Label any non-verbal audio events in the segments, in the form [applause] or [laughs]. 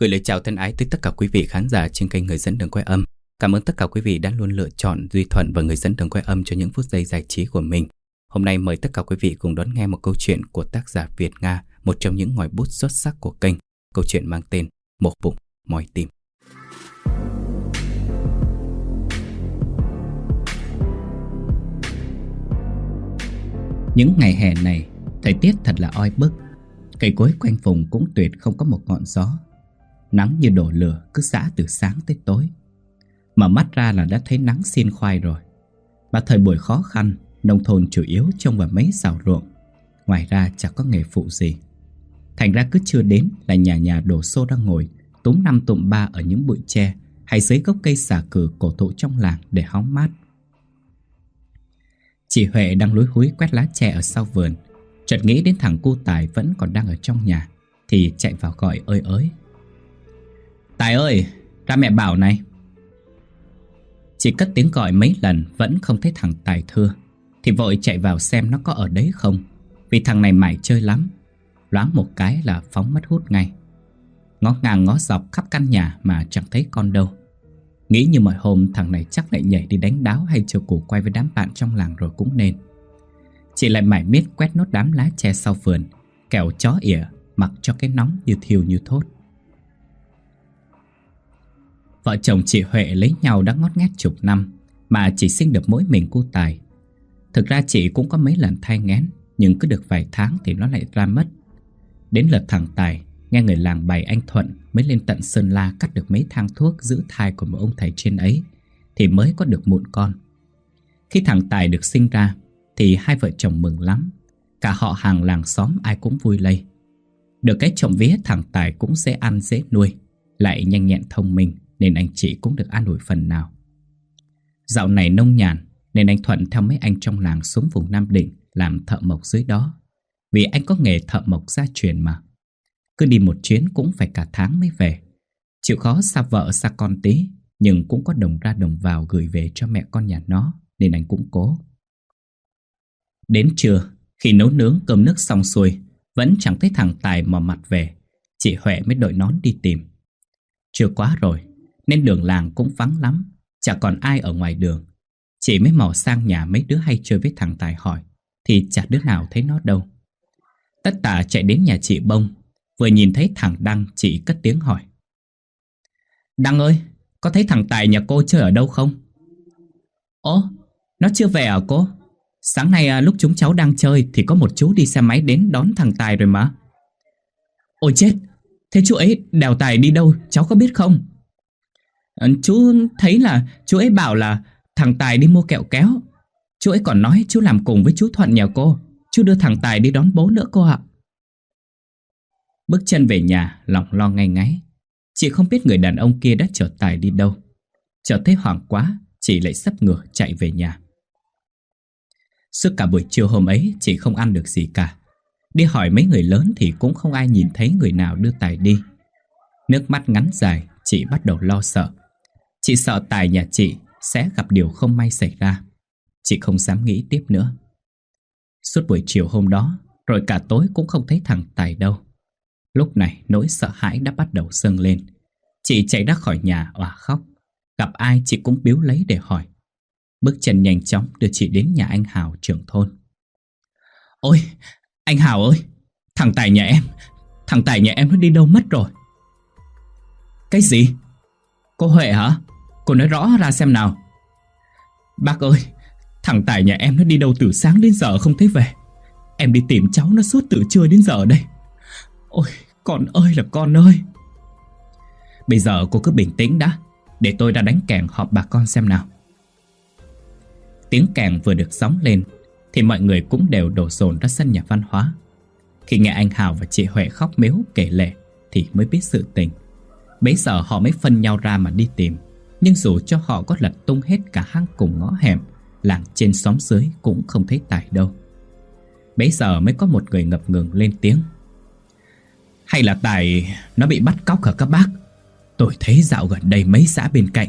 Gửi lời chào thân ái tới tất cả quý vị khán giả trên kênh Người dẫn đường quay âm. Cảm ơn tất cả quý vị đã luôn lựa chọn Duy Thuận và Người dẫn đường quay âm cho những phút giây giải trí của mình. Hôm nay mời tất cả quý vị cùng đón nghe một câu chuyện của tác giả Việt Nga, một trong những ngòi bút xuất sắc của kênh. Câu chuyện mang tên Một bụng, mỏi tim. Những ngày hè này, thời tiết thật là oi bức. Cây cối quanh vùng cũng tuyệt không có một ngọn gió. Nắng như đổ lửa cứ xã từ sáng tới tối. Mở mắt ra là đã thấy nắng xiên khoai rồi. Mà thời buổi khó khăn, nông thôn chủ yếu trông vào mấy xào ruộng. Ngoài ra chẳng có nghề phụ gì. Thành ra cứ chưa đến là nhà nhà đổ xô đang ngồi, túm năm tụm ba ở những bụi tre hay dưới gốc cây xà cừ cổ thụ trong làng để hóng mát. Chị Huệ đang lúi húi quét lá tre ở sau vườn Chợt nghĩ đến thằng cu Tài vẫn còn đang ở trong nhà Thì chạy vào gọi ơi ới Tài ơi, ra mẹ bảo này. Chỉ cất tiếng gọi mấy lần vẫn không thấy thằng Tài thưa. Thì vội chạy vào xem nó có ở đấy không. Vì thằng này mải chơi lắm. Loáng một cái là phóng mất hút ngay. Ngó ngang ngó dọc khắp căn nhà mà chẳng thấy con đâu. Nghĩ như mọi hôm thằng này chắc lại nhảy đi đánh đáo hay chờ củ quay với đám bạn trong làng rồi cũng nên. Chị lại mải miết quét nốt đám lá tre sau vườn, kẹo chó ỉa, mặc cho cái nóng như thiêu như thốt. Vợ chồng chị Huệ lấy nhau đã ngót nghét chục năm, mà chỉ sinh được mỗi mình cô Tài. Thực ra chị cũng có mấy lần thai nghén nhưng cứ được vài tháng thì nó lại ra mất. Đến lượt thằng Tài, nghe người làng bày anh Thuận mới lên tận Sơn La cắt được mấy thang thuốc giữ thai của một ông thầy trên ấy thì mới có được mụn con. Khi thằng Tài được sinh ra thì hai vợ chồng mừng lắm. Cả họ hàng làng xóm ai cũng vui lây. Được cái trộm vía thằng Tài cũng dễ ăn dễ nuôi, lại nhanh nhẹn thông minh nên anh chị cũng được an ủi phần nào. Dạo này nông nhàn, nên anh Thuận theo mấy anh trong làng xuống vùng Nam Định làm thợ mộc dưới đó. Vì anh có nghề thợ mộc gia truyền mà. Cứ đi một chuyến cũng phải cả tháng mới về Chịu khó xa vợ xa con tí, Nhưng cũng có đồng ra đồng vào gửi về cho mẹ con nhà nó, Nên anh cũng cố Đến trưa, Khi nấu nướng cơm nước xong xuôi, Vẫn chẳng thấy thằng Tài mò mặt về Chị Huệ mới đội nón đi tìm Chưa quá rồi nên đường làng cũng vắng lắm, Chả còn ai ở ngoài đường. Chị mới mò sang nhà mấy đứa hay chơi với thằng Tài hỏi, Thì chả đứa nào thấy nó đâu. Tất tả chạy đến nhà chị Bông, Vừa nhìn thấy thằng Đăng, chị cất tiếng hỏi. Đăng ơi, Có thấy thằng Tài nhà cô chơi ở đâu không? Ồ Nó chưa về à cô? Sáng nay à, lúc chúng cháu đang chơi Thì có một chú đi xe máy đến đón thằng Tài rồi mà. Ôi chết, Thế chú ấy đèo Tài đi đâu, Cháu có biết không? Ờ, chú thấy là chú ấy bảo là Thằng Tài đi mua kẹo kéo Chú ấy còn nói chú làm cùng với chú Thuận nhà cô Chú đưa thằng Tài đi đón bố nữa cô ạ Bước chân về nhà, lòng lo ngay ngáy. Chị không biết người đàn ông kia đã chở Tài đi đâu. Chợt thấy hoảng quá, chị lại sắp ngửa chạy về nhà. Suốt cả buổi chiều hôm ấy, chị không ăn được gì cả. Đi hỏi mấy người lớn thì cũng không ai nhìn thấy người nào đưa Tài đi. Nước mắt ngắn dài, chị bắt đầu lo sợ. Chị sợ Tài nhà chị sẽ gặp điều không may xảy ra. Chị không dám nghĩ tiếp nữa. Suốt buổi chiều hôm đó, rồi cả tối cũng không thấy thằng Tài đâu. Lúc này nỗi sợ hãi đã bắt đầu dâng lên Chị chạy ra khỏi nhà và khóc Gặp ai chị cũng biếu lấy để hỏi Bước chân nhanh chóng đưa chị đến nhà anh Hào trưởng thôn Ôi, anh Hào ơi Thằng Tài nhà em Thằng Tài nhà em nó đi đâu mất rồi Cái gì? Cô Huệ hả? Cô nói rõ ra xem nào. Bác ơi Thằng Tài nhà em nó đi đâu từ sáng đến giờ không thấy về. Em đi tìm cháu nó suốt từ trưa đến giờ đây. Ôi, con ơi là con ơi. Bây giờ cô cứ bình tĩnh đã Để tôi ra đánh kèn họp bà con xem nào. Tiếng kèn vừa được sóng lên Thì mọi người cũng đều đổ dồn ra sân nhà văn hóa. Khi nghe anh Hào và chị Huệ khóc miếu kể lệ Thì mới biết sự tình. Bấy giờ họ mới phân nhau ra mà đi tìm. Nhưng dù cho họ có lật tung hết cả hang cùng ngõ hẻm Làng trên xóm dưới cũng không thấy Tài đâu Bấy giờ mới có một người ngập ngừng lên tiếng hay là Tài nó bị bắt cóc hả các bác? Tôi thấy dạo gần đây mấy xã bên cạnh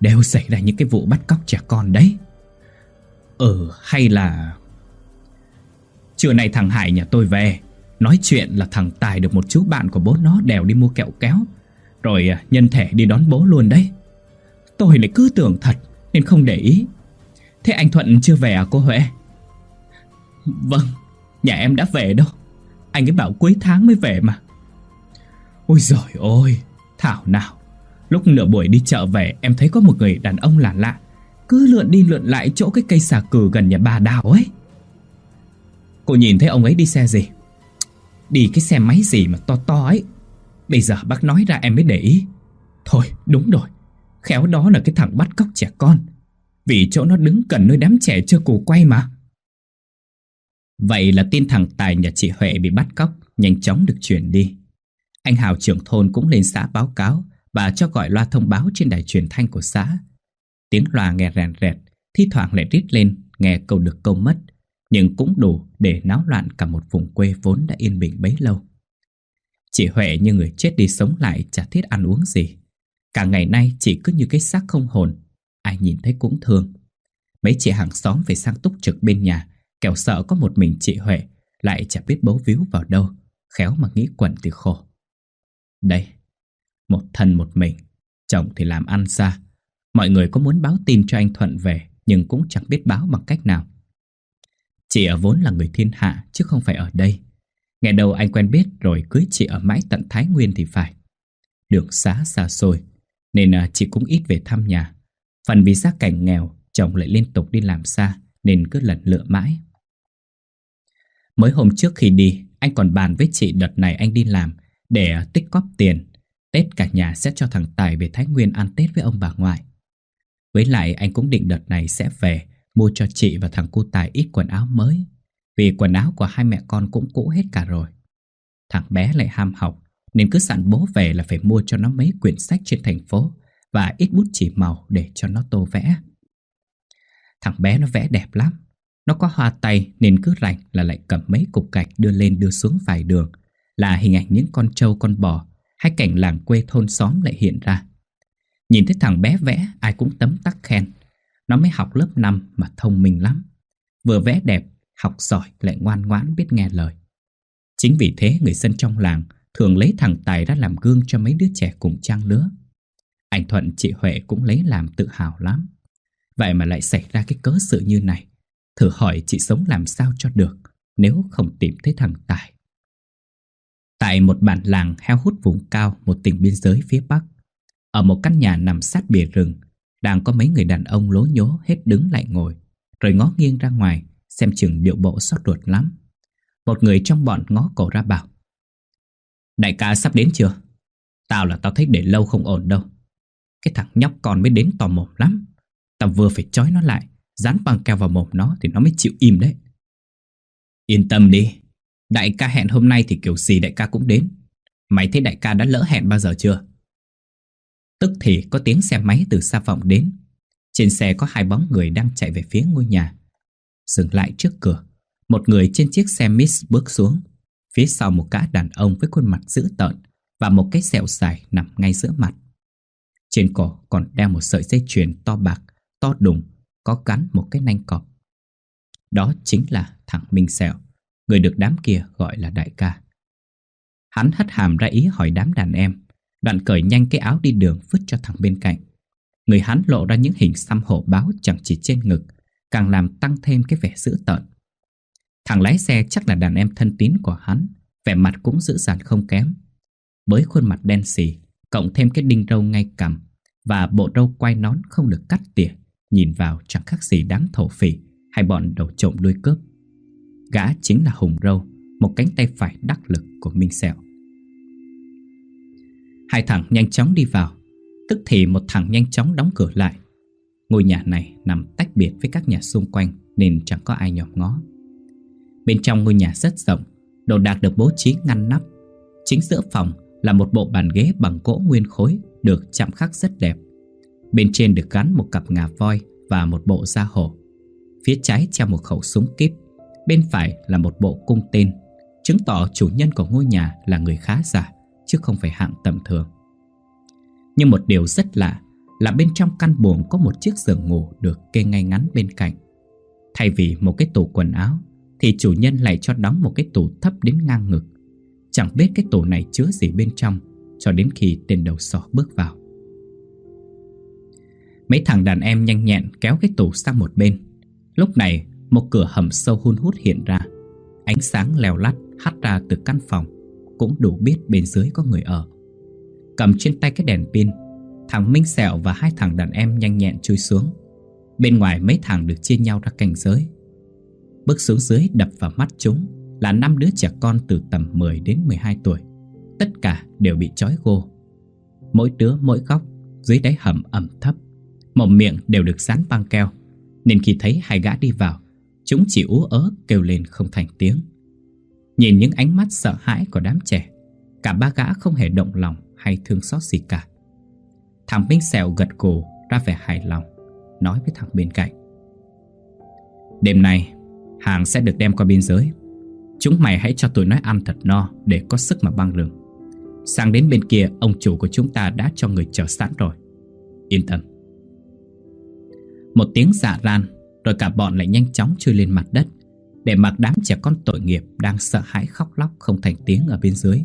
đều xảy ra những cái vụ bắt cóc trẻ con đấy. Ừ, hay là... Trưa nay thằng Hải nhà tôi về, nói chuyện là thằng Tài được một chú bạn của bố nó đèo đi mua kẹo kéo. Rồi à, nhân thể đi đón bố luôn đấy Tôi lại cứ tưởng thật, Nên không để ý. Thế anh Thuận chưa về à cô Huệ? Vâng Nhà em đã về đâu. Anh ấy bảo cuối tháng mới về mà. Ôi giời ơi, Thảo nào. Lúc nửa buổi đi chợ về, Em thấy có một người đàn ông lạ lạ. Cứ lượn đi lượn lại chỗ cái cây xà cừ gần nhà bà Đào ấy. Cô nhìn thấy ông ấy đi xe gì? Đi cái xe máy gì mà to to ấy. Bây giờ bác nói ra em mới để ý. Thôi, đúng rồi. Khéo đó là cái thằng bắt cóc trẻ con. Vì chỗ nó đứng gần nơi đám trẻ chưa cù quay mà. Vậy là tin thằng Tài nhà chị Huệ bị bắt cóc, Nhanh chóng được chuyển đi. Anh Hào trưởng thôn cũng lên xã báo cáo Và cho gọi loa thông báo trên đài truyền thanh của xã. Tiếng loa nghe rèn rẹt, Thi thoảng lại rít lên, Nghe câu được câu mất, Nhưng cũng đủ để náo loạn cả một vùng quê vốn đã yên bình bấy lâu. Chị Huệ như người chết đi sống lại chả thiết ăn uống gì. Cả ngày nay chỉ cứ như cái xác không hồn, Ai nhìn thấy cũng thương. Mấy chị hàng xóm phải sang túc trực bên nhà, Kẻo sợ có một mình chị Huệ Lại chả biết bấu víu vào đâu, Khéo mà nghĩ quẩn thì khổ. Đây, Một thân một mình, Chồng thì làm ăn xa. Mọi người có muốn báo tin cho anh Thuận về, Nhưng cũng chẳng biết báo bằng cách nào. Chị ở vốn là người thiên hạ, Chứ không phải ở đây. Ngày đầu anh quen biết, rồi cưới chị ở mãi tận Thái Nguyên thì phải. Đường xá xa xôi nên à, chị cũng ít về thăm nhà. Phần vì gia cảnh nghèo, Chồng lại liên tục đi làm xa, Nên cứ lẩn lựa mãi. Mới hôm trước khi đi, Anh còn bàn với chị đợt này anh đi làm, Để à, tích góp tiền. Tết cả nhà sẽ cho thằng Tài về Thái Nguyên ăn Tết với ông bà ngoại. Với lại anh cũng định đợt này sẽ về, Mua cho chị và thằng cu Tài ít quần áo mới. Vì quần áo của hai mẹ con cũng cũ hết cả rồi. Thằng bé lại ham học nên cứ sẵn bố về là phải mua cho nó mấy quyển sách trên thành phố Và ít bút chỉ màu để cho nó tô vẽ. Thằng bé nó vẽ đẹp lắm. Nó có hoa tay nên cứ rảnh là lại cầm mấy cục gạch đưa lên đưa xuống vài đường. Là hình ảnh những con trâu con bò Hay cảnh làng quê thôn xóm lại hiện ra. Nhìn thấy thằng bé vẽ ai cũng tấm tắc khen. Nó mới học lớp 5 mà thông minh lắm. Vừa vẽ đẹp, học giỏi lại ngoan ngoãn biết nghe lời. Chính vì thế người dân trong làng thường lấy thằng Tài ra làm gương cho mấy đứa trẻ cùng trang lứa. Anh Thuận chị Huệ cũng lấy làm tự hào lắm. Vậy mà lại xảy ra cái cớ sự như này. Thử hỏi chị sống làm sao cho được nếu không tìm thấy thằng Tài. Tại một bản làng heo hút vùng cao một tỉnh biên giới phía Bắc, ở một căn nhà nằm sát bìa rừng, đang có mấy người đàn ông lố nhố hết đứng lại ngồi, rồi ngó nghiêng ra ngoài, xem chừng điệu bộ xót ruột lắm. Một người trong bọn ngó cổ ra bảo Đại ca sắp đến chưa? Tao là tao thấy để lâu không ổn đâu. Cái thằng nhóc con mới đến tò mồm lắm. Tao vừa phải trói nó lại, Dán băng keo vào mồm nó Thì nó mới chịu im đấy. Yên tâm đi. Đại ca hẹn hôm nay thì kiểu gì đại ca cũng đến. Mày thấy đại ca đã lỡ hẹn bao giờ chưa? Tức thì có tiếng xe máy từ xa vọng đến. Trên xe có hai bóng người đang chạy về phía ngôi nhà. Dừng lại trước cửa. Một người trên chiếc xe Miss bước xuống. Phía sau một gã đàn ông với khuôn mặt dữ tợn Và một cái sẹo dài nằm ngay giữa mặt. Trên cổ còn đeo một sợi dây chuyền to bạc, to đùng Có gắn một cái nanh cọp. Đó chính là thằng Minh Sẹo Người được đám kia gọi là đại ca. Hắn hất hàm ra ý hỏi đám đàn em Đoạn cởi nhanh cái áo đi đường vứt cho thằng bên cạnh. Người hắn lộ ra những hình xăm hổ báo chẳng chỉ trên ngực Càng làm tăng thêm cái vẻ dữ tợn. Thằng lái xe chắc là đàn em thân tín của hắn, Vẻ mặt cũng dữ dằn không kém. Với khuôn mặt đen xì, Cộng thêm cái đinh râu ngay cằm Và bộ râu quai nón không được cắt tỉa, Nhìn vào chẳng khác gì đáng thổ phỉ Hay bọn đầu trộm đuôi cướp. Gã chính là Hùng Râu, Một cánh tay phải đắc lực của Minh Sẹo. Hai thằng nhanh chóng đi vào, Tức thì một thằng nhanh chóng đóng cửa lại. Ngôi nhà này nằm tách biệt với các nhà xung quanh Nên chẳng có ai nhòm ngó. Bên trong ngôi nhà rất rộng, Đồ đạc được bố trí ngăn nắp. Chính giữa phòng là một bộ bàn ghế bằng gỗ nguyên khối, Được chạm khắc rất đẹp. Bên trên được gắn một cặp ngà voi Và một bộ da hổ. Phía trái treo một khẩu súng kíp, Bên phải là một bộ cung tên, Chứng tỏ chủ nhân của ngôi nhà là người khá giả, Chứ không phải hạng tầm thường. Nhưng một điều rất lạ Là bên trong căn buồng có một chiếc giường ngủ Được kê ngay ngắn bên cạnh. Thay vì một cái tủ quần áo thì chủ nhân lại cho đóng một cái tủ thấp đến ngang ngực Chẳng biết cái tủ này chứa gì bên trong cho đến khi tên đầu sỏ bước vào. Mấy thằng đàn em nhanh nhẹn kéo cái tủ sang một bên. Lúc này, một cửa hầm sâu hun hút hiện ra. Ánh sáng leo lắt hắt ra từ căn phòng, cũng đủ biết bên dưới có người ở. Cầm trên tay cái đèn pin, thằng Minh Sẹo và hai thằng đàn em nhanh nhẹn chui xuống. Bên ngoài mấy thằng được chia nhau ra cảnh giới. Bước xuống dưới đập vào mắt chúng là năm đứa trẻ con từ tầm 10 đến 12 tuổi. Tất cả đều bị trói gô. Mỗi đứa mỗi góc, dưới đáy hầm ẩm thấp. Mồm miệng đều được dán băng keo. Nên khi thấy hai gã đi vào, chúng chỉ ú ớ kêu lên không thành tiếng. Nhìn những ánh mắt sợ hãi của đám trẻ, cả ba gã không hề động lòng hay thương xót gì cả. Thằng Minh Sẹo gật cổ ra vẻ hài lòng, nói với thằng bên cạnh. Đêm nay, hàng sẽ được đem qua biên giới. Chúng mày hãy cho tụi nó ăn thật no để có sức mà băng rừng. Sang đến bên kia, ông chủ của chúng ta đã cho người chờ sẵn rồi. Yên tâm. Một tiếng dạ ran, rồi cả bọn lại nhanh chóng chui lên mặt đất, để mặc đám trẻ con tội nghiệp đang sợ hãi khóc lóc không thành tiếng ở bên dưới.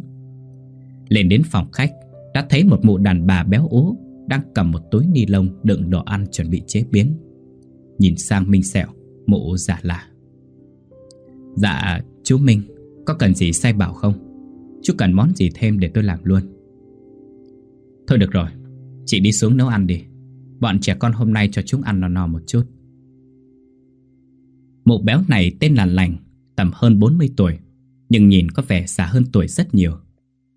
Lên đến phòng khách, đã thấy một mụ đàn bà béo ố đang cầm một túi ni lông đựng đồ ăn chuẩn bị chế biến. Nhìn sang Minh Sẹo, mụ giả lạ. Dạ, chú Minh, có cần gì sai bảo không? Chú cần món gì thêm để tôi làm luôn. Thôi được rồi, chị đi xuống nấu ăn đi. Bọn trẻ con hôm nay cho chúng ăn no no một chút. Mụ béo này tên là Lành, tầm hơn 40 tuổi, nhưng nhìn có vẻ già hơn tuổi rất nhiều.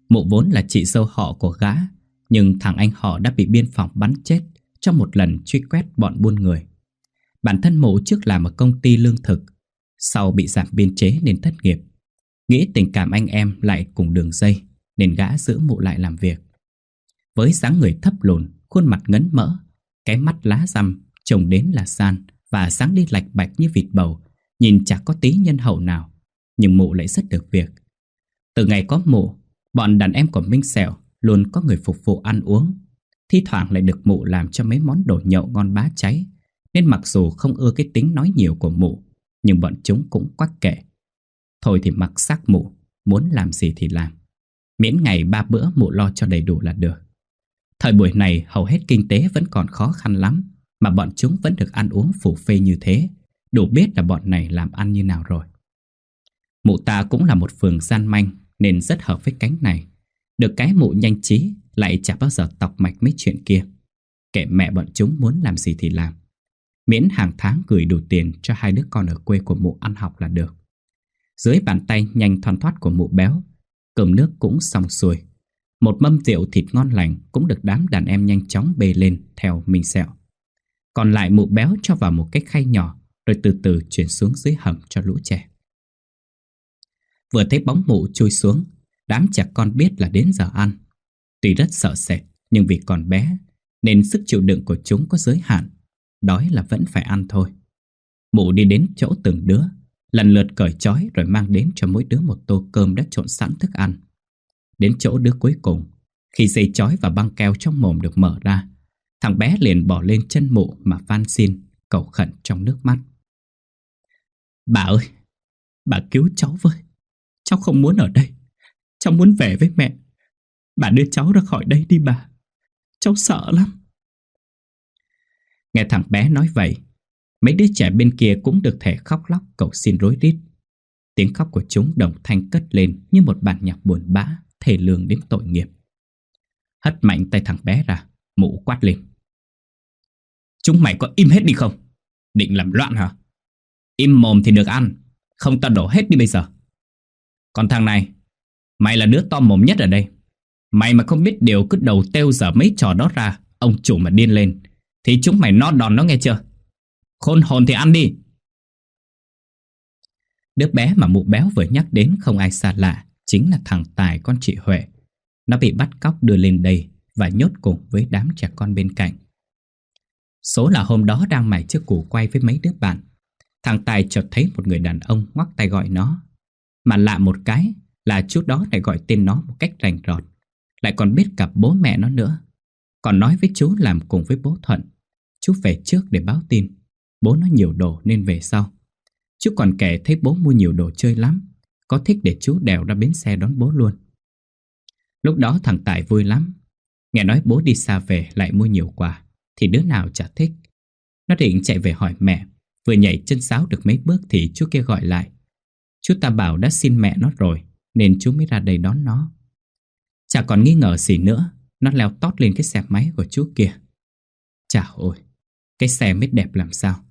Mụ vốn là chị dâu họ của gã, nhưng thằng anh họ đã bị biên phòng bắn chết trong một lần truy quét bọn buôn người. Bản thân mụ trước làm ở công ty lương thực, sau bị giảm biên chế nên thất nghiệp. Nghĩ tình cảm anh em lại cùng đường dây, nên gã giữ mụ lại làm việc. Với dáng người thấp lùn, khuôn mặt ngấn mỡ, cái mắt lá răm, trông đến là san, và sáng đi lạch bạch như vịt bầu, nhìn chả có tí nhân hậu nào, nhưng mụ lại rất được việc. Từ ngày có mụ, bọn đàn em của Minh Sẹo luôn có người phục vụ ăn uống, thi thoảng lại được mụ làm cho mấy món đồ nhậu ngon bá cháy, nên mặc dù không ưa cái tính nói nhiều của mụ, nhưng bọn chúng cũng quắc kệ. Thôi thì mặc xác mụ, muốn làm gì thì làm. Miễn ngày ba bữa mụ lo cho đầy đủ là được. Thời buổi này hầu hết kinh tế vẫn còn khó khăn lắm, mà bọn chúng vẫn được ăn uống phủ phê như thế, đủ biết là bọn này làm ăn như nào rồi. Mụ ta cũng là một phường gian manh nên rất hợp với cánh này. Được cái mụ nhanh trí lại chả bao giờ tọc mạch mấy chuyện kia. Kệ mẹ bọn chúng muốn làm gì thì làm. Miễn hàng tháng gửi đủ tiền cho hai đứa con ở quê của mụ ăn học là được. Dưới bàn tay nhanh thoăn thoát của mụ béo, cơm nước cũng xong xuôi. Một mâm rượu thịt ngon lành cũng được đám đàn em nhanh chóng bê lên theo mình sẹo. Còn lại mụ béo cho vào một cái khay nhỏ Rồi từ từ chuyển xuống dưới hầm cho lũ trẻ Vừa thấy bóng mụ chui xuống Đám trẻ con biết là đến giờ ăn Tuy rất sợ sệt Nhưng vì còn bé Nên sức chịu đựng của chúng có giới hạn Đói là vẫn phải ăn thôi Mụ đi đến chỗ từng đứa Lần lượt cởi trói rồi mang đến cho mỗi đứa một tô cơm đã trộn sẵn thức ăn Đến chỗ đứa cuối cùng Khi dây chói và băng keo trong mồm được mở ra Thằng bé liền bỏ lên chân mụ mà van xin, cầu khẩn trong nước mắt. Bà ơi, bà cứu cháu với. Cháu không muốn ở đây. Cháu muốn về với mẹ. Bà đưa cháu ra khỏi đây đi bà. Cháu sợ lắm. Nghe thằng bé nói vậy, mấy đứa trẻ bên kia cũng được thể khóc lóc cầu xin rối rít. Tiếng khóc của chúng đồng thanh cất lên như một bản nhạc buồn bã, thể lương đến tội nghiệp. Hất mạnh tay thằng bé ra, mụ quát lên. Chúng mày có im hết đi không? Định làm loạn hả? Im mồm thì được ăn, không tao đổ hết đi bây giờ. Còn thằng này, mày là đứa to mồm nhất ở đây. Mày mà không biết điều cứ đầu têu dở mấy trò đó ra, ông chủ mà điên lên, thì chúng mày no đòn nó nghe chưa? Khôn hồn thì ăn đi. Đứa bé mà mụ béo vừa nhắc đến không ai xa lạ, chính là thằng Tài con chị Huệ. Nó bị bắt cóc đưa lên đây và nhốt cùng với đám trẻ con bên cạnh. Số là hôm đó đang mải chiếc củ quay với mấy đứa bạn. Thằng Tài chợt thấy một người đàn ông ngoắc tay gọi nó. Mà lạ một cái là chú đó lại gọi tên nó một cách rành rọt. Lại còn biết cả bố mẹ nó nữa. Còn nói với chú làm cùng với bố Thuận. Chú về trước để báo tin. Bố nó nhiều đồ nên về sau. Chú còn kể thấy bố mua nhiều đồ chơi lắm. Có thích để chú đèo ra bến xe đón bố luôn. Lúc đó thằng Tài vui lắm. Nghe nói bố đi xa về lại mua nhiều quà, thì đứa nào chả thích. Nó định chạy về hỏi mẹ, vừa nhảy chân sáo được mấy bước thì chú kia gọi lại. Chú ta bảo đã xin mẹ nó rồi, nên chú mới ra đây đón nó. Chả còn nghi ngờ gì nữa, nó leo tót lên cái xe máy của chú kia. Chà ôi, cái xe mới đẹp làm sao.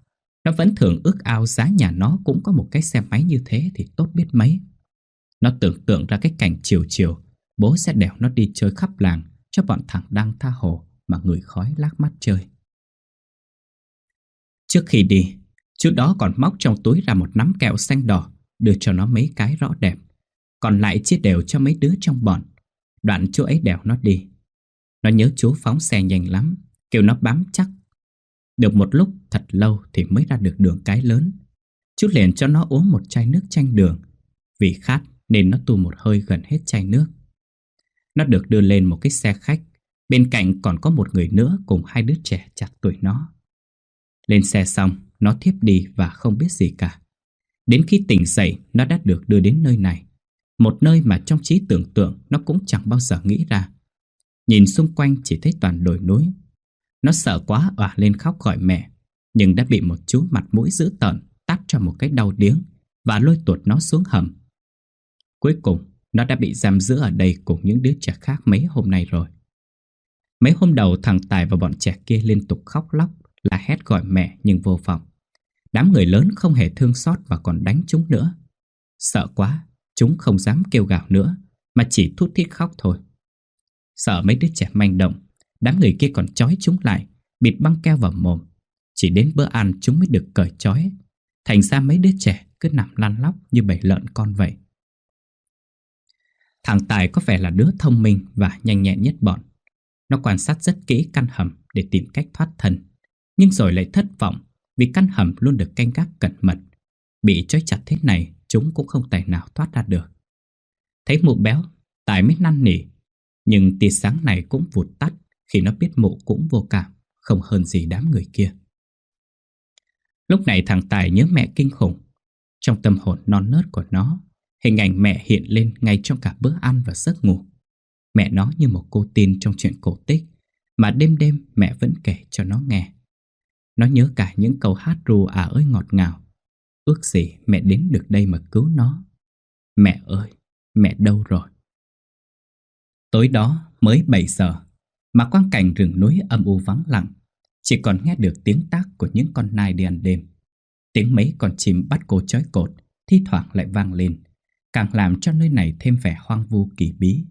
Nó vẫn thường ước ao giá nhà nó cũng có một cái xe máy như thế thì tốt biết mấy. Nó tưởng tượng ra cái cảnh chiều chiều, bố sẽ đèo nó đi chơi khắp làng cho bọn thằng đang tha hồ mà người khói lác mắt chơi. Trước khi đi, chú đó còn móc trong túi ra một nắm kẹo xanh đỏ, đưa cho nó mấy cái rõ đẹp. Còn lại chia đều cho mấy đứa trong bọn. Đoạn chú ấy đèo nó đi. Nó nhớ chú phóng xe nhanh lắm, kêu nó bám chắc. Được một lúc thật lâu thì mới ra được đường cái lớn. Chú liền cho nó uống một chai nước chanh đường. Vì khát nên nó tu một hơi gần hết chai nước. Nó được đưa lên một cái xe khách. Bên cạnh còn có một người nữa cùng hai đứa trẻ chặt tuổi nó. Lên xe xong, nó thiếp đi và không biết gì cả. Đến khi tỉnh dậy, nó đã được đưa đến nơi này. Một nơi mà trong trí tưởng tượng nó cũng chẳng bao giờ nghĩ ra. Nhìn xung quanh chỉ thấy toàn đồi núi. Nó sợ quá òa lên khóc gọi mẹ, nhưng đã bị một chú mặt mũi dữ tợn tát cho một cái đau điếng và lôi tuột nó xuống hầm. Cuối cùng, nó đã bị giam giữ ở đây cùng những đứa trẻ khác mấy hôm nay rồi. Mấy hôm đầu thằng Tài và bọn trẻ kia liên tục khóc lóc là hét gọi mẹ nhưng vô vọng. Đám người lớn không hề thương xót và còn đánh chúng nữa. Sợ quá, chúng không dám kêu gào nữa, mà chỉ thút thít khóc thôi. Sợ mấy đứa trẻ manh động, đám người kia còn trói chúng lại, bịt băng keo vào mồm. Chỉ đến bữa ăn chúng mới được cởi trói. Thành ra mấy đứa trẻ cứ nằm lăn lóc như bầy lợn con vậy. Thằng Tài có vẻ là đứa thông minh và nhanh nhẹn nhất bọn. Nó quan sát rất kỹ căn hầm để tìm cách thoát thân. Nhưng rồi lại thất vọng vì căn hầm luôn được canh gác cẩn mật. Bị trói chặt thế này, chúng cũng không tài nào thoát ra được. Thấy mụ béo, Tài mới năn nỉ. Nhưng tia sáng này cũng vụt tắt khi nó biết mụ cũng vô cảm, không hơn gì đám người kia. Lúc này thằng Tài nhớ mẹ kinh khủng. Trong tâm hồn non nớt của nó, hình ảnh mẹ hiện lên ngay trong cả bữa ăn và giấc ngủ. Mẹ nó như một cô tin trong chuyện cổ tích, mà đêm đêm mẹ vẫn kể cho nó nghe. Nó nhớ cả những câu hát ru à ơi ngọt ngào. Ước gì mẹ đến được đây mà cứu nó. Mẹ ơi, mẹ đâu rồi? Tối đó mới 7 giờ, mà quang cảnh rừng núi âm u vắng lặng, chỉ còn nghe được tiếng tác của những con nai đi ăn đêm. Tiếng mấy con chim bắt cô chói cột, thi thoảng lại vang lên, càng làm cho nơi này thêm vẻ hoang vu kỳ bí.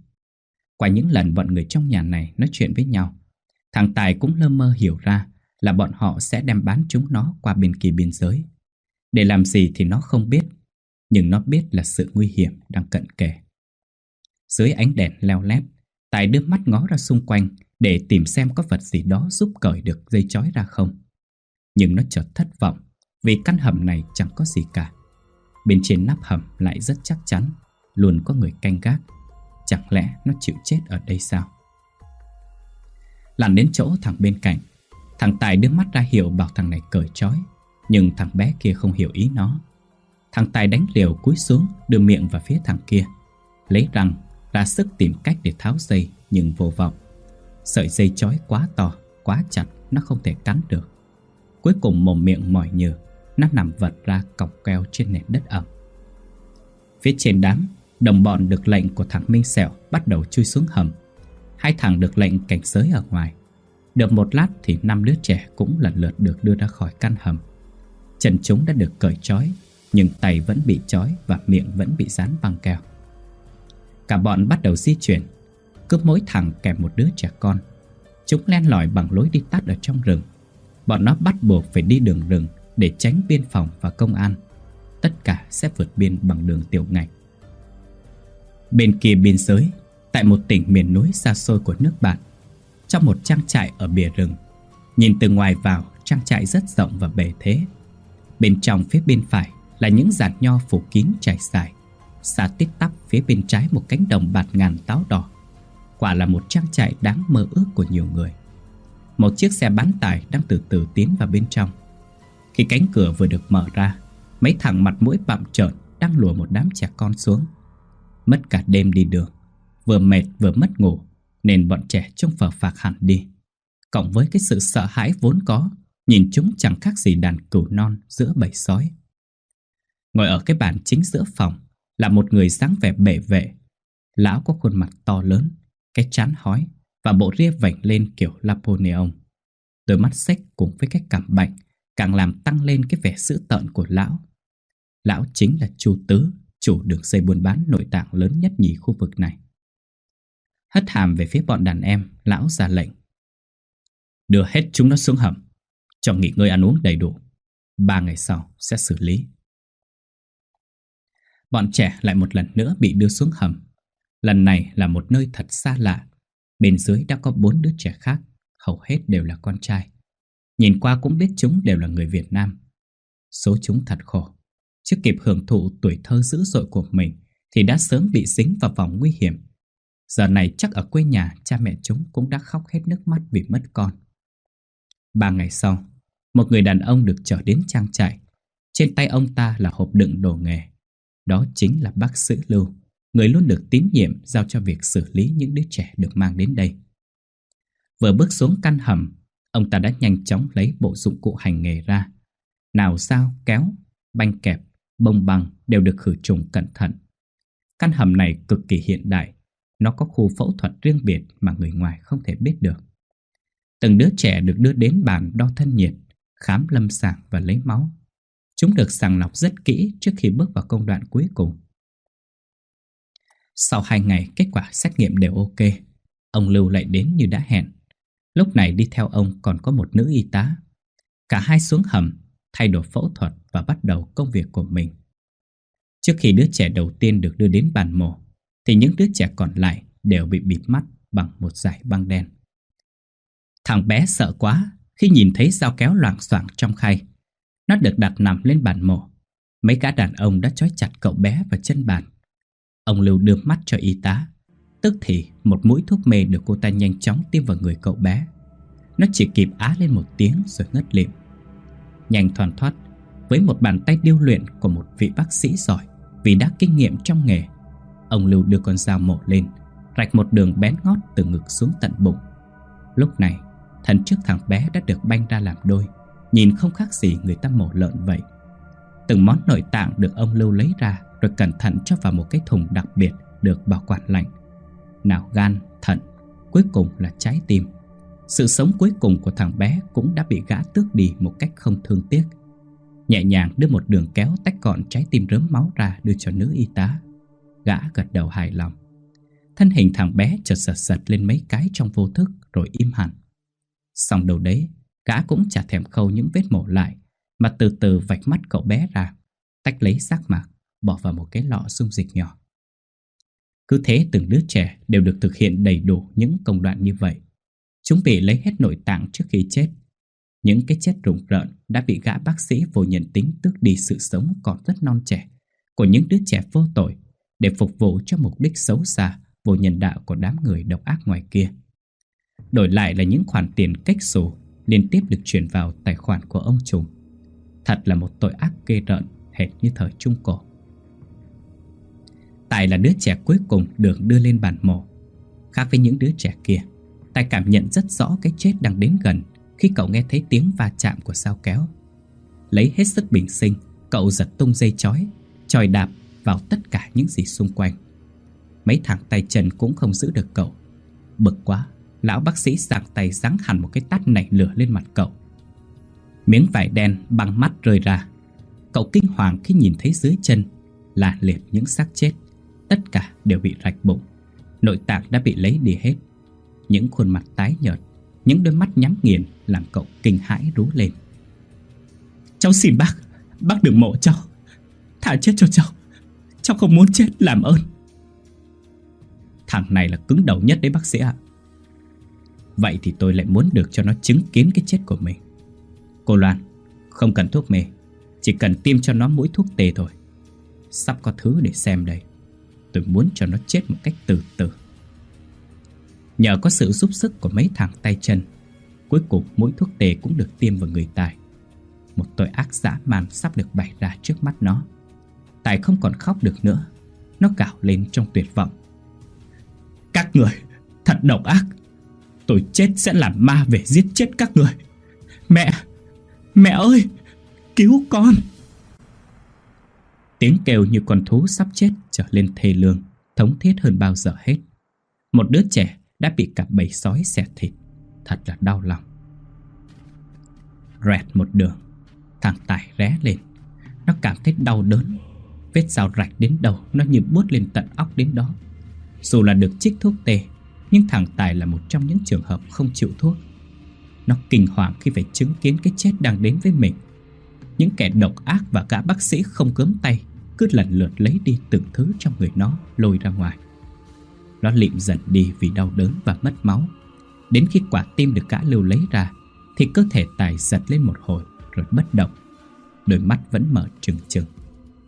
Qua những lần bọn người trong nhà này nói chuyện với nhau, thằng Tài cũng lơ mơ hiểu ra là bọn họ sẽ đem bán chúng nó qua bên kia biên giới. Để làm gì thì nó không biết, nhưng nó biết là sự nguy hiểm đang cận kề. Dưới ánh đèn leo lét, Tài đưa mắt ngó ra xung quanh để tìm xem có vật gì đó giúp cởi được dây chói ra không. Nhưng nó chợt thất vọng vì căn hầm này chẳng có gì cả. Bên trên nắp hầm lại rất chắc chắn, luôn có người canh gác. Chẳng lẽ nó chịu chết ở đây sao? Lặn đến chỗ thằng bên cạnh, Thằng Tài đưa mắt ra hiệu bảo thằng này cởi trói Nhưng thằng bé kia không hiểu ý nó Thằng Tài đánh liều cúi xuống Đưa miệng vào phía thằng kia Lấy răng ra sức tìm cách để tháo dây Nhưng vô vọng. Sợi dây chói quá to, quá chặt Nó không thể cắn được. Cuối cùng mồm miệng mỏi nhừ Nó nằm vật ra cọc keo trên nền đất ẩm. Phía trên đám Đồng bọn được lệnh của thằng Minh Sẹo Bắt đầu chui xuống hầm. Hai thằng được lệnh cảnh giới ở ngoài. Được một lát thì năm đứa trẻ cũng lần lượt được đưa ra khỏi căn hầm. Chân chúng đã được cởi trói, nhưng tay vẫn bị trói và miệng vẫn bị dán băng keo. Cả bọn bắt đầu di chuyển, cứ mỗi thằng kèm một đứa trẻ con. Chúng len lỏi bằng lối đi tắt ở trong rừng. Bọn nó bắt buộc phải đi đường rừng để tránh biên phòng và công an. Tất cả sẽ vượt biên bằng đường tiểu ngạch. Bên kia biên giới, tại một tỉnh miền núi xa xôi của nước bạn, trong một trang trại ở bìa rừng. Nhìn từ ngoài vào, trang trại rất rộng và bề thế. Bên trong phía bên phải là những giàn nho phủ kín trải dài. Xa tít tắp phía bên trái một cánh đồng bạt ngàn táo đỏ. Quả là một trang trại đáng mơ ước của nhiều người. Một chiếc xe bán tải đang từ từ tiến vào bên trong. Khi cánh cửa vừa được mở ra, mấy thằng mặt mũi bạm trợn đang lùa một đám trẻ con xuống. Mất cả đêm đi đường, Vừa mệt vừa mất ngủ Nên bọn trẻ trông phờ phạc hẳn đi Cộng với cái sự sợ hãi vốn có Nhìn chúng chẳng khác gì đàn cừu non giữa bầy sói Ngồi ở cái bàn chính giữa phòng là một người dáng vẻ bể vệ. Lão có khuôn mặt to lớn, Cái chán hói Và bộ ria vảnh lên kiểu Napoleon. Đôi mắt xếch cùng với cái cảm bệnh Càng làm tăng lên cái vẻ dữ tợn của lão. Lão chính là Chu Tứ, Chủ đường dây buôn bán nội tạng lớn nhất nhì khu vực này. Hất hàm về phía bọn đàn em, Lão ra lệnh. Đưa hết chúng nó xuống hầm, Cho nghỉ ngơi ăn uống đầy đủ. Ba ngày sau sẽ xử lý. Bọn trẻ lại một lần nữa bị đưa xuống hầm. Lần này là một nơi thật xa lạ. Bên dưới đã có bốn đứa trẻ khác, Hầu hết đều là con trai. Nhìn qua cũng biết chúng đều là người Việt Nam. Số chúng thật khổ. Chưa kịp hưởng thụ tuổi thơ dữ dội của mình, Thì đã sớm bị dính vào vòng nguy hiểm. Giờ này chắc ở quê nhà, cha mẹ chúng cũng đã khóc hết nước mắt vì mất con. Ba ngày sau, Một người đàn ông được trở đến trang trại. Trên tay ông ta là hộp đựng đồ nghề. Đó chính là bác sĩ Lưu Người luôn được tín nhiệm giao cho việc xử lý những đứa trẻ được mang đến đây. Vừa bước xuống căn hầm Ông ta đã nhanh chóng lấy bộ dụng cụ hành nghề ra. Nào sao kéo, banh kẹp, bông băng đều được khử trùng cẩn thận. Căn hầm này cực kỳ hiện đại Nó có khu phẫu thuật riêng biệt mà người ngoài không thể biết được. Từng đứa trẻ được đưa đến bàn đo thân nhiệt, khám lâm sàng và lấy máu. Chúng được sàng lọc rất kỹ trước khi bước vào công đoạn cuối cùng. Sau hai ngày kết quả xét nghiệm đều ok, ông Lưu lại đến như đã hẹn. Lúc này đi theo ông còn có một nữ y tá. Cả hai xuống hầm, thay đổi phẫu thuật và bắt đầu công việc của mình. Trước khi đứa trẻ đầu tiên được đưa đến bàn mổ, thì những đứa trẻ còn lại đều bị bịt mắt bằng một dải băng đen. Thằng bé sợ quá khi nhìn thấy dao kéo loảng xoảng trong khay. Nó được đặt nằm lên bàn mổ. Mấy gã đàn ông đã trói chặt cậu bé vào chân bàn. Ông Lưu đưa mắt cho y tá. Tức thì một mũi thuốc mê được cô ta nhanh chóng tiêm vào người cậu bé. Nó chỉ kịp á lên một tiếng rồi ngất lịm. Nhanh thoàn thoát, với một bàn tay điêu luyện của một vị bác sĩ giỏi vì đã kinh nghiệm trong nghề. Ông Lưu đưa con dao mổ lên, rạch một đường bén ngót từ ngực xuống tận bụng. Lúc này, thần trước thằng bé đã được banh ra làm đôi Nhìn không khác gì người ta mổ lợn vậy. Từng món nội tạng được ông Lưu lấy ra Rồi cẩn thận cho vào một cái thùng đặc biệt Được bảo quản lạnh. Nào gan, thận Cuối cùng là trái tim. Sự sống cuối cùng của thằng bé Cũng đã bị gã tước đi một cách không thương tiếc. Nhẹ nhàng đưa một đường kéo tách gọn trái tim rớm máu ra đưa cho nữ y tá. Gã gật đầu hài lòng. Thân hình thằng bé chợt giật giật lên mấy cái trong vô thức rồi im hẳn. Xong đầu đấy, gã cũng chả thèm khâu những vết mổ lại, mà từ từ vạch mắt cậu bé ra, tách lấy xác mạc, bỏ vào một cái lọ dung dịch nhỏ. Cứ thế từng đứa trẻ đều được thực hiện đầy đủ những công đoạn như vậy. Chúng bị lấy hết nội tạng trước khi chết. Những cái chết rùng rợn đã bị gã bác sĩ vô nhận tính tước đi sự sống còn rất non trẻ của những đứa trẻ vô tội để phục vụ cho mục đích xấu xa, vô nhân đạo của đám người độc ác ngoài kia. Đổi lại là những khoản tiền cách xù liên tiếp được chuyển vào tài khoản của ông trùm. Thật là một tội ác ghê rợn hệt như thời Trung Cổ. Tài là đứa trẻ cuối cùng được đưa lên bàn mổ. Khác với những đứa trẻ kia, Tài cảm nhận rất rõ cái chết đang đến gần khi cậu nghe thấy tiếng va chạm của sao kéo. Lấy hết sức bình sinh, cậu giật tung dây chói, tròi đạp vào tất cả những gì xung quanh. Mấy thằng tay chân cũng không giữ được cậu. Bực quá, Lão bác sĩ giảng tay giáng hẳn một cái tát nảy lửa lên mặt cậu. Miếng vải đen băng mắt rơi ra. Cậu kinh hoàng khi nhìn thấy dưới chân Là liệt những xác chết. Tất cả đều bị rạch bụng. Nội tạng đã bị lấy đi hết. Những khuôn mặt tái nhợt, Những đôi mắt nhắm nghiền Làm cậu kinh hãi rú lên. Cháu xin bác Bác đừng mộ cháu. Thả chết cho cháu. Cháu không muốn chết, làm ơn. Thằng này là cứng đầu nhất đấy bác sĩ ạ. Vậy thì tôi lại muốn được cho nó chứng kiến cái chết của mình. Cô Loan, Không cần thuốc mê, Chỉ cần tiêm cho nó mũi thuốc tê thôi. Sắp có thứ để xem đây. Tôi muốn cho nó chết một cách từ từ. Nhờ có sự giúp sức của mấy thằng tay chân, Cuối cùng mũi thuốc tê cũng được tiêm vào người Tài. Một tội ác dã man sắp được bày ra trước mắt nó. Tài không còn khóc được nữa. Nó gào lên trong tuyệt vọng. Các người, thật độc ác. Tôi chết sẽ làm ma về giết chết các người. Mẹ Mẹ ơi, Cứu con. Tiếng kêu như con thú sắp chết trở lên thê lương, Thống thiết hơn bao giờ hết. Một đứa trẻ đã bị cả bầy sói xẻ thịt, Thật là đau lòng. Rẹt một đường, Thằng Tài ré lên. Nó cảm thấy đau đớn, Vết dao rạch đến đầu, Nó như bút lên tận óc đến đó. Dù là được chích thuốc tê nhưng thằng Tài là một trong những trường hợp không chịu thuốc Nó kinh hoàng khi phải chứng kiến cái chết đang đến với mình. Những kẻ độc ác và cả bác sĩ không cớm tay Cứ lần lượt lấy đi từng thứ trong người nó lôi ra ngoài. Nó lịm dần đi vì đau đớn và mất máu. Đến khi quả tim được gã lưu lấy ra Thì cơ thể Tài giật lên một hồi rồi bất động. Đôi mắt vẫn mở trừng trừng.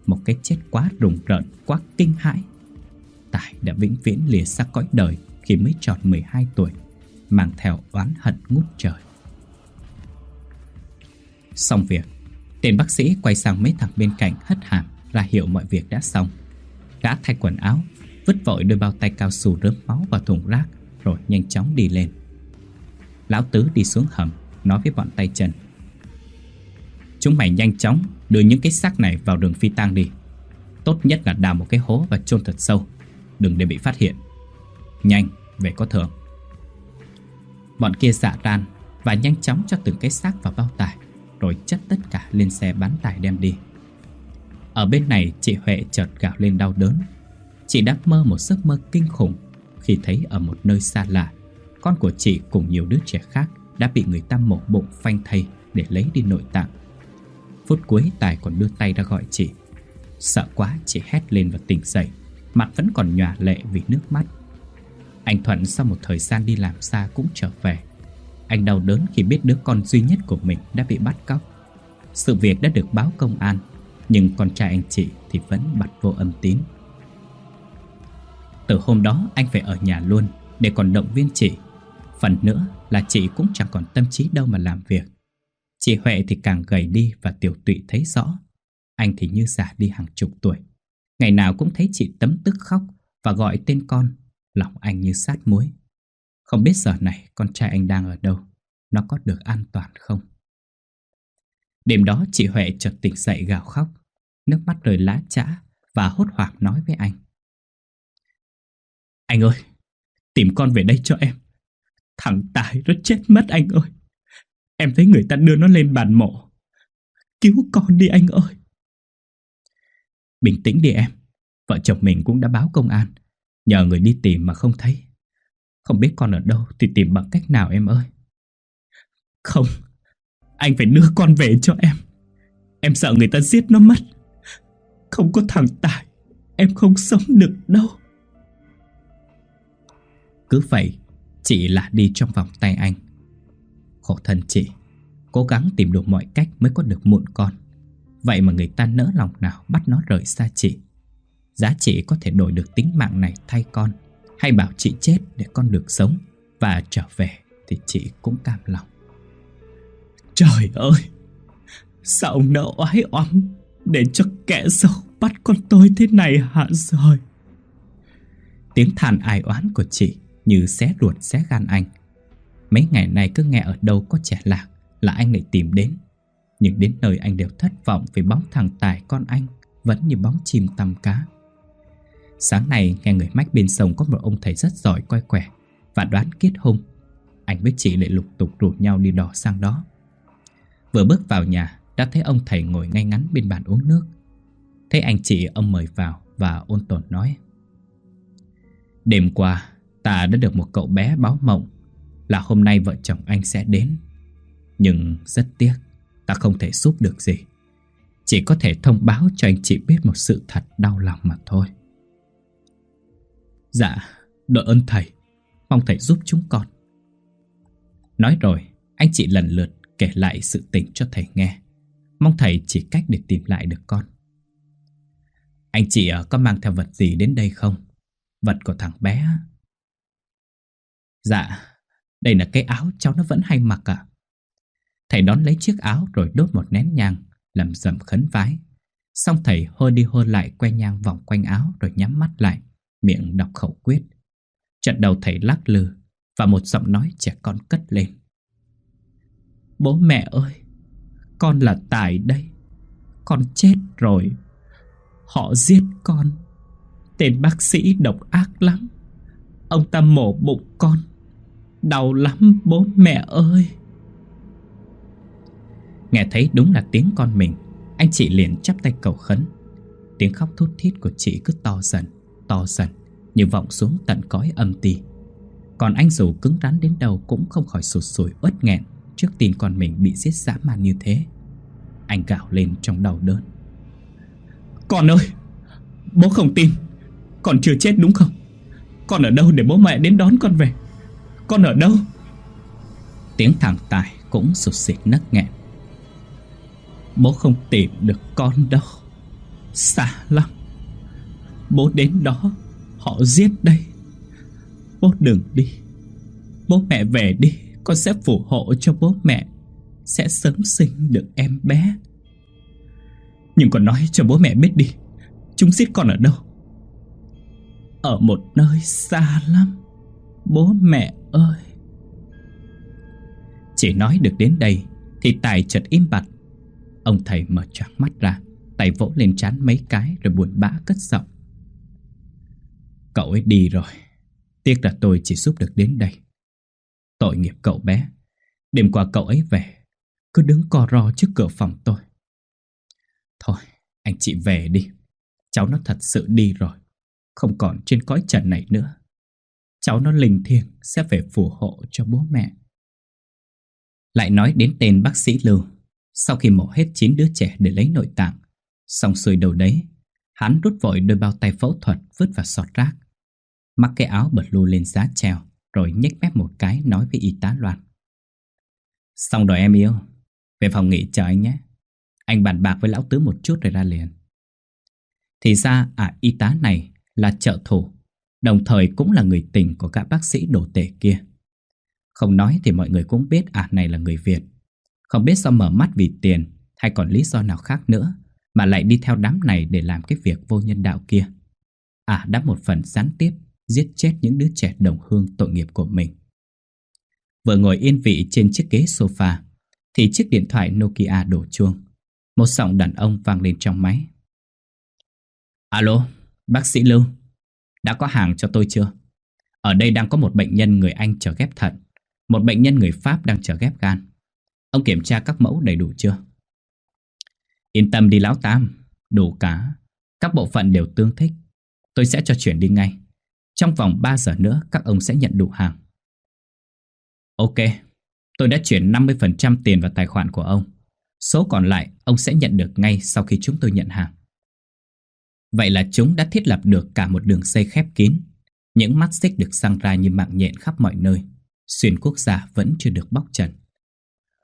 Một cái chết quá rùng rợn, quá kinh hãi. Tài đã vĩnh viễn lìa xa cõi đời. Khi mới tròn 12 tuổi Mang theo oán hận ngút trời. Xong việc Tên bác sĩ quay sang mấy thằng bên cạnh hất hàm Ra hiệu mọi việc đã xong. Gã thay quần áo Vứt vội đôi bao tay cao su rớm máu vào thùng rác Rồi nhanh chóng đi lên. Lão Tứ đi xuống hầm Nói với bọn tay chân. Chúng mày nhanh chóng đưa những cái xác này vào đường phi tang đi. Tốt nhất là đào một cái hố và chôn thật sâu Đừng để bị phát hiện. Nhanh, về có thưởng. Bọn kia dạ xả ran Và nhanh chóng cho từng cái xác vào bao tải, Rồi chất tất cả lên xe bán tải đem đi. Ở bên này, chị Huệ chợt gào lên đau đớn. Chị đã mơ một giấc mơ kinh khủng Khi thấy ở một nơi xa lạ, Con của chị cùng nhiều đứa trẻ khác Đã bị người ta mổ bụng phanh thây Để lấy đi nội tạng. Phút cuối, Tài còn đưa tay ra gọi chị. Sợ quá, chị hét lên và tỉnh dậy, Mặt vẫn còn nhòa lệ vì nước mắt. Anh Thuận sau một thời gian đi làm xa cũng trở về. Anh đau đớn khi biết đứa con duy nhất của mình đã bị bắt cóc. Sự việc đã được báo công an Nhưng con trai anh chị thì vẫn bật vô âm tín. Từ hôm đó anh phải ở nhà luôn Để còn động viên chị. Phần nữa là chị cũng chẳng còn tâm trí đâu mà làm việc. Chị Huệ thì càng gầy đi và tiểu tụy thấy rõ. Anh thì như già đi hàng chục tuổi. Ngày nào cũng thấy chị tấm tức khóc và gọi tên con, lòng anh như sát muối. Không biết giờ này con trai anh đang ở đâu, nó có được an toàn không? Đêm đó chị Huệ chợt tỉnh dậy gào khóc, nước mắt rơi lá chã và hốt hoảng nói với anh. Anh ơi, tìm con về đây cho em. Thằng Tài nó chết mất anh ơi. Em thấy người ta đưa nó lên bàn mộ. Cứu con đi anh ơi. Bình tĩnh đi em. Vợ chồng mình cũng đã báo công an. Nhờ người đi tìm mà không thấy. Không biết con ở đâu thì tìm bằng cách nào em ơi. Không. Anh phải đưa con về cho em. Em sợ người ta giết nó mất. Không có thằng Tài. Em không sống được đâu. Cứ vậy, chị là đi trong vòng tay anh. Khổ thân chị Cố gắng tìm đủ mọi cách mới có được muộn con Vậy mà người ta nỡ lòng nào bắt nó rời xa chị Giá trị có thể đổi được tính mạng này thay con. Hay bảo chị chết để con được sống Và trở về thì chị cũng cam lòng. Trời ơi! Sao ông nỡ oái oăm Để cho kẻ xấu bắt con tôi thế này hả rồi Tiếng than ai oán của chị Như xé ruột xé gan anh. Mấy ngày nay cứ nghe ở đâu có trẻ lạc Là anh lại tìm đến. Nhưng đến nơi anh đều thất vọng Vì bóng thằng Tài con anh Vẫn như bóng chim tầm cá. Sáng nay nghe người mách bên sông Có một ông thầy rất giỏi coi quẻ Và đoán kết hôn. Anh với chị lại lục tục rủ nhau đi đò sang đó Vừa bước vào nhà Đã thấy ông thầy ngồi ngay ngắn bên bàn uống nước Thấy anh chị ông mời vào Và ôn tồn nói Đêm qua Ta đã được một cậu bé báo mộng là hôm nay vợ chồng anh sẽ đến. Nhưng rất tiếc, ta không thể giúp được gì. Chỉ có thể thông báo cho anh chị biết một sự thật đau lòng mà thôi. Dạ, đội ơn thầy, mong thầy giúp chúng con. Nói rồi, anh chị lần lượt kể lại sự tình cho thầy nghe. Mong thầy chỉ cách để tìm lại được con. Anh chị ờ, có mang theo vật gì đến đây không? Vật của thằng bé Dạ đây là cái áo cháu nó vẫn hay mặc à Thầy đón lấy chiếc áo rồi đốt một nén nhang Làm dầm khấn vái Xong thầy hô đi hô lại que nhang vòng quanh áo Rồi nhắm mắt lại Miệng đọc khẩu quyết. Trận đầu thầy lắc lư Và một giọng nói trẻ con cất lên. Bố mẹ ơi, Con là Tài đây, Con chết rồi. Họ giết con, Tên bác sĩ độc ác lắm. Ông ta mổ bụng con, Đau lắm bố mẹ ơi. Nghe thấy đúng là tiếng con mình, Anh chị liền chắp tay cầu khấn. Tiếng khóc thút thít của chị cứ to dần. To dần, Như vọng xuống tận cõi âm ti. Còn anh dù cứng rắn đến đâu Cũng không khỏi sụt sùi uất nghẹn Trước tin con mình bị giết dã man như thế. Anh gào lên trong đau đớn. Con ơi, Bố không tin. Con chưa chết đúng không? Con ở đâu để bố mẹ đến đón con về? Con ở đâu? Tiếng thằng Tài cũng sụt xịt nấc nghẹn. Bố không tìm được con đâu. Xa lắm. Bố đến đó, Họ giết đây. Bố đừng đi. Bố mẹ về đi, Con sẽ phù hộ cho bố mẹ. Sẽ sớm sinh được em bé. Nhưng con nói cho bố mẹ biết đi, Chúng giết con ở đâu? Ở một nơi xa lắm. Bố mẹ ơi. Chỉ nói được đến đây Thì Tài chợt im bặt. Ông thầy mở choáng mắt ra, Tay vỗ lên trán mấy cái Rồi buồn bã cất giọng. Cậu ấy đi rồi. Tiếc là tôi chỉ giúp được đến đây. Tội nghiệp cậu bé. Đêm qua cậu ấy về. Cứ đứng co ro trước cửa phòng tôi. Thôi, anh chị về đi. Cháu nó thật sự đi rồi. Không còn trên cõi trần này nữa. Cháu nó linh thiêng Sẽ về phù hộ cho bố mẹ. Lại nói đến tên bác sĩ Lưu. Sau khi mổ hết 9 đứa trẻ để lấy nội tạng, Xong xuôi đầu đấy Hắn rút vội đôi bao tay phẫu thuật, Vứt vào sọt rác. Mắc cái áo bật lưu lên giá treo, Rồi nhếch mép một cái nói với y tá Loan. Xong rồi em yêu, Về phòng nghỉ chờ anh nhé. Anh bàn bạc với lão tứ một chút rồi ra liền. Thì ra à y tá này là trợ thủ, Đồng thời cũng là người tình của các bác sĩ đồ tể kia. Không nói thì mọi người cũng biết à này là người Việt. Không biết sao mở mắt vì tiền Hay còn lý do nào khác nữa. Mà lại đi theo đám này để làm cái việc vô nhân đạo kia. À đã một phần gián tiếp Giết chết những đứa trẻ đồng hương tội nghiệp của mình. Vừa ngồi yên vị trên chiếc ghế sofa Thì chiếc điện thoại Nokia đổ chuông. Một giọng đàn ông vang lên trong máy. Alo, bác sĩ Lưu Đã có hàng cho tôi chưa? Ở đây đang có một bệnh nhân người Anh chờ ghép thận Một bệnh nhân người Pháp đang chờ ghép gan. Ông kiểm tra các mẫu đầy đủ chưa? Yên tâm đi lão Tam Đủ cá, Các bộ phận đều tương thích. Tôi sẽ cho chuyển đi ngay. Trong vòng 3 giờ nữa, các ông sẽ nhận đủ hàng. Ok, Tôi đã chuyển 50% tiền vào tài khoản của ông. Số còn lại, ông sẽ nhận được ngay sau khi chúng tôi nhận hàng. Vậy là chúng đã thiết lập được cả một đường dây khép kín. Những mắt xích được sang ra như mạng nhện khắp mọi nơi. Xuyên quốc gia vẫn chưa được bóc trần.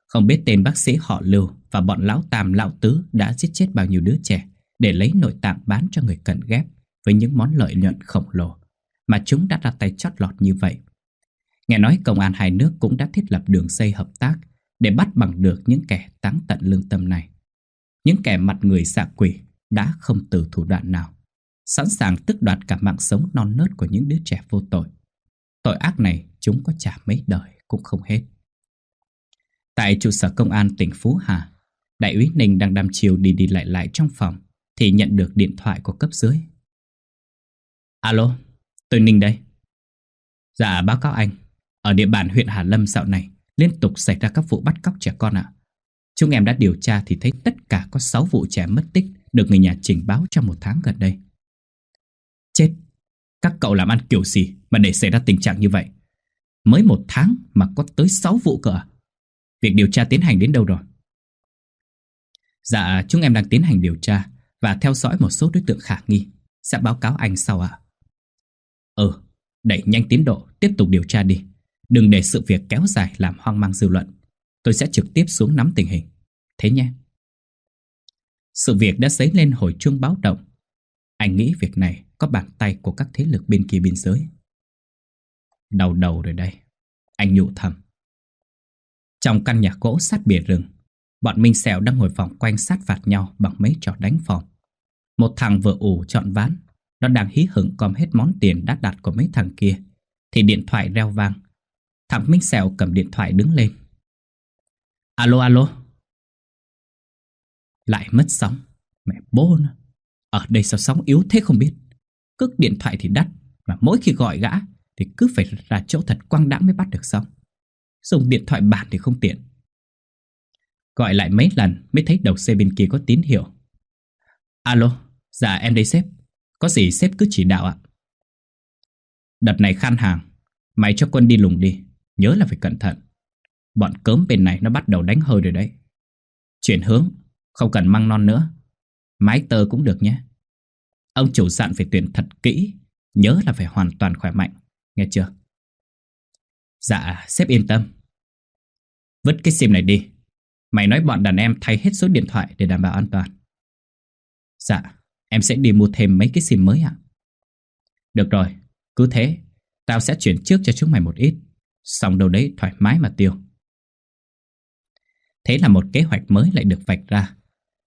Không biết tên bác sĩ họ Lưu và bọn lão tam, lão tứ đã giết chết bao nhiêu đứa trẻ Để lấy nội tạng bán cho người cần ghép Với những món lợi nhuận khổng lồ Mà chúng đã ra tay chót lọt như vậy. Nghe nói công an hai nước cũng đã thiết lập đường dây hợp tác Để bắt bằng được những kẻ táng tận lương tâm này. Những kẻ mặt người xạ quỷ đã không từ thủ đoạn nào, Sẵn sàng tức đoạt cả mạng sống non nớt của những đứa trẻ vô tội. Tội ác này chúng có trả mấy đời cũng không hết. Tại trụ sở công an tỉnh Phú Hà Đại úy Ninh đang đăm chiều đi đi lại lại trong phòng Thì nhận được điện thoại của cấp dưới. Alo, tôi Ninh đây. Dạ báo cáo anh. Ở địa bàn huyện Hà Lâm dạo này Liên tục xảy ra các vụ bắt cóc trẻ con ạ. Chúng em đã điều tra thì thấy tất cả có 6 vụ trẻ mất tích Được người nhà trình báo trong một tháng gần đây. Chết! Các cậu làm ăn kiểu gì mà để xảy ra tình trạng như vậy? Mới một tháng mà có tới 6 vụ cơ à? Việc điều tra tiến hành đến đâu rồi? Dạ chúng em đang tiến hành điều tra Và theo dõi một số đối tượng khả nghi. Sẽ báo cáo anh sau ạ. Ừ Đẩy nhanh tiến độ, Tiếp tục điều tra đi. Đừng để sự việc kéo dài làm hoang mang dư luận. Tôi sẽ trực tiếp xuống nắm tình hình. Thế nhé. Sự việc đã dấy lên hồi chuông báo động. Anh nghĩ việc này có bàn tay của các thế lực bên kia biên giới. Đầu đầu rồi đây. Anh nhụ thầm. Trong căn nhà gỗ sát bìa rừng Bọn Minh Sẹo đang ngồi vòng quanh sát phạt nhau bằng mấy trò đánh phòng Một thằng vừa ủ chọn ván. Nó đang hí hửng gom hết món tiền đã đặt của mấy thằng kia. Thì điện thoại reo vang. Thằng Minh Sẹo cầm điện thoại đứng lên. Alo alo. Lại mất sóng. Mẹ bố nó. Ở đây sao sóng yếu thế không biết? Cước điện thoại thì đắt, Mà mỗi khi gọi gã Thì cứ phải ra chỗ thật quang đãng mới bắt được sóng. Dùng điện thoại bản thì không tiện. Gọi lại mấy lần mới thấy đầu xe bên kia có tín hiệu. Alo, dạ em đây sếp. Có gì sếp cứ chỉ đạo ạ. Đợt này khan hàng. Mày cho quân đi lùng đi. Nhớ là phải cẩn thận. Bọn cớm bên này nó bắt đầu đánh hơi rồi đấy. Chuyển hướng. Không cần măng non nữa. Mái tơ cũng được nhé. Ông chủ dặn phải tuyển thật kỹ. Nhớ là phải hoàn toàn khỏe mạnh. Nghe chưa? Dạ sếp yên tâm. Vứt cái sim này đi. Mày nói bọn đàn em thay hết số điện thoại để đảm bảo an toàn. Dạ Em sẽ đi mua thêm mấy cái sim mới ạ. Được rồi, Cứ thế, Tao sẽ chuyển trước cho chúng mày một ít. Xong đâu đấy, thoải mái mà tiêu. Thế là một kế hoạch mới lại được vạch ra.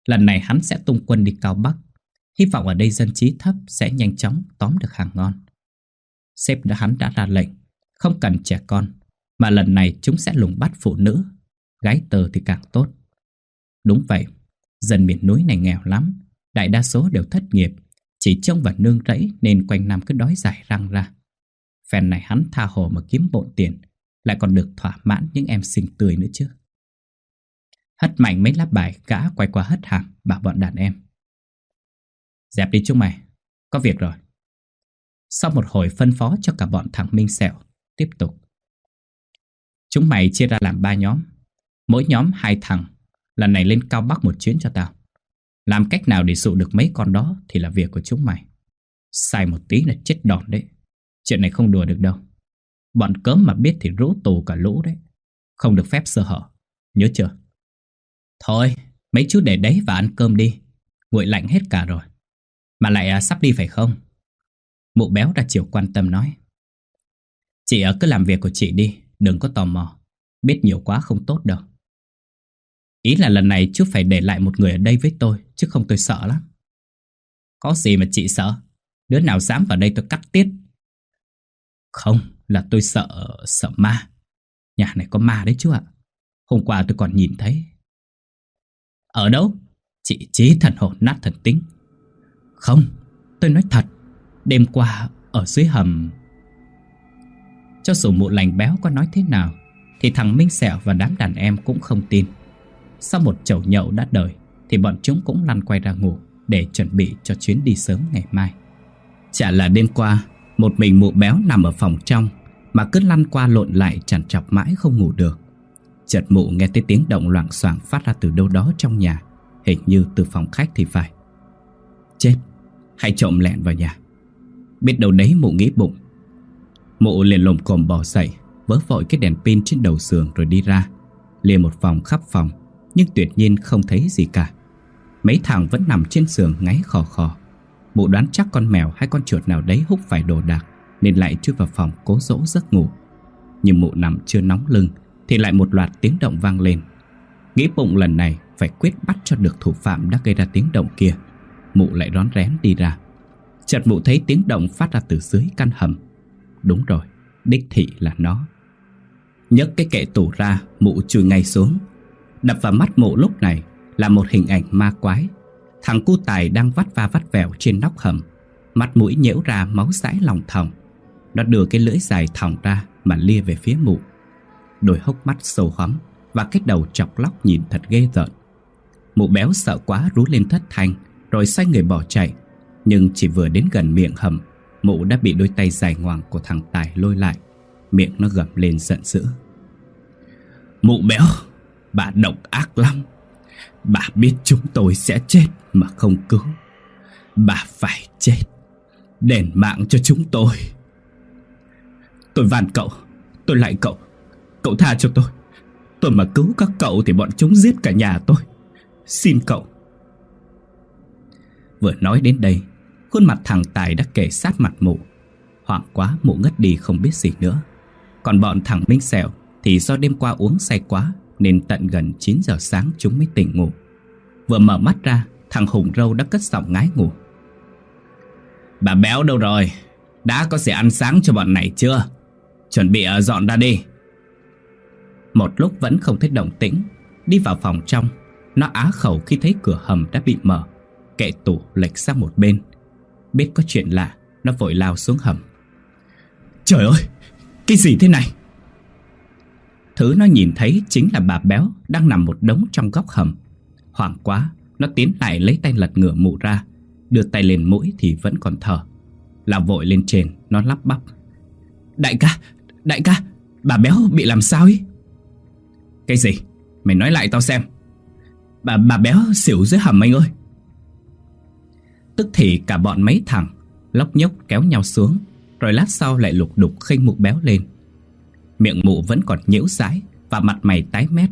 Lần này hắn sẽ tung quân đi cao Bắc. Hy vọng ở đây dân trí thấp sẽ nhanh chóng tóm được hàng ngon. Sếp đã hắn đã ra lệnh, Không cần trẻ con, Mà lần này chúng sẽ lùng bắt phụ nữ. Gái tờ thì càng tốt. Đúng vậy, Dân miền núi này nghèo lắm, Đại đa số đều thất nghiệp, Chỉ trông và nương rẫy nên quanh năm cứ đói dài răng ra. Phen này hắn tha hồ mà kiếm bộn tiền, Lại còn được thỏa mãn những em xinh tươi nữa chứ. Hất mạnh mấy lá bài gã quay qua hất hàng bảo bọn đàn em. Dẹp đi chúng mày, Có việc rồi. Sau một hồi phân phó cho cả bọn thằng Minh Sẹo, Tiếp tục. Chúng mày chia ra làm ba nhóm Mỗi nhóm hai thằng Lần này lên cao bắc một chuyến cho tao. Làm cách nào để dụ được mấy con đó Thì là việc của chúng mày. Sai một tí là chết đòn đấy. Chuyện này không đùa được đâu. Bọn cớm mà biết thì rũ tù cả lũ đấy. Không được phép sơ hở. Nhớ chưa? Thôi mấy chú để đấy và ăn cơm đi. Nguội lạnh hết cả rồi. Mà lại à, sắp đi phải không? Mụ béo ra chiều quan tâm nói. Chị ở cứ làm việc của chị đi. Đừng có tò mò. Biết nhiều quá không tốt đâu. Ý là lần này chú phải để lại một người ở đây với tôi, Chứ không tôi sợ lắm. Có gì mà chị sợ? Đứa nào dám vào đây tôi cắt tiết? Không, là tôi sợ Sợ ma. Nhà này có ma đấy chú ạ. Hôm qua tôi còn nhìn thấy. Ở đâu? Chị trí thần hồn nát thần tính. Không, tôi nói thật. Đêm qua ở dưới hầm. Cho dù mụ lành béo có nói thế nào, Thì thằng Minh Sẹo và đám đàn em cũng không tin. Sau một chầu nhậu đã đời Thì bọn chúng cũng lăn quay ra ngủ Để chuẩn bị cho chuyến đi sớm ngày mai. Chả là đêm qua, Một mình mụ béo nằm ở phòng trong Mà cứ lăn qua lộn lại chẳng chọc mãi không ngủ được. Chợt mụ nghe thấy tiếng động loảng xoảng phát ra từ đâu đó trong nhà, Hình như từ phòng khách thì phải. Chết, Hay trộm lẹn vào nhà. Biết đâu đấy mụ nghĩ bụng. Mụ liền lồm cồm bò dậy, Vớ vội cái đèn pin trên đầu giường rồi đi ra Liền một vòng khắp phòng nhưng tuyệt nhiên không thấy gì cả. Mấy thằng vẫn nằm trên giường ngáy khò khò. Mụ đoán chắc con mèo hay con chuột nào đấy hút phải đồ đạc Nên lại chui vào phòng cố dỗ giấc ngủ. Nhưng mụ nằm chưa nóng lưng Thì lại một loạt tiếng động vang lên. Nghĩ bụng lần này phải quyết bắt cho được thủ phạm đã gây ra tiếng động kia. Mụ lại rón rén đi ra. Chợt mụ thấy tiếng động phát ra từ dưới căn hầm. Đúng rồi, đích thị là nó. Nhấc cái kệ tủ ra Mụ chui ngay xuống. Đập vào mắt mụ lúc này Là một hình ảnh ma quái. Thằng cu tài đang vắt va vắt vẹo trên nóc hầm. Mắt mũi nhễu ra máu sãi lòng thòng. Nó đưa cái lưỡi dài thòng ra Mà lia về phía mụ. Đôi hốc mắt sâu hóm Và cái đầu chọc lóc nhìn thật ghê rợn Mụ béo sợ quá rú lên thất thanh, Rồi xoay người bỏ chạy. Nhưng chỉ vừa đến gần miệng hầm, Mụ đã bị đôi tay dài ngoằng của thằng Tài lôi lại. Miệng nó gầm lên giận dữ. Mụ béo Bà độc ác lắm. Bà biết chúng tôi sẽ chết mà không cứu. Bà phải chết, Đền mạng cho chúng tôi. Tôi van cậu, Tôi lại cậu. Cậu tha cho tôi. Tôi mà cứu các cậu thì bọn chúng giết cả nhà tôi. Xin cậu. Vừa nói đến đây, Khuôn mặt thằng Tài đã kể sát mặt mụ. Hoảng quá, mụ ngất đi không biết gì nữa. Còn bọn thằng Minh Sẹo Thì do đêm qua uống say quá nên tận gần 9 giờ sáng chúng mới tỉnh ngủ. Vừa mở mắt ra, Thằng Hùng Râu đã cất giọng ngái ngủ. Bà béo đâu rồi? Đã có gì ăn sáng cho bọn này chưa? Chuẩn bị ở dọn ra đi. Một lúc vẫn không thấy động tĩnh, Đi vào phòng trong, Nó á khẩu khi thấy cửa hầm đã bị mở Kệ tủ lệch sang một bên. Biết có chuyện lạ, Nó vội lao xuống hầm. Trời ơi, Cái gì thế này? Thứ nó nhìn thấy chính là bà béo Đang nằm một đống trong góc hầm. Hoảng quá, Nó tiến lại lấy tay lật ngửa mụ ra. Đưa tay lên mũi thì vẫn còn thở. Là vội lên trên, Nó lắp bắp. Đại ca Đại ca, Bà béo bị làm sao ý? Cái gì? Mày nói lại tao xem. Bà bà béo xỉu dưới hầm anh ơi. Tức thì cả bọn mấy thằng Lóc nhóc kéo nhau xuống, Rồi lát sau lại lục đục khinh mụ béo lên. Miệng mụ vẫn còn nhiễu dãi Và mặt mày tái mét.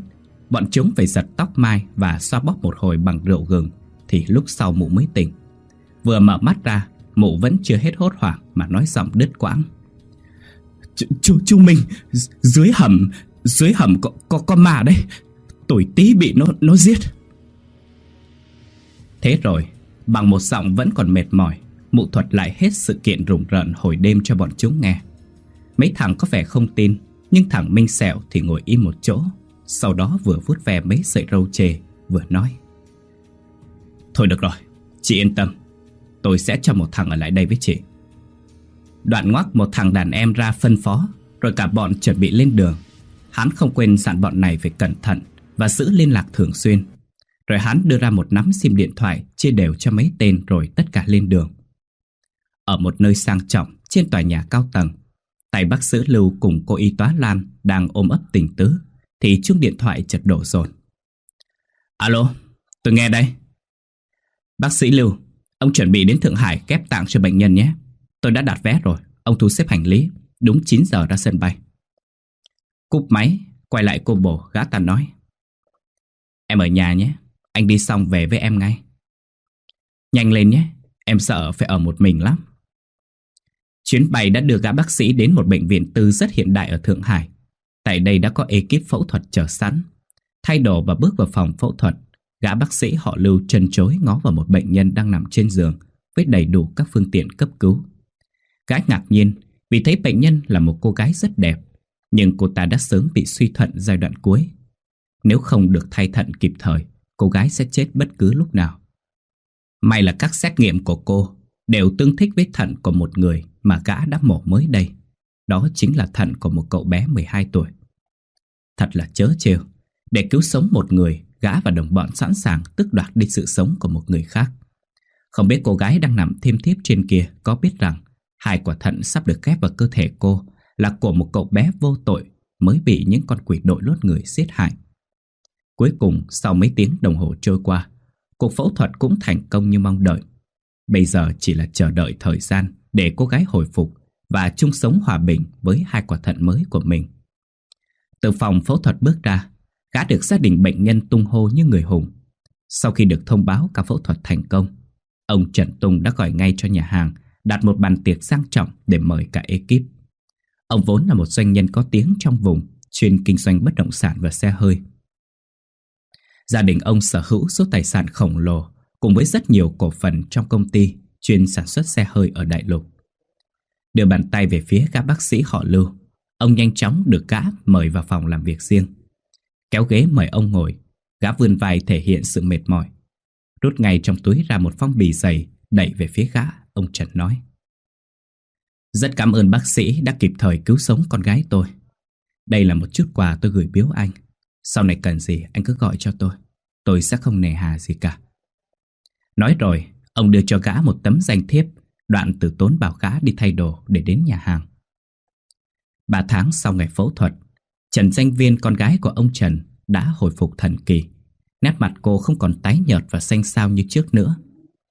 Bọn chúng phải giật tóc mai Và xoa bóp một hồi bằng rượu gừng Thì lúc sau mụ mới tỉnh. Vừa mở mắt ra Mụ vẫn chưa hết hốt hoảng Mà nói giọng đứt quãng. Chú, chú Minh Dưới hầm Dưới hầm có, có con ma đấy. Tuổi tí bị nó nó giết. Thế rồi Bằng một giọng vẫn còn mệt mỏi Mụ thuật lại hết sự kiện rùng rợn hồi đêm cho bọn chúng nghe. Mấy thằng có vẻ không tin nhưng thằng Minh Sẹo thì ngồi im một chỗ Sau đó vừa vuốt ve mấy sợi râu chề Vừa nói. Thôi được rồi, chị yên tâm Tôi sẽ cho một thằng ở lại đây với chị. Đoạn ngoắc một thằng đàn em ra phân phó Rồi cả bọn chuẩn bị lên đường. Hắn không quên dặn bọn này phải cẩn thận Và giữ liên lạc thường xuyên. Rồi hắn đưa ra một nắm sim điện thoại Chia đều cho mấy tên rồi tất cả lên đường. Ở một nơi sang trọng Trên tòa nhà cao tầng Tay bác sĩ Lưu cùng cô y tá Lan Đang ôm ấp tình tứ Thì chuông điện thoại chật đổ dồn. Alo, tôi nghe đây. Bác sĩ Lưu Ông chuẩn bị đến Thượng Hải ghép tạng cho bệnh nhân nhé. Tôi đã đặt vé rồi Ông thu xếp hành lý Đúng 9 giờ ra sân bay. Cúp máy Quay lại cô bồ gã ta nói. Em ở nhà nhé Anh đi xong về với em ngay. Nhanh lên nhé Em sợ phải ở một mình lắm. Chuyến bay đã đưa gã bác sĩ đến một bệnh viện tư rất hiện đại ở Thượng Hải. Tại đây đã có ekip phẫu thuật chờ sẵn. Thay đồ và bước vào phòng phẫu thuật, gã bác sĩ họ lưu chân chối ngó vào một bệnh nhân đang nằm trên giường với đầy đủ các phương tiện cấp cứu. Gã ngạc nhiên vì thấy bệnh nhân là một cô gái rất đẹp, nhưng cô ta đã sớm bị suy thận giai đoạn cuối. Nếu không được thay thận kịp thời, cô gái sẽ chết bất cứ lúc nào. May là các xét nghiệm của cô đều tương thích với thận của một người mà gã đã mổ mới đây. Đó chính là thận của một cậu bé 12 tuổi. Thật là chớ trêu. Để cứu sống một người, gã và đồng bọn sẵn sàng tước đoạt đi sự sống của một người khác. Không biết cô gái đang nằm thêm thiếp trên kia có biết rằng hai quả thận sắp được ghép vào cơ thể cô là của một cậu bé vô tội mới bị những con quỷ đội lốt người giết hại. Cuối cùng, sau mấy tiếng đồng hồ trôi qua, cuộc phẫu thuật cũng thành công như mong đợi. Bây giờ chỉ là chờ đợi thời gian để cô gái hồi phục và chung sống hòa bình với hai quả thận mới của mình. Từ phòng phẫu thuật bước ra, gã được gia đình bệnh nhân tung hô như người hùng. Sau khi được thông báo ca phẫu thuật thành công, ông Trần Tùng đã gọi ngay cho nhà hàng đặt một bàn tiệc sang trọng để mời cả ekip. Ông vốn là một doanh nhân có tiếng trong vùng, chuyên kinh doanh bất động sản và xe hơi. Gia đình ông sở hữu số tài sản khổng lồ cùng với rất nhiều cổ phần trong công ty chuyên sản xuất xe hơi ở Đại Lục. Đưa bàn tay về phía các bác sĩ họ Lưu, ông nhanh chóng được gã mời vào phòng làm việc riêng. Kéo ghế mời ông ngồi, gã vươn vai thể hiện sự mệt mỏi. Rút ngay trong túi ra một phong bì dày đẩy về phía gã, ông Trần nói. Rất cảm ơn bác sĩ đã kịp thời cứu sống con gái tôi. Đây là một chút quà tôi gửi biếu anh. Sau này cần gì anh cứ gọi cho tôi. Tôi sẽ không nề hà gì cả. Nói rồi, ông đưa cho gã một tấm danh thiếp, đoạn từ tốn bảo gã đi thay đồ để đến nhà hàng. Ba tháng sau ngày phẫu thuật, Trần Danh Viên con gái của ông Trần đã hồi phục thần kỳ. Nét mặt cô không còn tái nhợt và xanh xao như trước nữa,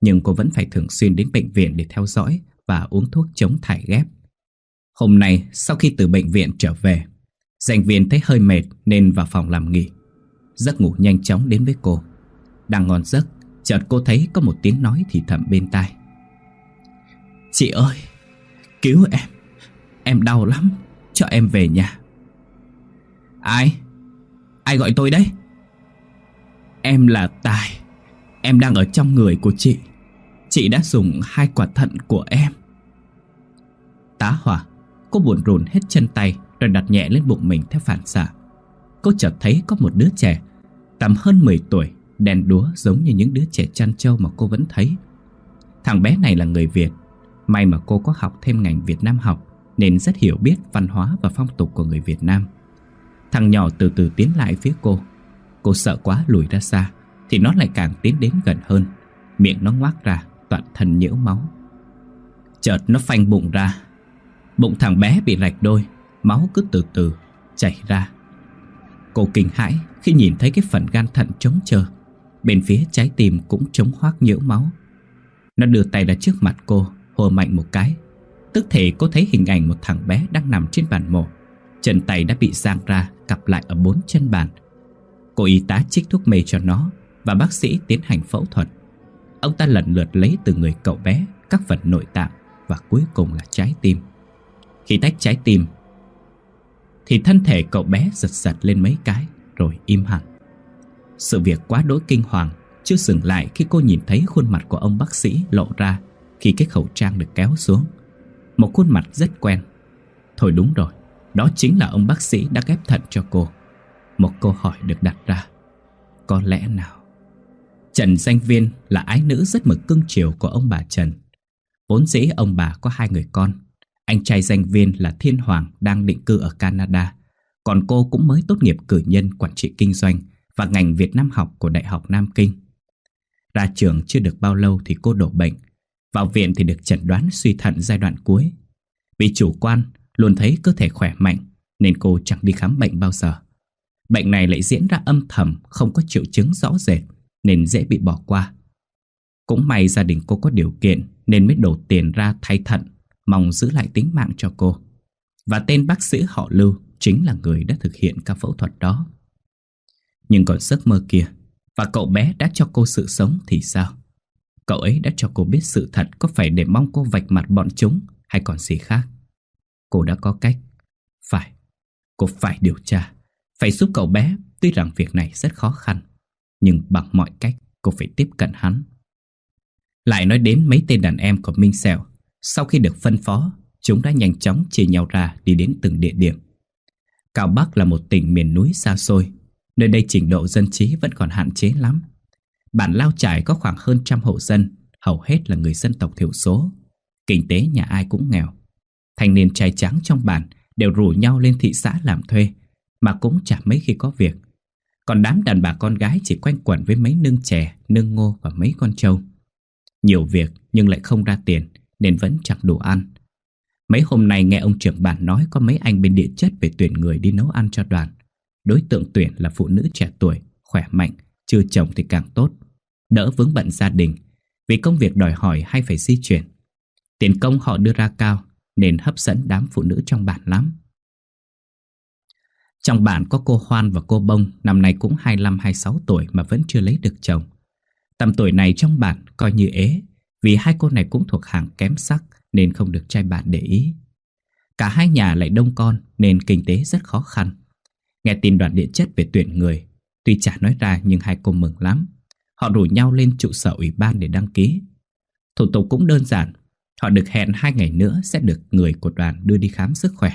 nhưng cô vẫn phải thường xuyên đến bệnh viện để theo dõi và uống thuốc chống thải ghép. Hôm nay, sau khi từ bệnh viện trở về, Danh Viên thấy hơi mệt nên vào phòng làm nghỉ. Giấc ngủ nhanh chóng đến với cô. Đang ngon giấc, Chợt cô thấy có một tiếng nói thì thầm bên tai. Chị ơi, Cứu em. Em đau lắm, Cho em về nhà. Ai? Ai gọi tôi đấy? Em là Tài. Em đang ở trong người của chị. Chị đã dùng hai quả thận của em. Tá hỏa, Cô buồn rùn hết chân tay Rồi đặt nhẹ lên bụng mình theo phản xạ. Cô chợt thấy có một đứa trẻ Tầm hơn 10 tuổi Đèn đúa giống như những đứa trẻ chăn trâu mà cô vẫn thấy. Thằng bé này là người Việt. May mà cô có học thêm ngành Việt Nam học, Nên rất hiểu biết văn hóa và phong tục của người Việt Nam. Thằng nhỏ từ từ tiến lại phía cô. Cô sợ quá lùi ra xa, Thì nó lại càng tiến đến gần hơn. Miệng nó ngoác ra, Toàn thân nhiễu máu. Chợt nó phanh bụng ra. Bụng thằng bé bị rạch đôi, Máu cứ từ từ chảy ra. Cô kinh hãi khi nhìn thấy cái phần gan thận trống trơ. Bên phía trái tim cũng trống hoác nhễu máu. Nó đưa tay ra trước mặt cô Hồ mạnh một cái. Tức thể cô thấy hình ảnh một thằng bé đang nằm trên bàn mổ. Chân tay đã bị giang ra, Cặp lại ở bốn chân bàn. Cô y tá trích thuốc mê cho nó Và bác sĩ tiến hành phẫu thuật. Ông ta lần lượt lấy từ người cậu bé Các phần nội tạng Và cuối cùng là trái tim. Khi tách trái tim, Thì thân thể cậu bé giật giật lên mấy cái, Rồi im hẳn. Sự việc quá đỗi kinh hoàng, Chưa dừng lại khi cô nhìn thấy khuôn mặt của ông bác sĩ lộ ra Khi cái khẩu trang được kéo xuống Một khuôn mặt rất quen Thôi đúng rồi, Đó chính là ông bác sĩ đã ghép thận cho cô Một câu hỏi được đặt ra Có lẽ nào Trần Danh Viên là ái nữ rất mực cưng chiều của ông bà Trần. Vốn dĩ ông bà có hai người con. Anh trai Danh Viên là Thiên Hoàng đang định cư ở Canada. Còn cô cũng mới tốt nghiệp cử nhân quản trị kinh doanh và ngành Việt Nam học của Đại học Nam Kinh. Ra trường chưa được bao lâu thì cô đổ bệnh. Vào viện thì được chẩn đoán suy thận giai đoạn cuối. Vì chủ quan, luôn thấy cơ thể khỏe mạnh nên cô chẳng đi khám bệnh bao giờ. Bệnh này lại diễn ra âm thầm, không có triệu chứng rõ rệt nên dễ bị bỏ qua. Cũng may gia đình cô có điều kiện nên mới đổ tiền ra thay thận, mong giữ lại tính mạng cho cô. Và tên bác sĩ họ Lưu chính là người đã thực hiện ca phẫu thuật đó. Nhưng còn giấc mơ kia, và cậu bé đã cho cô sự sống thì sao? Cậu ấy đã cho cô biết sự thật có phải để mong cô vạch mặt bọn chúng hay còn gì khác? Cô đã có cách. Phải, cô phải điều tra, phải giúp cậu bé tuy rằng việc này rất khó khăn nhưng bằng mọi cách cô phải tiếp cận hắn. Lại nói đến mấy tên đàn em của Minh Sẹo, sau khi được phân phó, chúng đã nhanh chóng chia nhau ra đi đến từng địa điểm. Cao Bắc là một tỉnh miền núi xa xôi, nơi đây trình độ dân trí vẫn còn hạn chế lắm. Bản Lao Trải có khoảng hơn trăm hộ dân, hầu hết là người dân tộc thiểu số. Kinh tế nhà ai cũng nghèo. Thanh niên trai trắng trong bản đều rủ nhau lên thị xã làm thuê, mà cũng chả mấy khi có việc. Còn đám đàn bà con gái chỉ quanh quẩn với mấy nương chè, nương ngô và mấy con trâu. Nhiều việc nhưng lại không ra tiền nên vẫn chẳng đủ ăn. Mấy hôm nay nghe ông trưởng bản nói có mấy anh bên địa chất về tuyển người đi nấu ăn cho đoàn. Đối tượng tuyển là phụ nữ trẻ tuổi, khỏe mạnh, chưa chồng thì càng tốt. Đỡ vướng bận gia đình vì công việc đòi hỏi hay phải di chuyển. Tiền công họ đưa ra cao nên hấp dẫn đám phụ nữ trong bản lắm. Trong bản có cô Hoan và cô Bông Năm nay cũng 25-26 tuổi mà vẫn chưa lấy được chồng Tầm tuổi này trong bản coi như ế Vì hai cô này cũng thuộc hàng kém sắc Nên không được trai bạn để ý Cả hai nhà lại đông con Nên kinh tế rất khó khăn Nghe tin đoàn địa chất về tuyển người, Tuy chả nói ra nhưng hai cô mừng lắm. Họ rủ nhau lên trụ sở ủy ban để đăng ký. Thủ tục cũng đơn giản, Họ được hẹn hai ngày nữa sẽ được người của đoàn đưa đi khám sức khỏe.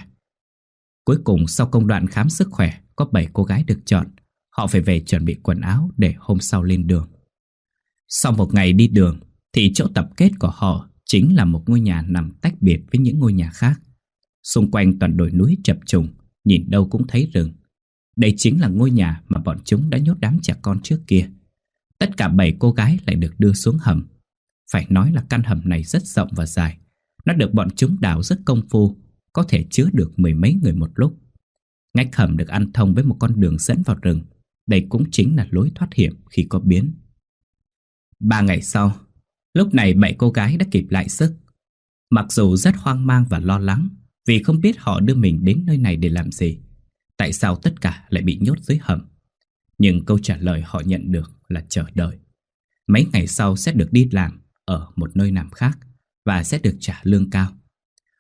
Cuối cùng, sau công đoạn khám sức khỏe, Có 7 cô gái được chọn. Họ phải về chuẩn bị quần áo để hôm sau lên đường. Sau một ngày đi đường, Thì chỗ tập kết của họ Chính là một ngôi nhà nằm tách biệt với những ngôi nhà khác. Xung quanh toàn đồi núi chập trùng, Nhìn đâu cũng thấy rừng. Đây chính là ngôi nhà mà bọn chúng đã nhốt đám trẻ con trước kia Tất cả bảy cô gái lại được đưa xuống hầm Phải nói là căn hầm này rất rộng và dài Nó được bọn chúng đào rất công phu có thể chứa được mười mấy người một lúc. Ngách hầm được ăn thông với một con đường dẫn vào rừng. Đây cũng chính là lối thoát hiểm khi có biến. Ba ngày sau, lúc này bảy cô gái đã kịp lại sức. Mặc dù rất hoang mang và lo lắng vì không biết họ đưa mình đến nơi này để làm gì. Tại sao tất cả lại bị nhốt dưới hầm? Nhưng câu trả lời họ nhận được là chờ đợi. Mấy ngày sau sẽ được đi làm ở một nơi nào khác và sẽ được trả lương cao.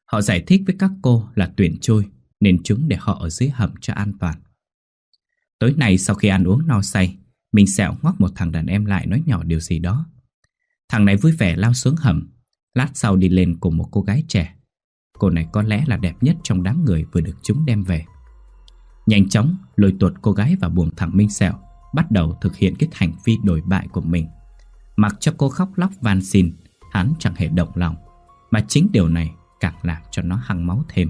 Họ giải thích với các cô là tuyển trôi nên chúng để họ ở dưới hầm cho an toàn. Tối nay sau khi ăn uống no say, mình sẹo ngoắc một thằng đàn em lại nói nhỏ điều gì đó. Thằng này vui vẻ lao xuống hầm, lát sau đi lên cùng một cô gái trẻ. Cô này có lẽ là đẹp nhất trong đám người vừa được chúng đem về Nhanh chóng lôi tuột cô gái vào buồng thằng Minh Sẹo Bắt đầu thực hiện cái hành vi đổi bại của mình. Mặc cho cô khóc lóc van xin Hắn chẳng hề động lòng Mà chính điều này càng làm cho nó hăng máu thêm.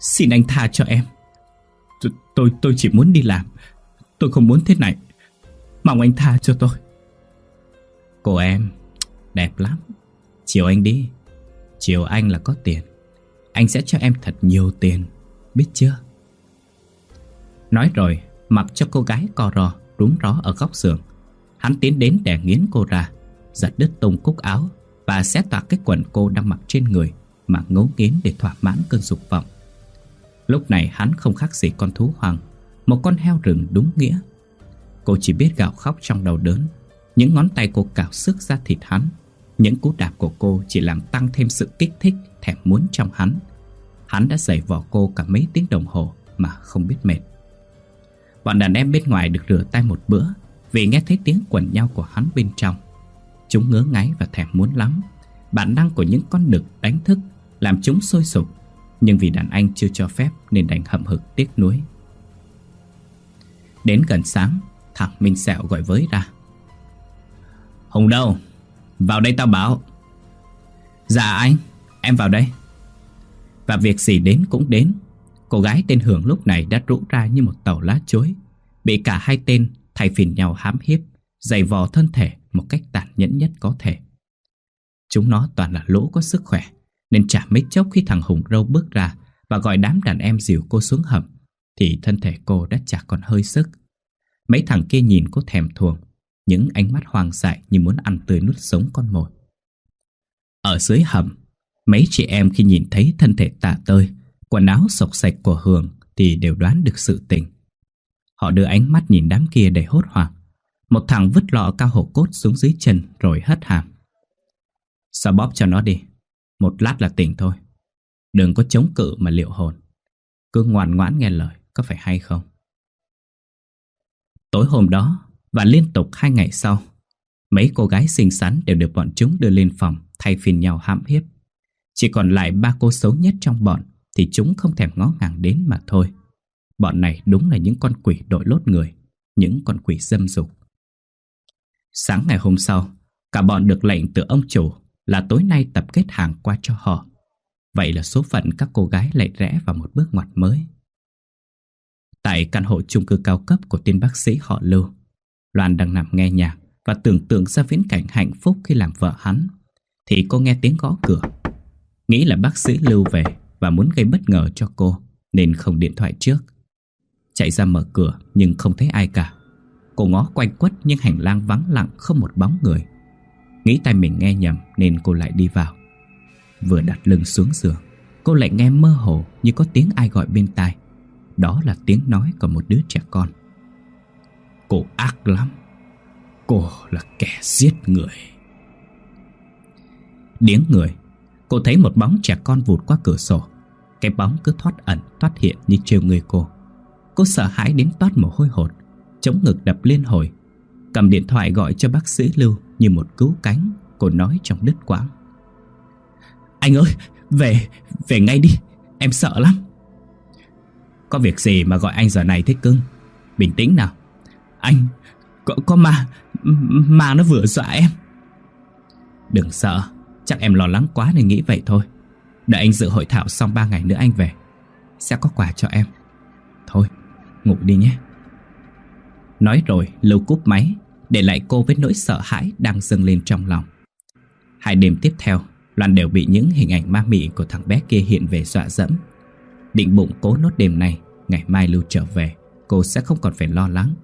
Xin anh tha cho em. Tôi, tôi, tôi chỉ muốn đi làm. Tôi không muốn thế này. Mong anh tha cho tôi. Cô em Đẹp lắm. Chiều anh đi. Chiều anh là có tiền. Anh sẽ cho em thật nhiều tiền. Biết chưa? Nói rồi, Mặc cho cô gái co ro Rúng ró ở góc giường. Hắn tiến đến để nghiến cô ra, Giật đứt tung cúc áo Và xé toạc cái quần cô đang mặc trên người Mà ngấu nghiến để thỏa mãn cơn dục vọng. Lúc này hắn không khác gì con thú hoang, Một con heo rừng đúng nghĩa. Cô chỉ biết gào khóc trong đầu đớn. Những ngón tay cô cào sức ra thịt hắn, Những cú đạp của cô chỉ làm tăng thêm sự kích thích Thèm muốn trong hắn. Hắn đã giày vò cô cả mấy tiếng đồng hồ Mà không biết mệt. Bọn đàn em bên ngoài được rửa tay một bữa Vì nghe thấy tiếng quần nhau của hắn bên trong. Chúng ngứa ngáy và thèm muốn lắm. Bản năng của những con đực đánh thức Làm chúng sôi sục, Nhưng vì đàn anh chưa cho phép Nên đành hậm hực tiếc nuối. Đến gần sáng, Thằng Minh Sẹo gọi với ra. Hùng đâu? Vào đây tao bảo. Dạ anh, Em vào đây. Và việc gì đến cũng đến. Cô gái tên Hưởng lúc này đã rũ ra như một tàu lá chuối, Bị cả hai tên thay phiền nhau hãm hiếp Giày vò thân thể một cách tàn nhẫn nhất có thể. Chúng nó toàn là lỗ có sức khỏe Nên chả mấy chốc khi thằng Hùng Râu bước ra Và gọi đám đàn em dìu cô xuống hầm Thì thân thể cô đã chả còn hơi sức. Mấy thằng kia nhìn cô thèm thuồng Những ánh mắt hoang dại như muốn ăn tươi nuốt sống con mồi. Ở dưới hầm Mấy chị em khi nhìn thấy thân thể tạ tơi Quần áo sọc sạch của Hường Thì đều đoán được sự tình. Họ đưa ánh mắt nhìn đám kia đầy hốt hoảng. Một thằng vứt lọ cao hổ cốt xuống dưới chân Rồi hất hàm. Sao bóp cho nó đi? Một lát là tỉnh thôi. Đừng có chống cự mà liệu hồn. Cứ ngoan ngoãn nghe lời Có phải hay không? Tối hôm đó và liên tục hai ngày sau, mấy cô gái xinh xắn đều được bọn chúng đưa lên phòng thay phiên nhau hãm hiếp. Chỉ còn lại ba cô xấu nhất trong bọn thì chúng không thèm ngó ngàng đến mà thôi. Bọn này đúng là những con quỷ đội lốt người, những con quỷ dâm dục. Sáng ngày hôm sau, cả bọn được lệnh từ ông chủ là tối nay tập kết hàng qua cho họ. Vậy là số phận các cô gái lại rẽ vào một bước ngoặt mới. Tại căn hộ chung cư cao cấp của tiên bác sĩ họ Lưu Loan đang nằm nghe nhạc Và tưởng tượng ra viễn cảnh hạnh phúc khi làm vợ hắn Thì cô nghe tiếng gõ cửa Nghĩ là bác sĩ Lưu về Và muốn gây bất ngờ cho cô, Nên không điện thoại trước. Chạy ra mở cửa, nhưng không thấy ai cả. Cô ngó quanh quất nhưng hành lang vắng lặng Không một bóng người. Nghĩ tay mình nghe nhầm, nên cô lại đi vào. Vừa đặt lưng xuống giường, Cô lại nghe mơ hồ như có tiếng ai gọi bên tai. Đó là tiếng nói của một đứa trẻ con. Cô ác lắm. Cô là kẻ giết người. Điếng người. Cô thấy một bóng trẻ con vụt qua cửa sổ. Cái bóng cứ thoát ẩn thoát hiện như trêu người cô. Cô sợ hãi đến toát mồ hôi hột Chống ngực đập liên hồi. Cầm điện thoại gọi cho bác sĩ Lưu Như một cứu cánh Cô nói trong đứt quãng. Anh ơi Về Về ngay đi Em sợ lắm. Có việc gì mà gọi anh giờ này thế cưng? Bình tĩnh nào. Anh Có, có ma Ma nó vừa dọa em. Đừng sợ Chắc em lo lắng quá nên nghĩ vậy thôi. Đợi anh dự hội thảo xong 3 ngày nữa anh về, Sẽ có quà cho em. Thôi, ngủ đi nhé. Nói rồi, Lưu cúp máy, Để lại cô với nỗi sợ hãi đang dâng lên trong lòng. Hai đêm tiếp theo, Loan đều bị những hình ảnh ma mị của thằng bé kia hiện về dọa dẫm. Định bụng cố nốt đêm này, Ngày mai Lưu trở về, Cô sẽ không còn phải lo lắng.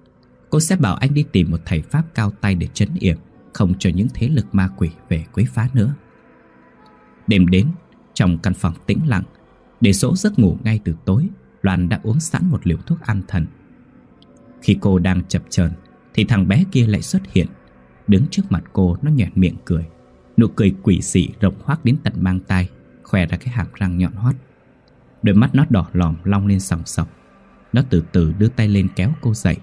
Cô sẽ bảo anh đi tìm một thầy Pháp cao tay để chấn yểm, Không cho những thế lực ma quỷ về quấy phá nữa. Đêm đến, Trong căn phòng tĩnh lặng, Để dỗ giấc ngủ ngay từ tối, Loan đã uống sẵn một liều thuốc an thần. Khi cô đang chập chờn, Thì thằng bé kia lại xuất hiện. Đứng trước mặt cô, nó nhẹt miệng cười. Nụ cười quỷ dị rộng hoác đến tận mang tai, Khoe ra cái hàm răng nhọn hoắt. Đôi mắt nó đỏ lòm long lên sòng sọc. Nó từ từ đưa tay lên kéo cô dậy.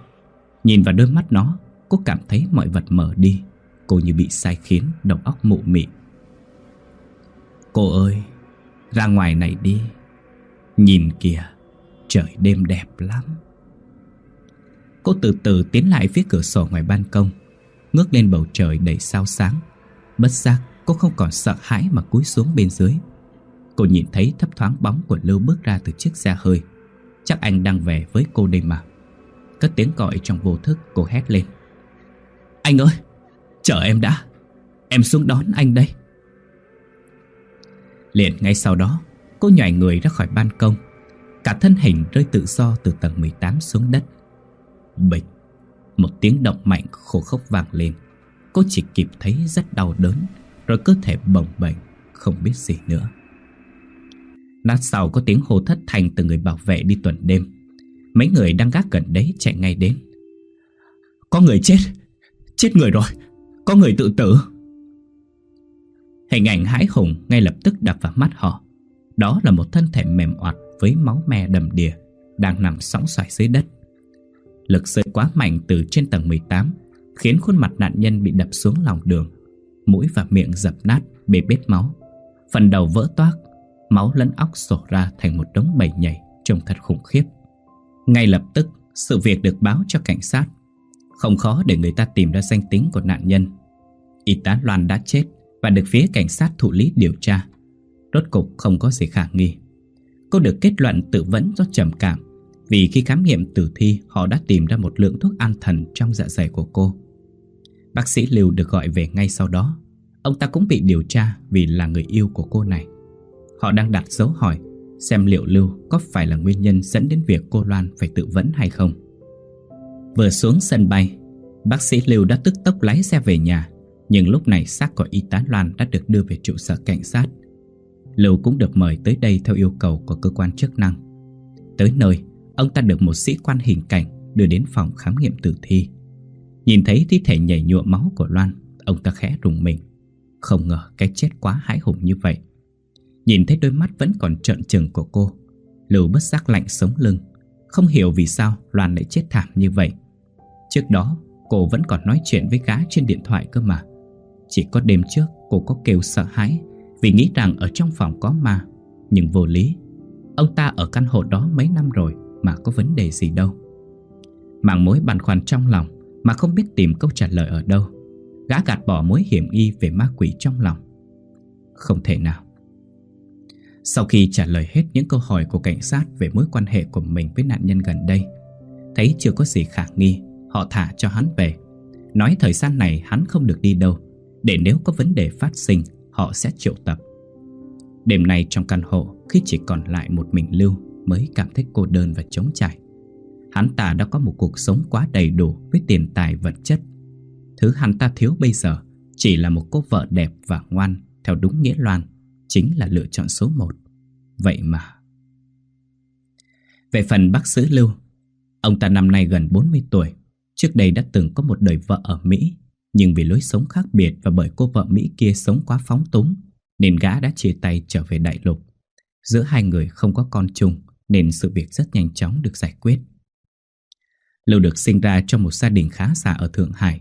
Nhìn vào đôi mắt nó, Cô cảm thấy mọi vật mở đi. Cô như bị sai khiến, Đầu óc mụ mị. Cô ơi, Ra ngoài này đi. Nhìn kìa, Trời đêm đẹp lắm. Cô từ từ tiến lại phía cửa sổ ngoài ban công, Ngước lên bầu trời đầy sao sáng. Bất giác, cô không còn sợ hãi mà cúi xuống bên dưới. Cô nhìn thấy thấp thoáng bóng của Lưu bước ra từ chiếc xe hơi. Chắc anh đang về với cô đây mà. Cất tiếng gọi trong vô thức, cô hét lên. Anh ơi, Chờ em đã. Em xuống đón anh đây. Liền ngay sau đó, Cô nhảy người ra khỏi ban công. Cả thân hình rơi tự do từ tầng 18 xuống đất. Bịch! Một tiếng động mạnh khổ khốc vang lên. Cô chỉ kịp thấy rất đau đớn, Rồi cơ thể bồng bềnh, Không biết gì nữa. Lát sau có tiếng hô thất thành từ người bảo vệ đi tuần đêm. Mấy người đang gác gần đấy chạy ngay đến. Có người chết! Chết người rồi! Có người tự tử! Hình ảnh hãi hùng ngay lập tức đập vào mắt họ. Đó là một thân thể mềm oặt với máu me đầm đìa Đang nằm sóng xoài dưới đất. Lực rơi quá mạnh từ trên tầng 18 Khiến khuôn mặt nạn nhân bị đập xuống lòng đường. Mũi và miệng dập nát, bê bết máu. Phần đầu vỡ toác, Máu lẫn óc sổ ra thành một đống bầy nhảy, Trông thật khủng khiếp. Ngay lập tức, sự việc được báo cho cảnh sát. Không khó để người ta tìm ra danh tính của nạn nhân. Y tá Loan đã chết. Và được phía cảnh sát thụ lý điều tra. Rốt cục không có gì khả nghi. Cô được kết luận tự vẫn do trầm cảm, Vì khi khám nghiệm tử thi, Họ đã tìm ra một lượng thuốc an thần Trong dạ dày của cô. Bác sĩ Lưu được gọi về ngay sau đó. Ông ta cũng bị điều tra Vì là người yêu của cô này. Họ đang đặt dấu hỏi Xem liệu Lưu có phải là nguyên nhân Dẫn đến việc cô Loan phải tự vẫn hay không. Vừa xuống sân bay, Bác sĩ Lưu đã tức tốc lái xe về nhà. Nhưng lúc này xác của y tá Loan đã được đưa về trụ sở cảnh sát Lưu cũng được mời tới đây theo yêu cầu của cơ quan chức năng. Tới nơi, ông ta được một sĩ quan hình cảnh đưa đến phòng khám nghiệm tử thi. Nhìn thấy thi thể nhảy nhụa máu của Loan, ông ta khẽ rùng mình. Không ngờ cái chết quá hãi hùng như vậy. Nhìn thấy đôi mắt vẫn còn trợn trừng của cô, Lưu bất giác lạnh sống lưng. Không hiểu vì sao Loan lại chết thảm như vậy. Trước đó, cô vẫn còn nói chuyện với gã trên điện thoại cơ mà. Chỉ có đêm trước cô có kêu sợ hãi vì nghĩ rằng ở trong phòng có ma. Nhưng vô lý, Ông ta ở căn hộ đó mấy năm rồi Mà có vấn đề gì đâu. Mạng mối băn khoăn trong lòng Mà không biết tìm câu trả lời ở đâu. Gã gạt bỏ mối hiểm nghi về ma quỷ trong lòng. Không thể nào. Sau khi trả lời hết những câu hỏi của cảnh sát Về mối quan hệ của mình với nạn nhân gần đây, Thấy chưa có gì khả nghi, Họ thả cho hắn về. Nói thời gian này hắn không được đi đâu để nếu có vấn đề phát sinh họ sẽ triệu tập. Đêm nay trong căn hộ, khi chỉ còn lại một mình Lưu mới cảm thấy cô đơn và trống trải. Hắn ta đã có một cuộc sống quá đầy đủ với tiền tài vật chất. Thứ hắn ta thiếu bây giờ chỉ là một cô vợ đẹp và ngoan theo đúng nghĩa loan, chính là lựa chọn số một. Vậy mà... Về phần bác sĩ Lưu, ông ta năm nay gần 40 tuổi, trước đây đã từng có một đời vợ ở Mỹ nhưng vì lối sống khác biệt và bởi cô vợ Mỹ kia sống quá phóng túng, Nên gã đã chia tay trở về đại lục. Giữa hai người không có con chung, Nên sự việc rất nhanh chóng được giải quyết. Lưu được sinh ra trong một gia đình khá giả ở Thượng Hải.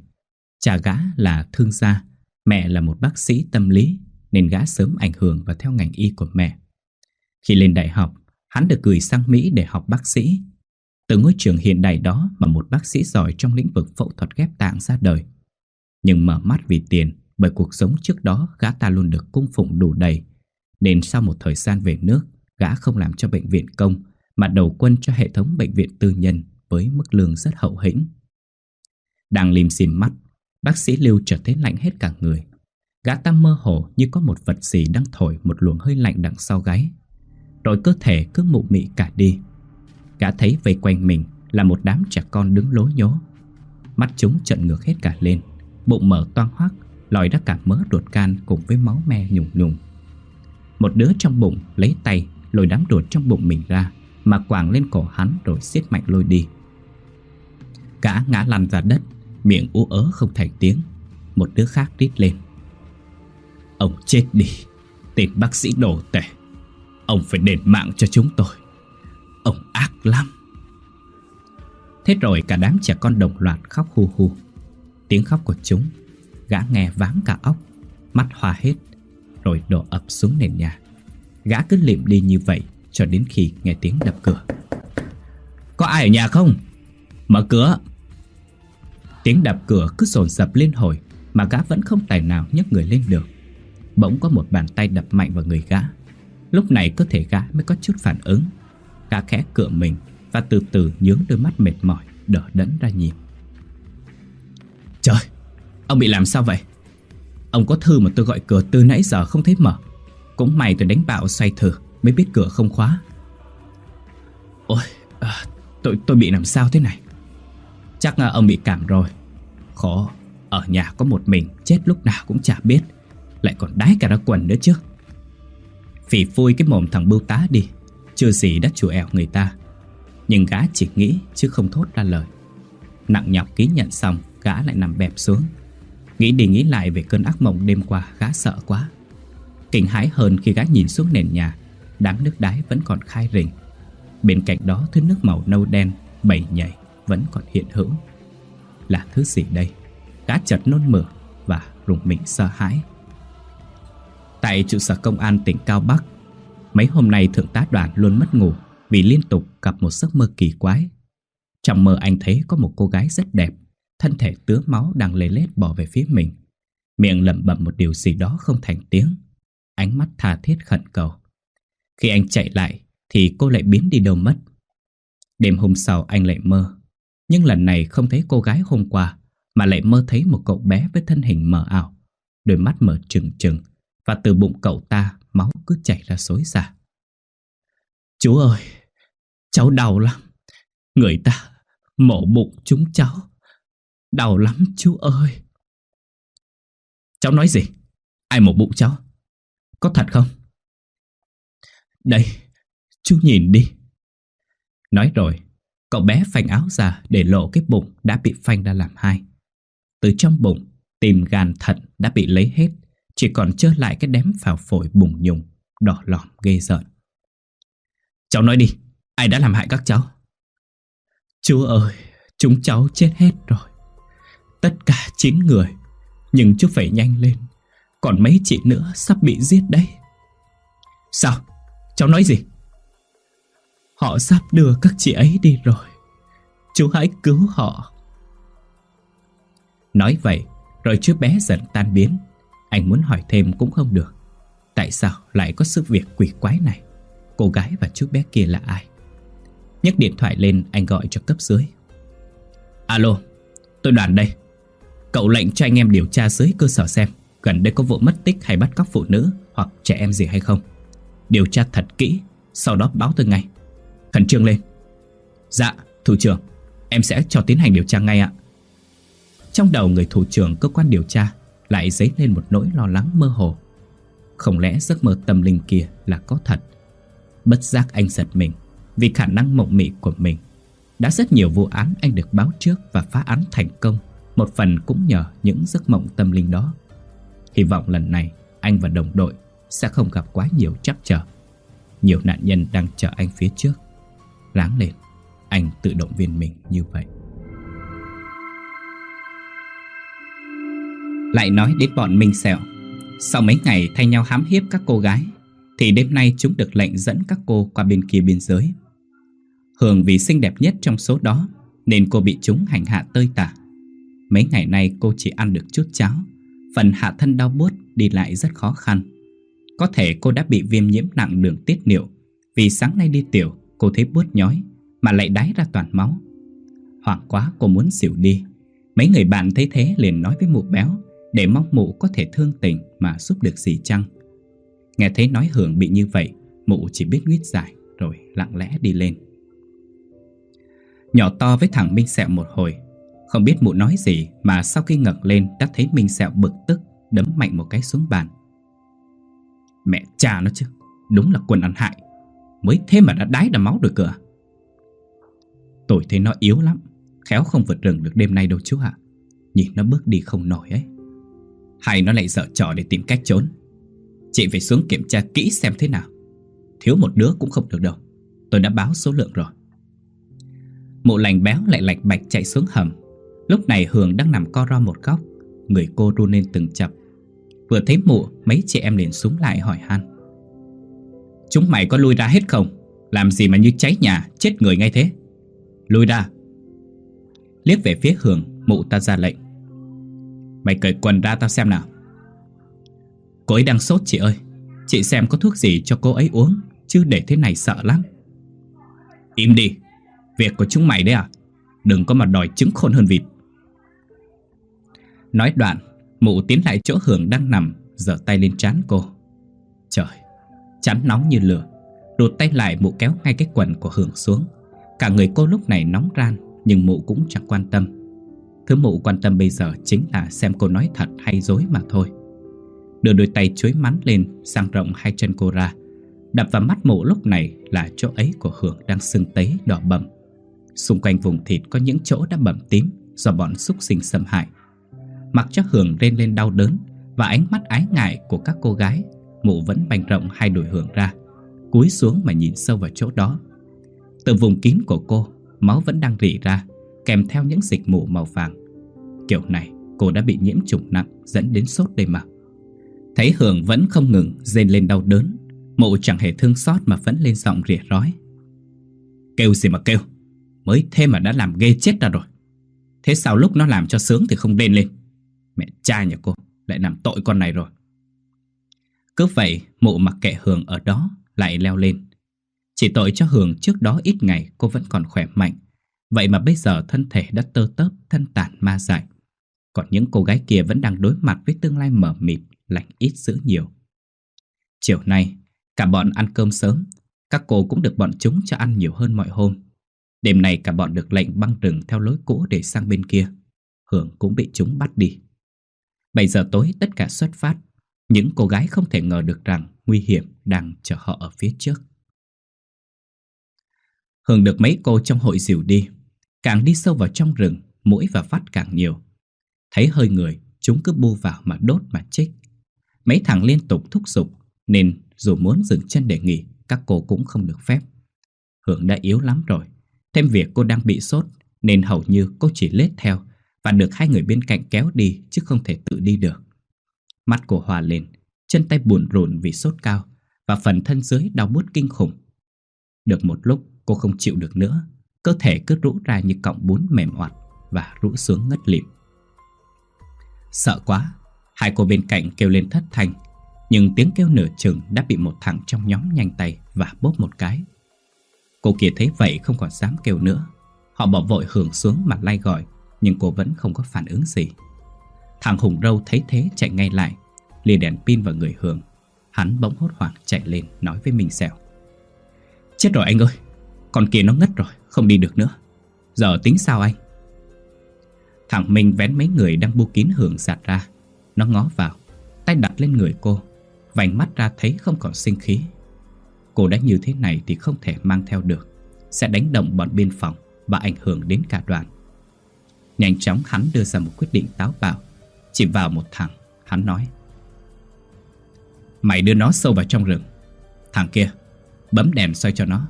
Cha gã là thương gia, Mẹ là một bác sĩ tâm lý, Nên gã sớm ảnh hưởng và theo ngành y của mẹ. Khi lên đại học, Hắn được gửi sang Mỹ để học bác sĩ. Từ ngôi trường hiện đại đó Mà một bác sĩ giỏi trong lĩnh vực phẫu thuật ghép tạng ra đời nhưng mở mắt vì tiền, Bởi cuộc sống trước đó gã ta luôn được cung phụng đủ đầy. Nên sau một thời gian về nước, Gã không làm cho bệnh viện công, Mà đầu quân cho hệ thống bệnh viện tư nhân Với mức lương rất hậu hĩnh. Đang lim xìm mắt, Bác sĩ Lưu trở thấy lạnh hết cả người. Gã ta mơ hồ như có một vật gì đang thổi một luồng hơi lạnh đằng sau gáy. Rồi cơ thể cứ mụ mị cả đi. Gã thấy vây quanh mình là một đám trẻ con đứng lố nhố. Mắt chúng trận ngược hết cả lên. Bụng mở toang hoác Lòi ra cả mớ ruột can cùng với máu me nhùng nhùng. Một đứa trong bụng lấy tay, Lôi đám ruột trong bụng mình ra, Mà quàng lên cổ hắn rồi siết mạnh lôi đi. Cả ngã lăn ra đất, Miệng ú ớ không thành tiếng. Một đứa khác rít lên. Ông chết đi, Tên bác sĩ đồ tệ Ông phải đền mạng cho chúng tôi. Ông ác lắm. Thế rồi cả đám trẻ con đồng loạt khóc hu hu. Tiếng khóc của chúng, Gã nghe váng cả óc, Mắt hoa hết, Rồi đổ ập xuống nền nhà Gã cứ liệm đi như vậy cho đến khi nghe tiếng đập cửa. Có ai ở nhà không? Mở cửa! Tiếng đập cửa cứ sồn sập lên hồi mà gã vẫn không tài nào nhấc người lên được. Bỗng có một bàn tay đập mạnh vào người gã. Lúc này cơ thể gã mới có chút phản ứng. Gã khẽ cựa mình và từ từ nhướng đôi mắt mệt mỏi, đỡ đẫn ra nhìn. Trời, ông bị làm sao vậy? Ông có thư mà tôi gọi cửa từ nãy giờ không thấy mở. Cũng may tôi đánh bạo xoay thử mới biết cửa không khóa. Ôi, à, tôi tôi bị làm sao thế này? Chắc là ông bị cảm rồi. Khó, ở nhà có một mình chết lúc nào cũng chả biết. Lại còn đái cả ra quần nữa chứ. Phỉ phui cái mồm thằng bưu tá đi, chưa gì đã chủ ẻo người ta. Nhưng gã chỉ nghĩ chứ không thốt ra lời. Nặng nhọc ký nhận xong, gã lại nằm bẹp xuống. Nghĩ đi nghĩ lại về cơn ác mộng đêm qua gã sợ quá. Kinh hãi hơn khi gã nhìn xuống nền nhà, đám nước đáy vẫn còn khai rình. Bên cạnh đó thứ nước màu nâu đen, bảy nhảy vẫn còn hiện hữu. Là thứ gì đây? Gã chợt nôn mửa và rùng mình sợ hãi. Tại trụ sở công an tỉnh Cao Bắc, mấy hôm nay thượng tá đoàn luôn mất ngủ vì liên tục gặp một giấc mơ kỳ quái. Trong mơ anh thấy có một cô gái rất đẹp, thân thể tứa máu đang lê lết bỏ về phía mình. Miệng lẩm bẩm một điều gì đó không thành tiếng, ánh mắt tha thiết khẩn cầu. Khi anh chạy lại thì cô lại biến đi đâu mất. Đêm hôm sau anh lại mơ, nhưng lần này không thấy cô gái hôm qua mà lại mơ thấy một cậu bé với thân hình mờ ảo, đôi mắt mở trừng trừng và từ bụng cậu ta máu cứ chảy ra xối xả. Chú ơi, cháu đau lắm. Người ta mổ bụng chúng cháu. Đau lắm chú ơi. Cháu nói gì? Ai mổ bụng cháu? Có thật không? Đây, chú nhìn đi. Nói rồi, cậu bé phanh áo ra để lộ cái bụng đã bị phanh ra làm hai. Từ trong bụng, tìm gan thận đã bị lấy hết, chỉ còn trơ lại cái đếm phào phổi bùng nhùng, đỏ lòm ghê rợn. Cháu nói đi, ai đã làm hại các cháu? Chú ơi, chúng cháu chết hết rồi. Tất cả chín người, nhưng chú phải nhanh lên. Còn mấy chị nữa sắp bị giết đấy. Sao? Cháu nói gì? Họ sắp đưa các chị ấy đi rồi. Chú hãy cứu họ. Nói vậy, rồi chú bé dần tan biến. Anh muốn hỏi thêm cũng không được. Tại sao lại có sự việc quỷ quái này? Cô gái và chú bé kia là ai? nhấc điện thoại lên anh gọi cho cấp dưới. Alo, tôi đoàn đây. Cậu lệnh cho anh em điều tra dưới cơ sở xem gần đây có vụ mất tích hay bắt cóc phụ nữ hoặc trẻ em gì hay không. Điều tra thật kỹ, sau đó báo tôi ngay. Khẩn trương lên. Dạ, thủ trưởng, em sẽ cho tiến hành điều tra ngay ạ. Trong đầu người thủ trưởng cơ quan điều tra lại dấy lên một nỗi lo lắng mơ hồ. Không lẽ giấc mơ tâm linh kia là có thật? Bất giác anh giật mình vì khả năng mộng mị của mình. Đã rất nhiều vụ án anh được báo trước và phá án thành công, một phần cũng nhờ những giấc mộng tâm linh đó. Hy vọng lần này anh và đồng đội sẽ không gặp quá nhiều trắc trở. Nhiều nạn nhân đang chờ anh phía trước. Ráng lên, anh tự động viên mình như vậy. Lại nói đến bọn Minh Sẹo Sau mấy ngày thay nhau hãm hiếp các cô gái Thì đêm nay chúng được lệnh dẫn các cô qua bên kia biên giới Hường vì xinh đẹp nhất trong số đó Nên cô bị chúng hành hạ tơi tả Mấy ngày nay cô chỉ ăn được chút cháo. Phần hạ thân đau buốt đi lại rất khó khăn. Có thể cô đã bị viêm nhiễm nặng đường tiết niệu. Vì sáng nay đi tiểu, cô thấy buốt nhói, Mà lại đái ra toàn máu. Hoảng quá, cô muốn xỉu đi. Mấy người bạn thấy thế liền nói với mụ béo, Để mong mụ có thể thương tình mà giúp được gì chăng. Nghe thấy nói hưởng bị như vậy, Mụ chỉ biết nguyết giải, Rồi lặng lẽ đi lên. Nhỏ to với thằng Minh Sẹo một hồi không biết mụ nói gì Mà sau khi ngẩng lên đã thấy Minh Sẹo bực tức, Đấm mạnh một cái xuống bàn. Mẹ cha nó chứ, Đúng là quần ăn hại. Mới thế mà đã đái đầm máu rồi cửa. Tôi thấy nó yếu lắm, Khéo không vượt rừng được đêm nay đâu chú ạ. Nhìn nó bước đi không nổi ấy. Hay nó lại dở trò để tìm cách trốn. Chị phải xuống kiểm tra kỹ xem thế nào. Thiếu một đứa cũng không được đâu. Tôi đã báo số lượng rồi. Mụ lành béo lại lạch bạch chạy xuống hầm. Lúc này Hường đang nằm co ro một góc. Người cô run lên từng chập. Vừa thấy mụ, Mấy chị em liền súng lại hỏi han. Chúng mày có lui ra hết không? Làm gì mà như cháy nhà, Chết người ngay thế? Lui ra. Liếc về phía Hường, Mụ ta ra lệnh. Mày cởi quần ra tao xem nào. Cô ấy đang sốt chị ơi. Chị xem có thuốc gì cho cô ấy uống, Chứ để thế này sợ lắm. Im đi. Việc của chúng mày đấy à? Đừng có mà đòi trứng khôn hơn vịt. Nói đoạn, Mụ tiến lại chỗ Hường đang nằm giở tay lên trán cô. Trời Chắn nóng như lửa. Đột tay lại mụ kéo ngay cái quần của Hường xuống. Cả người cô lúc này nóng ran, Nhưng mụ cũng chẳng quan tâm. Thứ mụ quan tâm bây giờ chính là xem cô nói thật hay dối mà thôi. Đưa đôi tay chuối mắn lên, Sang rộng hai chân cô ra. Đập vào mắt mụ lúc này là chỗ ấy của Hưởng đang sưng tấy đỏ bầm. Xung quanh vùng thịt có những chỗ đã bầm tím Do bọn súc sinh xâm hại. Mặc cho Hưởng lên lên đau đớn Và ánh mắt ái ngại của các cô gái, Mụ vẫn bành rộng hai đùi Hưởng ra, Cúi xuống mà nhìn sâu vào chỗ đó. Từ vùng kín của cô, Máu vẫn đang rỉ ra, Kèm theo những dịch mụ màu vàng. Kiểu này, cô đã bị nhiễm trùng nặng Dẫn đến sốt đây mà. Thấy Hưởng vẫn không ngừng rên lên đau đớn, Mụ chẳng hề thương xót mà vẫn lên giọng rỉa rói. Kêu gì mà kêu? Mới thế mà đã làm ghê chết ra rồi. Thế sao lúc nó làm cho sướng thì không đền lên? Mẹ cha nhà cô Lại làm tội con này rồi. Cứ vậy, mụ mặc kệ Hường ở đó Lại leo lên. Chỉ tội cho Hường trước đó ít ngày cô vẫn còn khỏe mạnh. Vậy mà bây giờ thân thể đã tơ tớp, Thân tàn ma dại. Còn những cô gái kia vẫn đang đối mặt với tương lai mở mịt, Lạnh ít dữ nhiều. Chiều nay, Cả bọn ăn cơm sớm. Các cô cũng được bọn chúng cho ăn nhiều hơn mọi hôm. Đêm nay cả bọn được lệnh băng rừng theo lối cũ để sang bên kia. Hưởng cũng bị chúng bắt đi. 7 giờ tối tất cả xuất phát. Những cô gái không thể ngờ được rằng Nguy hiểm đang chờ họ ở phía trước. Hường được mấy cô trong hội dìu đi. Càng đi sâu vào trong rừng, Mũi và vắt càng nhiều. Thấy hơi người, Chúng cứ bu vào mà đốt mà chích. Mấy thằng liên tục thúc giục, Nên dù muốn dừng chân để nghỉ, Các cô cũng không được phép. Hường đã yếu lắm rồi. Thêm việc cô đang bị sốt, Nên hầu như cô chỉ lết theo và được hai người bên cạnh kéo đi Chứ không thể tự đi được. Mắt cô hòa lên Chân tay buồn rộn vì sốt cao Và phần thân dưới đau bút kinh khủng. Được một lúc, cô không chịu được nữa, Cơ thể cứ rũ ra như cọng bún mềm oặt Và rũ xuống ngất lịm. Sợ quá, Hai cô bên cạnh kêu lên thất thanh, Nhưng tiếng kêu nửa chừng đã bị một thằng trong nhóm nhanh tay và bóp một cái. Cô kia thấy vậy không còn dám kêu nữa, Họ bỏ vội hưởng xuống mặt lay gọi. Nhưng cô vẫn không có phản ứng gì. Thằng Hùng Râu thấy thế chạy ngay lại, liền đèn pin vào người Hường. Hắn bỗng hốt hoảng chạy lên nói với mình sẹo. Chết rồi anh ơi, Con kia nó ngất rồi, không đi được nữa. Giờ tính sao anh? Thằng Minh vén mấy người đang bu kín Hường giạt ra. Nó ngó vào, Tay đặt lên người cô, Vành mắt ra thấy không còn sinh khí. Cô đã như thế này thì không thể mang theo được, Sẽ đánh động bọn biên phòng Và ảnh hưởng đến cả đoàn. Nhanh chóng hắn đưa ra một quyết định táo bạo. Chỉ vào một thằng, Hắn nói, Mày đưa nó sâu vào trong rừng. Thằng kia, Bấm đèn xoay cho nó.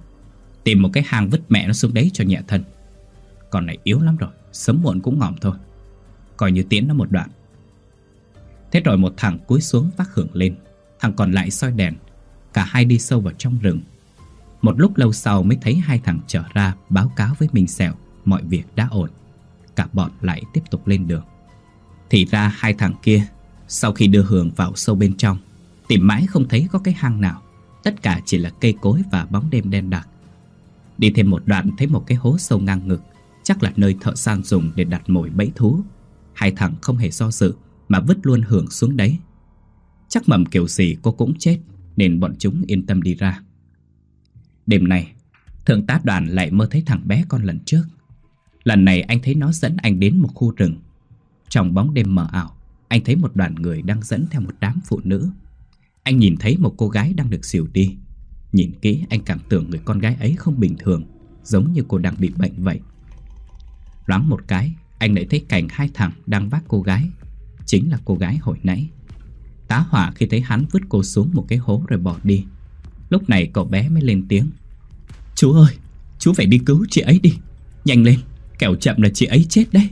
Tìm một cái hang vứt mẹ nó xuống đấy cho nhẹ thân. Con này yếu lắm rồi, Sớm muộn cũng ngỏm thôi. Coi như tiến nó một đoạn. Thế rồi một thằng cúi xuống vác hưởng lên. Thằng còn lại soi đèn, Cả hai đi sâu vào trong rừng. Một lúc lâu sau mới thấy hai thằng trở ra Báo cáo với mình Sẹo, Mọi việc đã ổn. Cả bọn lại tiếp tục lên đường. Thì ra hai thằng kia, Sau khi đưa Hường vào sâu bên trong, Tìm mãi không thấy có cái hang nào. Tất cả chỉ là cây cối và bóng đêm đen đặc. Đi thêm một đoạn thấy một cái hố sâu ngang ngực, Chắc là nơi thợ săn dùng để đặt mồi bẫy thú. Hai thằng không hề do dự Mà vứt luôn Hường xuống đấy. Chắc mầm kiểu gì cô cũng chết, Nên bọn chúng yên tâm đi ra. Đêm này Thượng tá đoàn lại mơ thấy thằng bé con lần trước. Lần này anh thấy nó dẫn anh đến một khu rừng. Trong bóng đêm mờ ảo, Anh thấy một đoàn người đang dẫn theo một đám phụ nữ. Anh nhìn thấy một cô gái đang được xỉu đi. Nhìn kỹ, anh cảm tưởng người con gái ấy không bình thường, Giống như cô đang bị bệnh vậy. Loáng một cái, Anh lại thấy cảnh hai thằng đang vác cô gái. Chính là cô gái hồi nãy. Tá hỏa khi thấy hắn vứt cô xuống một cái hố rồi bỏ đi. Lúc này cậu bé mới lên tiếng. Chú ơi, Chú phải đi cứu chị ấy đi. Nhanh lên. Kẻo chậm là chị ấy chết đấy.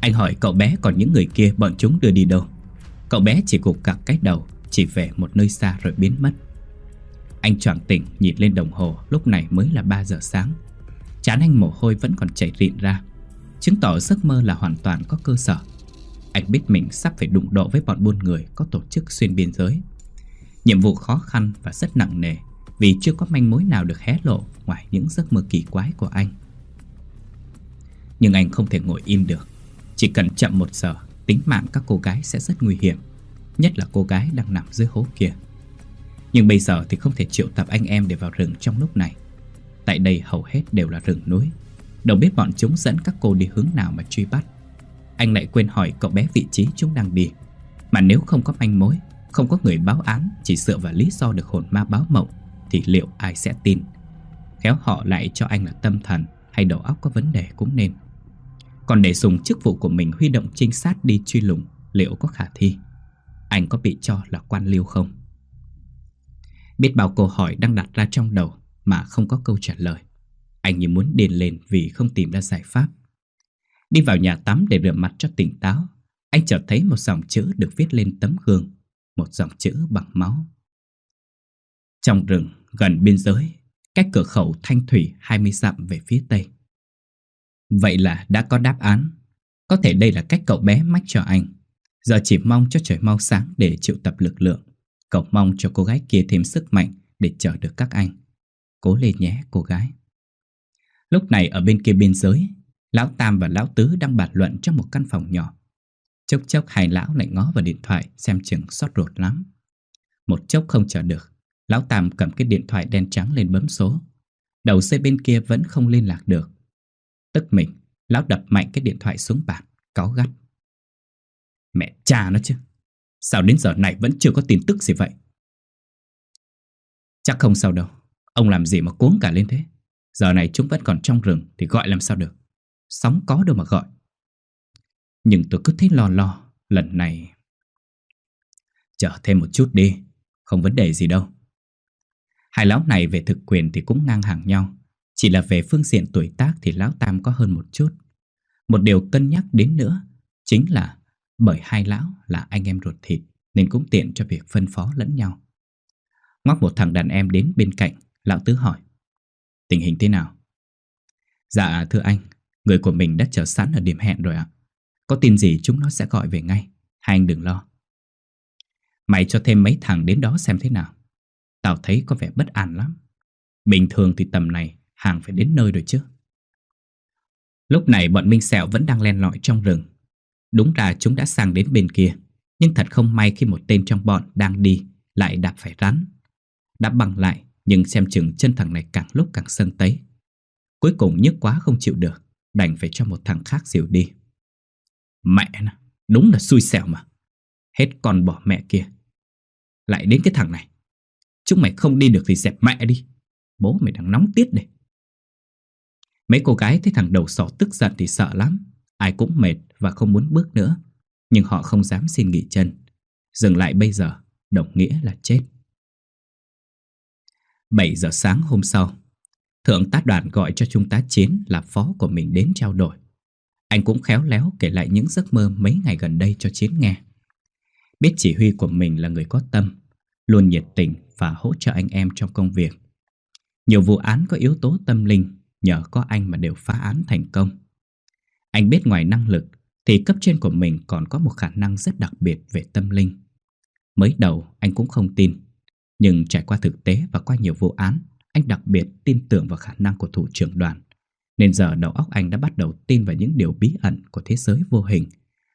Anh hỏi cậu bé còn những người kia bọn chúng đưa đi đâu. Cậu bé chỉ cục cặc cái đầu, Chỉ về một nơi xa rồi biến mất. Anh choàng tỉnh nhìn lên đồng hồ, Lúc này mới là 3 giờ sáng. Chán anh mồ hôi vẫn còn chảy rịn ra, Chứng tỏ giấc mơ là hoàn toàn có cơ sở. Anh biết mình sắp phải đụng độ với bọn buôn người Có tổ chức xuyên biên giới. Nhiệm vụ khó khăn và rất nặng nề, Vì chưa có manh mối nào được hé lộ Ngoài những giấc mơ kỳ quái của anh. Nhưng anh không thể ngồi im được. Chỉ cần chậm một giờ, Tính mạng các cô gái sẽ rất nguy hiểm, Nhất là cô gái đang nằm dưới hố kia. Nhưng bây giờ thì không thể triệu tập anh em để vào rừng trong lúc này. Tại đây hầu hết đều là rừng núi. Đâu biết bọn chúng dẫn các cô đi hướng nào mà truy bắt. Anh lại quên hỏi cậu bé vị trí chúng đang đi. Mà nếu không có manh mối, Không có người báo án, Chỉ dựa vào lý do được hồn ma báo mộng, Thì liệu ai sẽ tin? Khéo họ lại cho anh là tâm thần Hay đầu óc có vấn đề cũng nên. Còn để dùng chức vụ của mình huy động trinh sát đi truy lùng Liệu có khả thi? Anh có bị cho là quan liêu không? Biết bao câu hỏi đang đặt ra trong đầu Mà không có câu trả lời. Anh như muốn điền lên vì không tìm ra giải pháp. Đi vào nhà tắm để rửa mặt cho tỉnh táo Anh chợt thấy một dòng chữ được viết lên tấm gương Một dòng chữ bằng máu. Trong rừng, gần biên giới Cách cửa khẩu Thanh Thủy 20 dặm về phía tây. Vậy là đã có đáp án. Có thể đây là cách cậu bé mách cho anh. Giờ chỉ mong cho trời mau sáng để triệu tập lực lượng. Cậu mong cho cô gái kia thêm sức mạnh để chờ được các anh. Cố lên nhé, cô gái. Lúc này ở bên kia biên giới, Lão Tam và Lão Tứ đang bàn luận trong một căn phòng nhỏ. Chốc chốc hai lão lại ngó vào điện thoại Xem chừng sót ruột lắm. Một chốc không chờ được, Lão Tam cầm cái điện thoại đen trắng lên bấm số. Đầu dây bên kia vẫn không liên lạc được. Tức mình, Lão đập mạnh cái điện thoại xuống bàn Cáu gắt. Mẹ cha nó chứ, Sao đến giờ này vẫn chưa có tin tức gì vậy? Chắc không sao đâu, Ông làm gì mà cuống cả lên thế? Giờ này chúng vẫn còn trong rừng Thì gọi làm sao được? Sóng có đâu mà gọi. Nhưng tôi cứ thấy lo lo, Lần này. Chờ thêm một chút đi, Không vấn đề gì đâu. Hai lão này về thực quyền thì cũng ngang hàng nhau. Chỉ là về phương diện tuổi tác Thì lão Tam có hơn một chút. Một điều cân nhắc đến nữa Chính là bởi hai lão là anh em ruột thịt Nên cũng tiện cho việc phân phó lẫn nhau. Ngoắc một thằng đàn em đến bên cạnh, Lão Tứ hỏi, Tình hình thế nào? Dạ thưa anh, Người của mình đã chờ sẵn ở điểm hẹn rồi ạ. Có tin gì chúng nó sẽ gọi về ngay. Hai anh đừng lo. Mày cho thêm mấy thằng đến đó xem thế nào. Tao thấy có vẻ bất an lắm. Bình thường thì tầm này Hàng phải đến nơi rồi chứ. Lúc này bọn Minh Sẹo vẫn đang len lỏi trong rừng. Đúng ra chúng đã sang đến bên kia, Nhưng thật không may khi một tên trong bọn đang đi Lại đạp phải rắn. Đã bằng lại, Nhưng xem chừng chân thằng này càng lúc càng sân tấy. Cuối cùng nhức quá không chịu được, Đành phải cho một thằng khác dìu đi. Mẹ nó, Đúng là xui xẻo mà. Hết con bỏ mẹ kia. Lại đến cái thằng này. Chúng mày không đi được thì dẹp mẹ đi. Bố mày đang nóng tiết đây. Mấy cô gái thấy thằng đầu sỏ tức giận thì sợ lắm. Ai cũng mệt và không muốn bước nữa. Nhưng họ không dám xin nghỉ chân. Dừng lại bây giờ, Đồng nghĩa là chết. 7 giờ sáng hôm sau, Thượng tá đoàn gọi cho trung tá Chiến là phó của mình đến trao đổi. Anh cũng khéo léo kể lại những giấc mơ mấy ngày gần đây cho Chiến nghe. Biết chỉ huy của mình là người có tâm, Luôn nhiệt tình và hỗ trợ anh em trong công việc. Nhiều vụ án có yếu tố tâm linh Nhờ có anh mà đều phá án thành công. Anh biết ngoài năng lực Thì cấp trên của mình còn có một khả năng rất đặc biệt về tâm linh. Mới đầu anh cũng không tin, Nhưng trải qua thực tế và qua nhiều vụ án, Anh đặc biệt tin tưởng vào khả năng của thủ trưởng đoàn. Nên giờ đầu óc anh đã bắt đầu tin vào những điều bí ẩn của thế giới vô hình,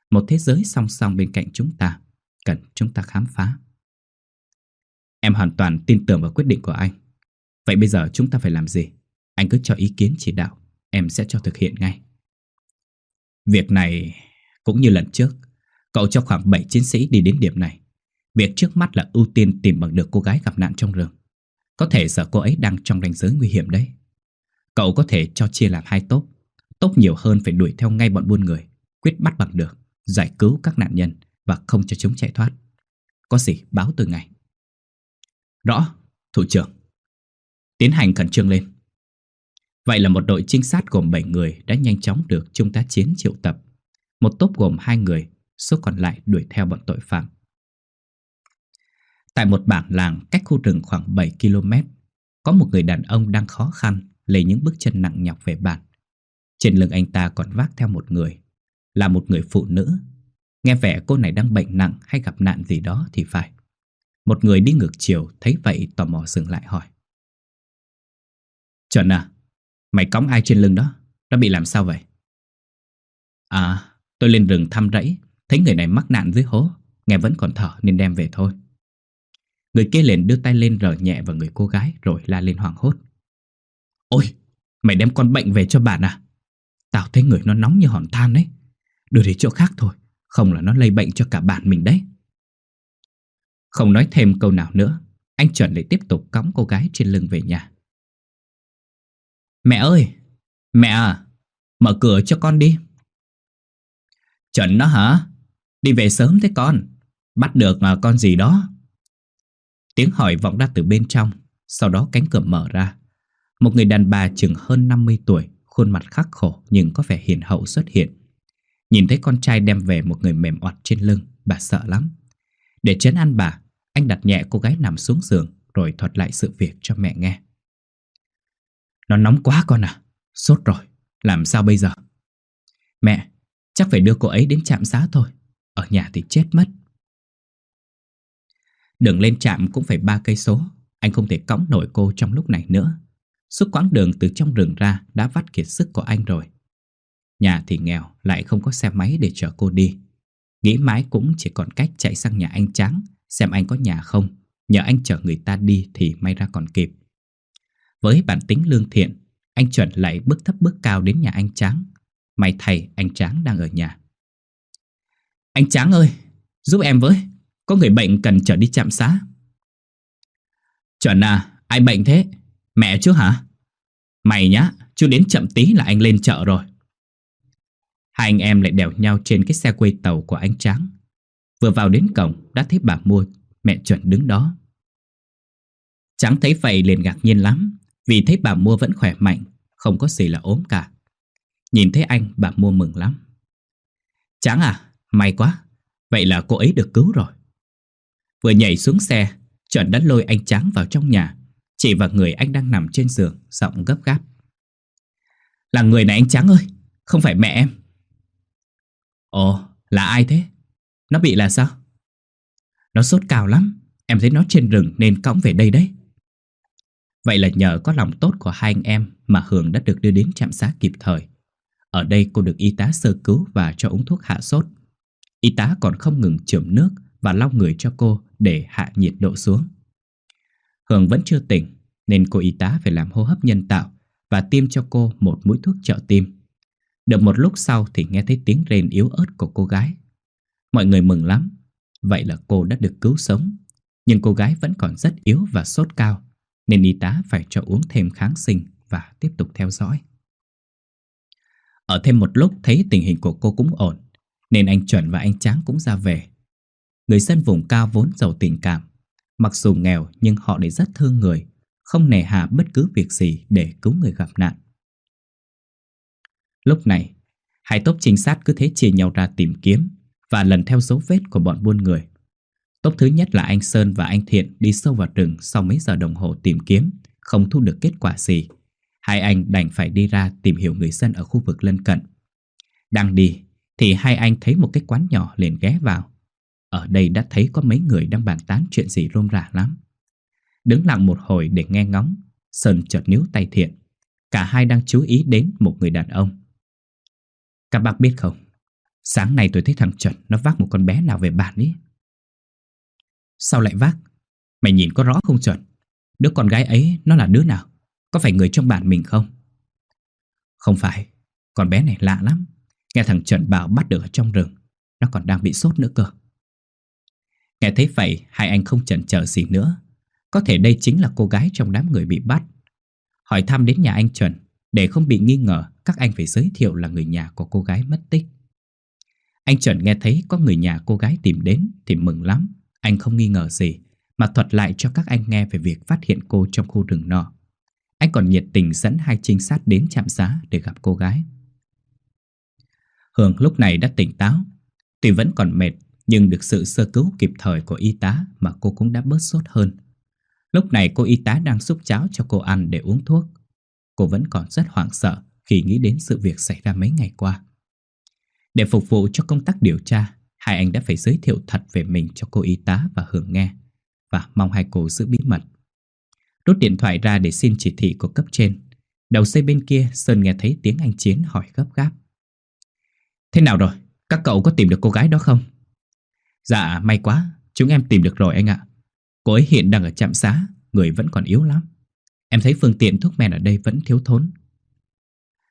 Một thế giới song song bên cạnh chúng ta, Cần chúng ta khám phá. Em hoàn toàn tin tưởng vào quyết định của anh. Vậy bây giờ chúng ta phải làm gì? Anh cứ cho ý kiến chỉ đạo Em sẽ cho thực hiện ngay. Việc này cũng như lần trước Cậu cho khoảng 7 chiến sĩ đi đến điểm này. Việc trước mắt là ưu tiên tìm bằng được cô gái gặp nạn trong rừng. Có thể giờ cô ấy đang trong ranh giới nguy hiểm đấy. Cậu có thể cho chia làm hai tốp Tốp nhiều hơn phải đuổi theo ngay bọn buôn người Quyết bắt bằng được Giải cứu các nạn nhân Và không cho chúng chạy thoát. Có gì báo từ ngày Rõ, thủ trưởng. Tiến hành khẩn trương lên. Vậy là một đội trinh sát gồm 7 người đã nhanh chóng được Trung tá Chiến triệu tập. Một tốp gồm hai người, số còn lại đuổi theo bọn tội phạm. Tại một bản làng cách khu rừng khoảng 7 km, có một người đàn ông đang khó khăn lấy những bước chân nặng nhọc về bản. Trên lưng anh ta còn vác theo một người, là một người phụ nữ. Nghe vẻ cô này đang bệnh nặng hay gặp nạn gì đó thì phải. Một người đi ngược chiều thấy vậy tò mò dừng lại hỏi. Chuẩn à, mày cõng ai trên lưng đó? Nó bị làm sao vậy? À, tôi lên rừng thăm rẫy, thấy người này mắc nạn dưới hố, nghe vẫn còn thở nên đem về thôi. Người kia liền đưa tay lên rờ nhẹ vào người cô gái rồi la lên hoảng hốt. Ôi, mày đem con bệnh về cho bạn à? Tao thấy người nó nóng như hòn than đấy. Đưa đi chỗ khác thôi, không là nó lây bệnh cho cả bạn mình đấy. Không nói thêm câu nào nữa, anh chuẩn lại tiếp tục cõng cô gái trên lưng về nhà. Mẹ ơi, mẹ à, mở cửa cho con đi. Chuẩn đó hả? Đi về sớm thế con, bắt được mà con gì đó. Tiếng hỏi vọng ra từ bên trong, sau đó cánh cửa mở ra. Một người đàn bà chừng hơn 50 tuổi, khuôn mặt khắc khổ nhưng có vẻ hiền hậu xuất hiện. Nhìn thấy con trai đem về một người mềm oặt trên lưng, bà sợ lắm. Để chấn an bà, anh đặt nhẹ cô gái nằm xuống giường rồi thuật lại sự việc cho mẹ nghe. Nó nóng quá con à, sốt rồi, làm sao bây giờ? Mẹ, chắc phải đưa cô ấy đến trạm xá thôi, ở nhà thì chết mất. Đường lên trạm cũng phải ba cây số, anh không thể cõng nổi cô trong lúc này nữa. Suốt quãng đường từ trong rừng ra đã vắt kiệt sức của anh rồi. Nhà thì nghèo, lại không có xe máy để chở cô đi. Nghĩ mãi cũng chỉ còn cách chạy sang nhà anh Tráng xem anh có nhà không. Nhờ anh chở người ta đi thì may ra còn kịp. Với bản tính lương thiện, anh chuẩn lại bước thấp bước cao đến nhà anh Tráng. May thầy anh Tráng đang ở nhà. Anh Tráng ơi, giúp em với. Có người bệnh cần trở đi trạm xá. Chuẩn à, ai bệnh thế? Mẹ chứ hả? Mày nhá, chưa đến chậm tí là anh lên chợ rồi. Hai anh em lại đèo nhau trên cái xe quay tàu của anh Tráng. Vừa vào đến cổng đã thấy bà mua, mẹ chuẩn đứng đó. Tráng thấy vậy liền ngạc nhiên lắm, vì thấy bà mua vẫn khỏe mạnh, không có gì là ốm cả. Nhìn thấy anh, bà mua mừng lắm. Tráng à, may quá, vậy là cô ấy được cứu rồi. Vừa nhảy xuống xe, chuẩn đã lôi anh Tráng vào trong nhà, chỉ vào người anh đang nằm trên giường, giọng gấp gáp. Là người này anh Tráng ơi, không phải mẹ em. Ồ, là ai thế? Nó bị là sao? Nó sốt cao lắm, em thấy nó trên rừng nên cõng về đây đấy. Vậy là nhờ có lòng tốt của hai anh em mà Hường đã được đưa đến trạm xá kịp thời. Ở đây cô được y tá sơ cứu và cho uống thuốc hạ sốt. Y tá còn không ngừng chườm nước và lau người cho cô để hạ nhiệt độ xuống. Hường vẫn chưa tỉnh nên cô y tá phải làm hô hấp nhân tạo và tiêm cho cô một mũi thuốc trợ tim. Được một lúc sau thì nghe thấy tiếng rên yếu ớt của cô gái. Mọi người mừng lắm, vậy là cô đã được cứu sống. Nhưng cô gái vẫn còn rất yếu và sốt cao, nên y tá phải cho uống thêm kháng sinh và tiếp tục theo dõi. Ở thêm một lúc thấy tình hình của cô cũng ổn, nên anh Chuẩn và anh Tráng cũng ra về. Người dân vùng cao vốn giàu tình cảm, mặc dù nghèo nhưng họ lại rất thương người, không nề hà bất cứ việc gì để cứu người gặp nạn. Lúc này, hai tốp trinh sát cứ thế chia nhau ra tìm kiếm và lần theo dấu vết của bọn buôn người. Tốp thứ nhất là anh Sơn và anh Thiện đi sâu vào rừng sau mấy giờ đồng hồ tìm kiếm, không thu được kết quả gì. Hai anh đành phải đi ra tìm hiểu người dân ở khu vực lân cận. Đang đi, thì hai anh thấy một cái quán nhỏ liền ghé vào. Ở đây đã thấy có mấy người đang bàn tán chuyện gì rôm rả lắm. Đứng lặng một hồi để nghe ngóng, Sơn chợt níu tay Thiện. Cả hai đang chú ý đến một người đàn ông. Các bác biết không, sáng nay tôi thấy thằng Trần nó vác một con bé nào về bản ý. Sao lại vác? Mày nhìn có rõ không chuẩn Đứa con gái ấy nó là đứa nào? Có phải người trong bản mình không? Không phải, con bé này lạ lắm. Nghe thằng Trần bảo bắt được ở trong rừng, nó còn đang bị sốt nữa cơ. Nghe thấy vậy, hai anh không chần chờ gì nữa. Có thể đây chính là cô gái trong đám người bị bắt. Hỏi thăm đến nhà anh Trần, để không bị nghi ngờ, các anh phải giới thiệu là người nhà của cô gái mất tích. Anh Trần nghe thấy có người nhà cô gái tìm đến thì mừng lắm. Anh không nghi ngờ gì, mà thuật lại cho các anh nghe về việc phát hiện cô trong khu rừng nọ. Anh còn nhiệt tình dẫn hai trinh sát đến trạm xá để gặp cô gái. Hương lúc này đã tỉnh táo, tuy vẫn còn mệt Nhưng được sự sơ cứu kịp thời của y tá mà cô cũng đã bớt sốt hơn. Lúc này cô y tá đang xúc cháo cho cô ăn để uống thuốc. Cô vẫn còn rất hoảng sợ khi nghĩ đến sự việc xảy ra mấy ngày qua. Để phục vụ cho công tác điều tra, hai anh đã phải giới thiệu thật về mình cho cô y tá và Hường nghe và mong hai cô giữ bí mật. Rút điện thoại ra để xin chỉ thị của cấp trên. Đầu dây bên kia Sơn nghe thấy tiếng anh Chiến hỏi gấp gáp. Thế nào rồi? Các cậu có tìm được cô gái đó không? Dạ, may quá. Chúng em tìm được rồi anh ạ. Cô ấy hiện đang ở trạm xá, người vẫn còn yếu lắm. Em thấy phương tiện thuốc men ở đây vẫn thiếu thốn.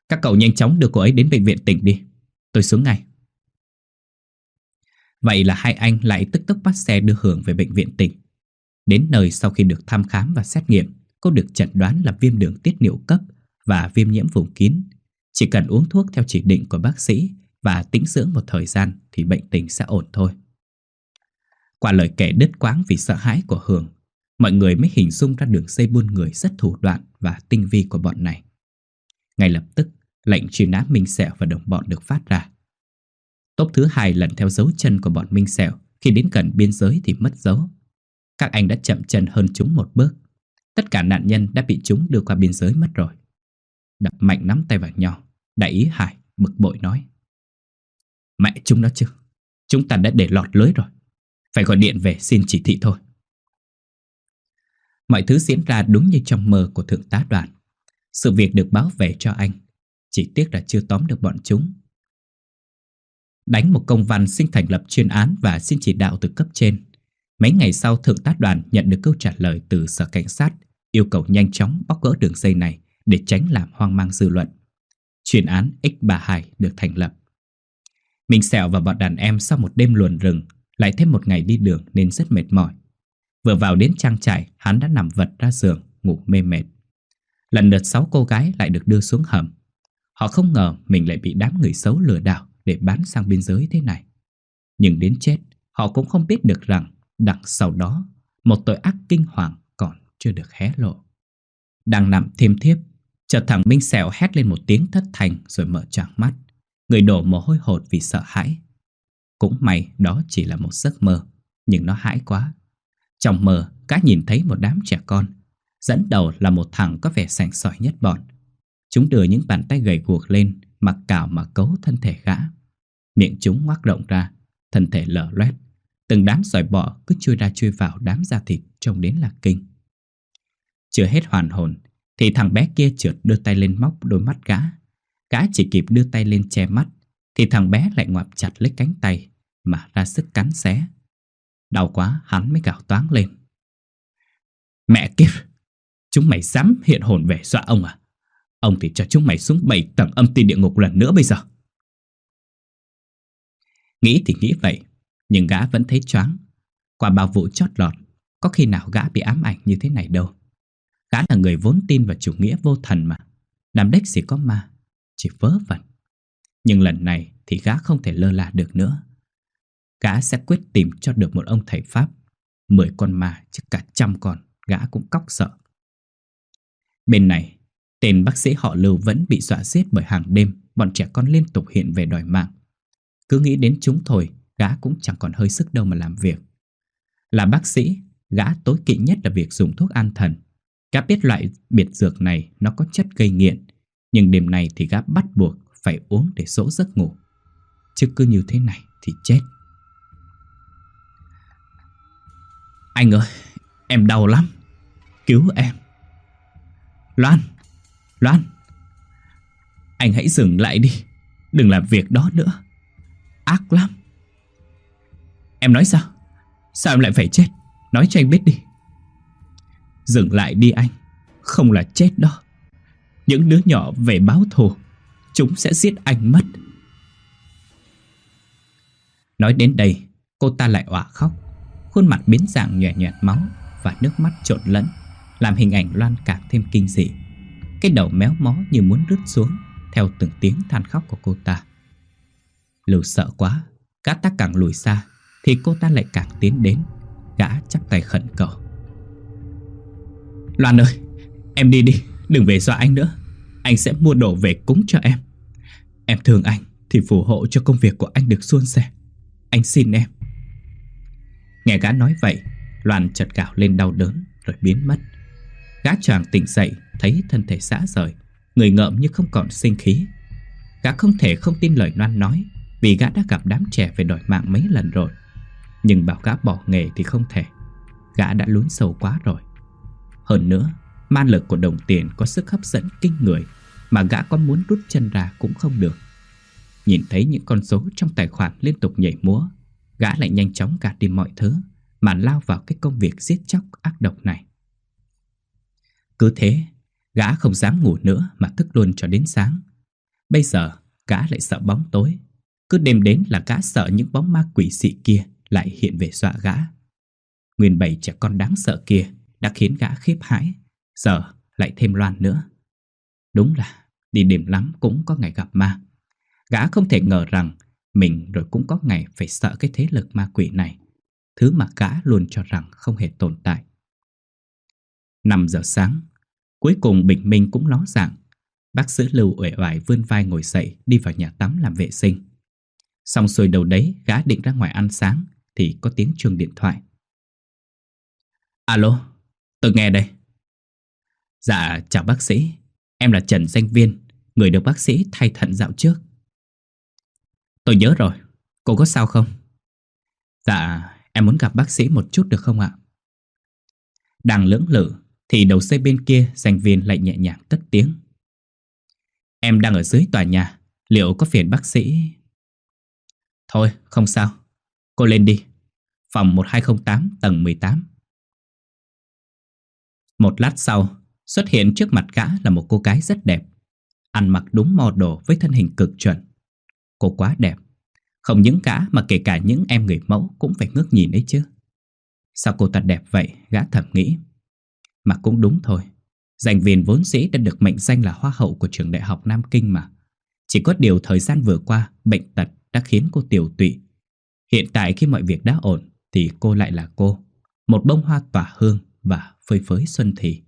Các cậu nhanh chóng đưa cô ấy đến bệnh viện tỉnh đi. Tôi xuống ngay. Vậy là hai anh lại tức tốc bắt xe đưa Hường về bệnh viện tỉnh. Đến nơi sau khi được thăm khám và xét nghiệm, cô được chẩn đoán là viêm đường tiết niệu cấp và viêm nhiễm vùng kín. Chỉ cần uống thuốc theo chỉ định của bác sĩ và tĩnh dưỡng một thời gian thì bệnh tình sẽ ổn thôi. Qua lời kể đứt quáng vì sợ hãi của Hường, mọi người mới hình dung ra đường dây buôn người rất thủ đoạn và tinh vi của bọn này. Ngay lập tức, lệnh truy nã Minh Sẹo và đồng bọn được phát ra. Tốp thứ hai lần theo dấu chân của bọn Minh Sẹo khi đến gần biên giới thì mất dấu. Các anh đã chậm chân hơn chúng một bước. Tất cả nạn nhân đã bị chúng đưa qua biên giới mất rồi. Đập mạnh nắm tay vào nhau, đại ý Hải bực bội nói. Mẹ chúng nó chứ, chúng ta đã để lọt lưới rồi. Phải gọi điện về xin chỉ thị thôi. Mọi thứ diễn ra đúng như trong mơ của thượng tá đoàn. Sự việc được báo về cho anh. Chỉ tiếc là chưa tóm được bọn chúng. Đánh một công văn xin thành lập chuyên án và xin chỉ đạo từ cấp trên. Mấy ngày sau thượng tá đoàn nhận được câu trả lời từ sở cảnh sát yêu cầu nhanh chóng bóc gỡ đường dây này để tránh làm hoang mang dư luận. Chuyên án X32 được thành lập. mình Sẹo và bọn đàn em sau một đêm luồn rừng lại thêm một ngày đi đường nên rất mệt mỏi. Vừa vào đến trang trại, hắn đã nằm vật ra giường, ngủ mê mệt. Lần lượt sáu cô gái lại được đưa xuống hầm. Họ không ngờ mình lại bị đám người xấu lừa đảo để bán sang biên giới thế này. Nhưng đến chết, họ cũng không biết được rằng đằng sau đó, một tội ác kinh hoàng còn chưa được hé lộ. Đang nằm thêm thiếp, chợt thằng Minh Sẹo hét lên một tiếng thất thành rồi mở tràng mắt. Người đổ mồ hôi hột vì sợ hãi. Cũng may đó chỉ là một giấc mơ, nhưng nó hãi quá. Trong mơ, cá nhìn thấy một đám trẻ con. Dẫn đầu là một thằng có vẻ sành sỏi nhất bọn. Chúng đưa những bàn tay gầy guộc lên, mặc cào mà cấu thân thể gã. Miệng chúng ngoác rộng ra, thân thể lở loét. Từng đám sỏi bọ cứ chui ra chui vào đám da thịt trông đến là kinh. Chưa hết hoàn hồn, thì thằng bé kia trượt đưa tay lên móc đôi mắt gã. Gã chỉ kịp đưa tay lên che mắt, thì thằng bé lại ngoạp chặt lấy cánh tay mà ra sức cắn xé. Đau quá hắn mới gào toáng lên. Mẹ kiếp, chúng mày dám hiện hồn về dọa ông à? Ông thì cho chúng mày xuống bảy tầng âm ti địa ngục lần nữa bây giờ. Nghĩ thì nghĩ vậy, nhưng gã vẫn thấy choáng. Qua bao vụ chót lọt, có khi nào gã bị ám ảnh như thế này đâu. Gã là người vốn tin vào chủ nghĩa vô thần mà. Làm đếch gì có ma, chỉ vớ vẩn. Nhưng lần này thì gã không thể lơ là được nữa. Gã sẽ quyết tìm cho được một ông thầy Pháp. Mười con ma chứ cả trăm con, gã cũng cóc sợ. Bên này, tên bác sĩ họ Lưu vẫn bị dọa giết bởi hàng đêm bọn trẻ con liên tục hiện về đòi mạng. Cứ nghĩ đến chúng thôi, gã cũng chẳng còn hơi sức đâu mà làm việc. Là bác sĩ, gã tối kỵ nhất là việc dùng thuốc an thần. Gã biết loại biệt dược này nó có chất gây nghiện, nhưng đêm này thì gã bắt buộc phải uống để dỗ giấc ngủ. Chứ cứ như thế này thì chết. Anh ơi, em đau lắm. Cứu em. Loan, Loan. Anh hãy dừng lại đi. Đừng làm việc đó nữa. Ác lắm. Em nói sao? Sao em lại phải chết? Nói cho anh biết đi. Dừng lại đi anh. Không là chết đó. Những đứa nhỏ về báo thù. Chúng sẽ giết anh mất. Nói đến đây, cô ta lại òa khóc. Khuôn mặt biến dạng nhòe nhòe máu và nước mắt trộn lẫn, làm hình ảnh Loan càng thêm kinh dị. Cái đầu méo mó như muốn rứt xuống theo từng tiếng than khóc của cô ta. Lưu sợ quá, gã ta càng lùi xa thì cô ta lại càng tiến đến, gã chắp tay khẩn cầu. Loan ơi, em đi đi, đừng về dọa anh nữa. Anh sẽ mua đồ về cúng cho em. Em thương anh thì phù hộ cho công việc của anh được suôn sẻ. Anh xin em, Nghe gã nói vậy Loan chợt gào lên đau đớn Rồi biến mất Gã chàng tỉnh dậy, Thấy thân thể xã rời, Người ngợm như không còn sinh khí. Gã không thể không tin lời Loan nói, Vì gã đã gặp đám trẻ về đòi mạng mấy lần rồi. Nhưng bảo gã bỏ nghề thì không thể, Gã đã lún sâu quá rồi. Hơn nữa, ma lực của đồng tiền có sức hấp dẫn kinh người Mà gã có muốn rút chân ra cũng không được. Nhìn thấy những con số trong tài khoản liên tục nhảy múa, Gã lại nhanh chóng gạt đi mọi thứ Mà lao vào cái công việc giết chóc ác độc này. Cứ thế, Gã không dám ngủ nữa mà thức luôn cho đến sáng. Bây giờ, gã lại sợ bóng tối. Cứ đêm đến là gã sợ những bóng ma quỷ dị kia Lại hiện về dọa gã. Nguyên bảy trẻ con đáng sợ kia Đã khiến gã khiếp hãi, Giờ lại thêm loan nữa. Đúng là đi đêm lắm cũng có ngày gặp ma. Gã không thể ngờ rằng Mình rồi cũng có ngày phải sợ cái thế lực ma quỷ này. Thứ mà gã luôn cho rằng không hề tồn tại. 5 giờ sáng Cuối cùng Bình Minh cũng ló dạng. Bác sĩ Lưu uể oải vươn vai ngồi dậy Đi vào nhà tắm làm vệ sinh. Xong xuôi đầu đấy gã định ra ngoài ăn sáng Thì có tiếng chuông điện thoại. Alo, tôi nghe đây. Dạ chào bác sĩ. Em là Trần Danh Viên Người được bác sĩ thay thận dạo trước. Tôi nhớ rồi Cô có sao không? Dạ em muốn gặp bác sĩ một chút được không ạ? Đang lưỡng lự thì đầu xe bên kia Danh Viên lại nhẹ nhàng cất tiếng. Em đang ở dưới tòa nhà, Liệu có phiền bác sĩ? Thôi, không sao. Cô lên đi. Phòng 1208 tầng 18 Một lát sau, Xuất hiện trước mặt gã là một cô gái rất đẹp. Ăn mặc đúng mò đồ với thân hình cực chuẩn. Cô quá đẹp. Không những gã, mà kể cả những em người mẫu Cũng phải ngước nhìn ấy chứ. Sao cô ta đẹp vậy? Gã thầm nghĩ. Mà cũng đúng thôi. Giành viên vốn dĩ đã được mệnh danh là hoa hậu của trường đại học Nam Kinh mà. Chỉ có điều thời gian vừa qua, Bệnh tật đã khiến cô tiểu tụy. Hiện tại khi mọi việc đã ổn, Thì cô lại là cô. Một bông hoa tỏa hương và phơi phới xuân thì.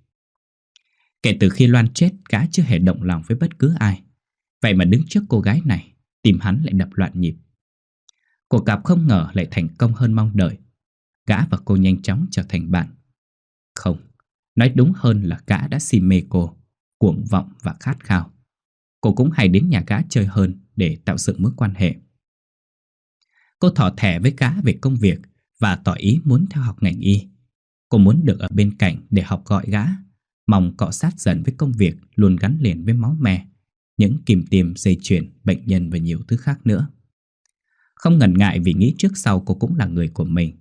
Kể từ khi Loan chết, Gã chưa hề động lòng với bất cứ ai. Vậy mà đứng trước cô gái này tìm hắn lại đập loạn nhịp. Cuộc gặp không ngờ lại thành công hơn mong đợi. Gã và cô nhanh chóng trở thành bạn. Không. Nói đúng hơn là gã đã si mê cô Cuồng vọng và khát khao. Cô cũng hay đến nhà gã chơi hơn Để tạo dựng mối quan hệ. Cô thỏ thẻ với gã về công việc Và tỏ ý muốn theo học ngành y. Cô muốn được ở bên cạnh để học gọi gã Mong cọ sát dần với công việc Luôn gắn liền với máu me Những kìm tiêm, dây chuyền, bệnh nhân và nhiều thứ khác nữa. Không ngần ngại vì nghĩ trước sau cô cũng là người của mình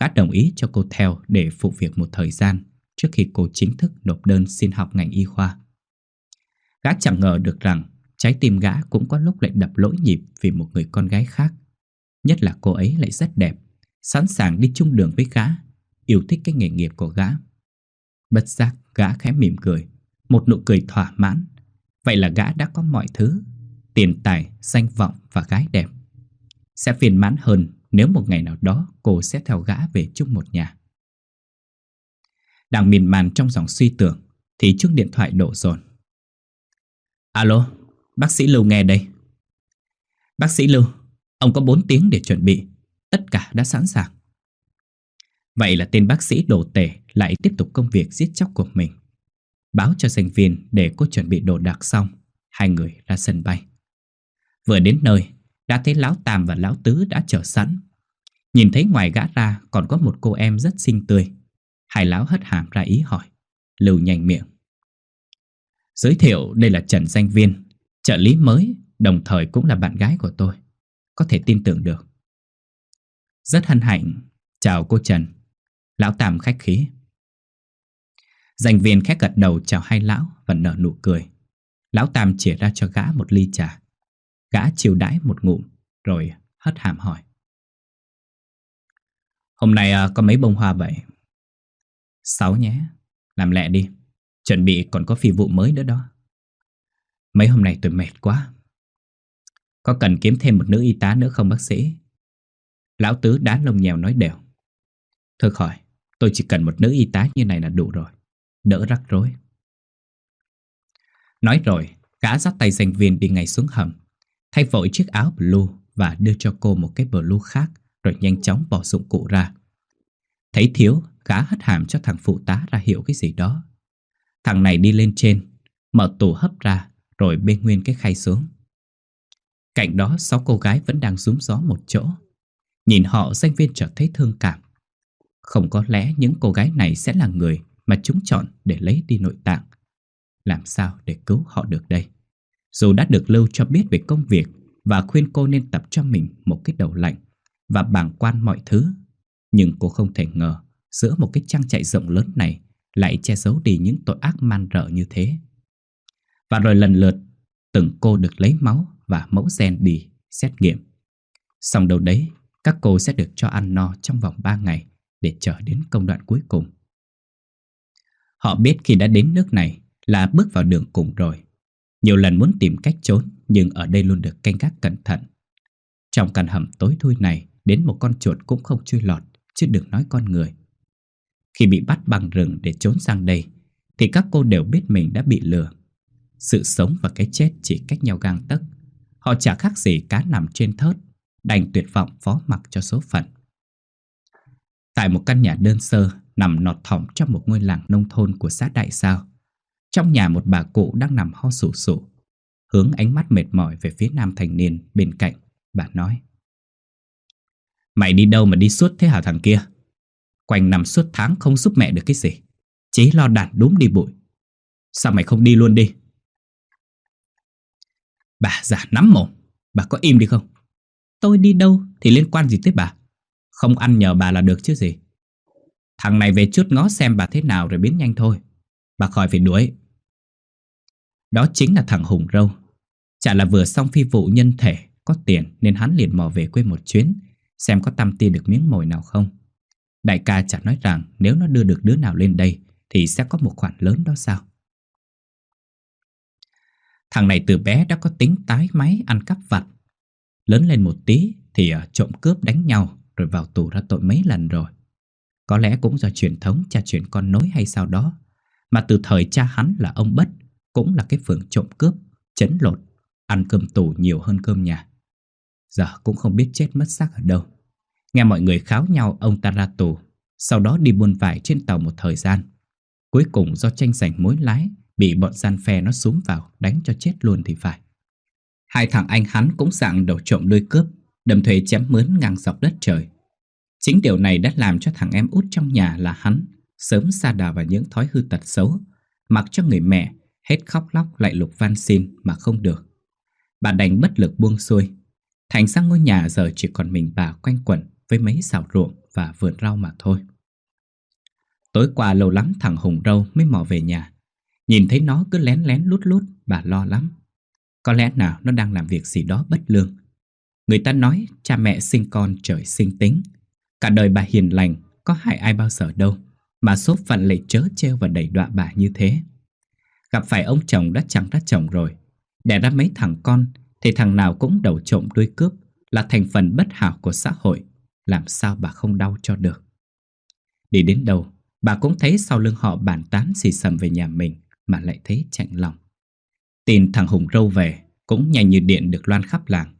Gã đồng ý cho cô theo để phụ việc một thời gian trước khi cô chính thức nộp đơn xin học ngành y khoa. Gã chẳng ngờ được rằng trái tim gã cũng có lúc lại đập lỗi nhịp vì một người con gái khác. Nhất là cô ấy lại rất đẹp, sẵn sàng đi chung đường với gã, yêu thích cái nghề nghiệp của gã. Bất giác gã khẽ mỉm cười, một nụ cười thỏa mãn. Vậy là gã đã có mọi thứ, tiền tài, danh vọng và gái đẹp. Sẽ phiền mãn hơn nếu một ngày nào đó cô sẽ theo gã về chung một nhà. Đang miên man trong dòng suy tưởng Thì chiếc điện thoại đổ dồn Alo, bác sĩ Lưu nghe đây. Bác sĩ Lưu, ông có 4 tiếng để chuẩn bị Tất cả đã sẵn sàng. Vậy là tên bác sĩ đồ tể lại tiếp tục công việc giết chóc của mình. Báo cho sinh viên để cô chuẩn bị đồ đạc xong Hai người ra sân bay. Vừa đến nơi Đã thấy Lão Tam và Lão Tứ đã chờ sẵn. Nhìn thấy ngoài gã ra còn có một cô em rất xinh tươi. Hai lão hất hàm ra ý hỏi. Lưu nhanh miệng. Giới thiệu đây là Trần Danh Viên, Trợ lý mới, Đồng thời cũng là bạn gái của tôi. Có thể tin tưởng được. Rất hân hạnh. Chào cô Trần. Lão Tam khách khí. Danh viên khét gật đầu chào hai lão Và nở nụ cười. Lão Tam chỉ ra cho gã một ly trà. Gã chiều đãi một ngụm, Rồi hất hàm hỏi. Hôm nay à, có mấy bông hoa vậy? Sáu nhé, làm lẹ đi, chuẩn bị còn có phi vụ mới nữa đó. Mấy hôm nay tôi mệt quá. Có cần kiếm thêm một nữ y tá nữa không bác sĩ? Lão Tứ đá lông nhèo nói đều. Thôi khỏi, tôi chỉ cần một nữ y tá như này là đủ rồi. Đỡ rắc rối. Nói rồi, gã dắt tay danh viên đi ngay xuống hầm. Thay vội chiếc áo blue và đưa cho cô một cái blue khác rồi nhanh chóng bỏ dụng cụ ra. Thấy thiếu, gã hất hàm cho thằng phụ tá ra hiểu cái gì đó. Thằng này đi lên trên, mở tủ hấp ra, rồi bê nguyên cái khay xuống. Cạnh đó sáu cô gái vẫn đang rúm gió một chỗ. Nhìn họ danh viên chợt thấy thương cảm. Không có lẽ những cô gái này sẽ là người mà chúng chọn để lấy đi nội tạng. Làm sao để cứu họ được đây? Dù đã được Lưu cho biết về công việc và khuyên cô nên tập cho mình một cái đầu lạnh và bàng quan mọi thứ, nhưng cô không thể ngờ giữa một cái trang trại rộng lớn này lại che giấu đi những tội ác man rợ như thế. Và rồi lần lượt, từng cô được lấy máu và mẫu gen đi xét nghiệm. Xong đầu đấy, các cô sẽ được cho ăn no trong vòng 3 ngày để chờ đến công đoạn cuối cùng. Họ biết khi đã đến nước này là bước vào đường cùng rồi. Nhiều lần muốn tìm cách trốn nhưng ở đây luôn được canh gác cẩn thận. Trong căn hầm tối thui này đến một con chuột cũng không chui lọt chứ đừng nói con người. Khi bị bắt bằng rừng để trốn sang đây thì các cô đều biết mình đã bị lừa. Sự sống và cái chết chỉ cách nhau gang tấc. Họ chả khác gì cá nằm trên thớt, đành tuyệt vọng phó mặc cho số phận. Tại một căn nhà đơn sơ nằm nọt thỏm trong một ngôi làng nông thôn của xã Đại Sao, trong nhà một bà cụ đang nằm ho sủ sụ, hướng ánh mắt mệt mỏi về phía nam thành niên bên cạnh, bà nói. Mày đi đâu mà đi suốt thế hả thằng kia? Quanh nằm suốt tháng không giúp mẹ được cái gì, chỉ lo đàn đúm đi bụi. Sao mày không đi luôn đi? Bà già nắm mồm, bà có im đi không? Tôi đi đâu thì liên quan gì tới bà? Không ăn nhờ bà là được chứ gì. Thằng này về chút ngó xem bà thế nào rồi biến nhanh thôi. Bà khỏi phải đuổi. Đó chính là thằng Hùng Râu. Chả là vừa xong phi vụ nhân thể, có tiền nên hắn liền mò về quê một chuyến, xem có tăm tia được miếng mồi nào không. Đại ca chẳng nói rằng nếu nó đưa được đứa nào lên đây thì sẽ có một khoản lớn đó sao. Thằng này từ bé đã có tính tái máy ăn cắp vặt. Lớn lên một tí thì ờ, trộm cướp đánh nhau rồi vào tù ra tội mấy lần rồi. Có lẽ cũng do truyền thống cha truyền con nối hay sao đó Mà từ thời cha hắn là ông Bất Cũng là cái phường trộm cướp, chấn lột Ăn cơm tù nhiều hơn cơm nhà Giờ cũng không biết chết mất xác ở đâu Nghe mọi người kháo nhau ông ta ra tù Sau đó đi buôn vải trên tàu một thời gian Cuối cùng do tranh giành mối lái Bị bọn gian phe nó xuống vào Đánh cho chết luôn thì phải Hai thằng anh hắn cũng dạng đầu trộm đuôi cướp Đầm thuế chém mướn ngang dọc đất trời Chính điều này đã làm cho thằng em út trong nhà là hắn sớm xa đà vào những thói hư tật xấu, mặc cho người mẹ hết khóc lóc lại lục van xin mà không được. Bà đành bất lực buông xuôi. Thành sang ngôi nhà giờ chỉ còn mình bà quanh quẩn với mấy xào ruộng và vườn rau mà thôi. Tối qua lâu lắm thằng Hùng Râu mới mò về nhà. Nhìn thấy nó cứ lén lén lút lút, bà lo lắm. Có lẽ nào nó đang làm việc gì đó bất lương. Người ta nói cha mẹ sinh con trời sinh tính, Cả đời bà hiền lành Có hại ai bao giờ đâu Mà số phận lại chớ treo và đẩy đọa bà như thế Gặp phải ông chồng đã chẳng ra chồng rồi Đẻ ra mấy thằng con Thì thằng nào cũng đầu trộm đuôi cướp Là thành phần bất hảo của xã hội làm sao bà không đau cho được? Đi đến đâu, Bà cũng thấy sau lưng họ bàn tán xì xầm về nhà mình Mà lại thấy chạnh lòng. Tin thằng Hùng râu về, Cũng nhanh như điện được loan khắp làng.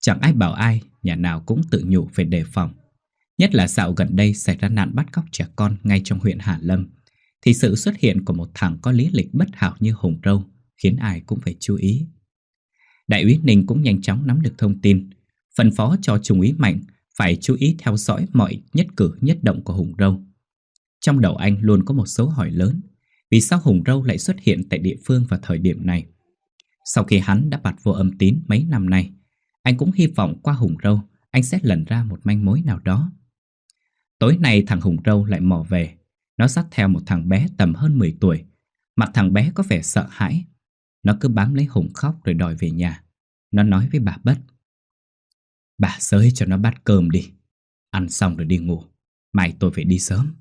Chẳng ai bảo ai, Nhà nào cũng tự nhủ về đề phòng. Nhất là dạo gần đây xảy ra nạn bắt cóc trẻ con ngay trong huyện Hà Lâm, Thì sự xuất hiện của một thằng có lý lịch bất hảo như Hùng Râu Khiến ai cũng phải chú ý. Đại úy Ninh cũng nhanh chóng nắm được thông tin, Phân phó cho Trung úy Mạnh phải chú ý theo dõi mọi nhất cử nhất động của Hùng Râu. Trong đầu anh luôn có một số hỏi lớn, Vì sao Hùng Râu lại xuất hiện tại địa phương vào thời điểm này? Sau khi hắn đã bặt vô âm tín mấy năm nay, Anh cũng hy vọng qua Hùng Râu, Anh sẽ lần ra một manh mối nào đó. Tối nay thằng Hùng Râu lại mò về. Nó dắt theo một thằng bé tầm hơn 10 tuổi. Mặt thằng bé có vẻ sợ hãi. Nó cứ bám lấy Hùng khóc rồi đòi về nhà. Nó nói với bà Bất. Bà sới cho nó bát cơm đi Ăn xong rồi đi ngủ Mai tôi phải đi sớm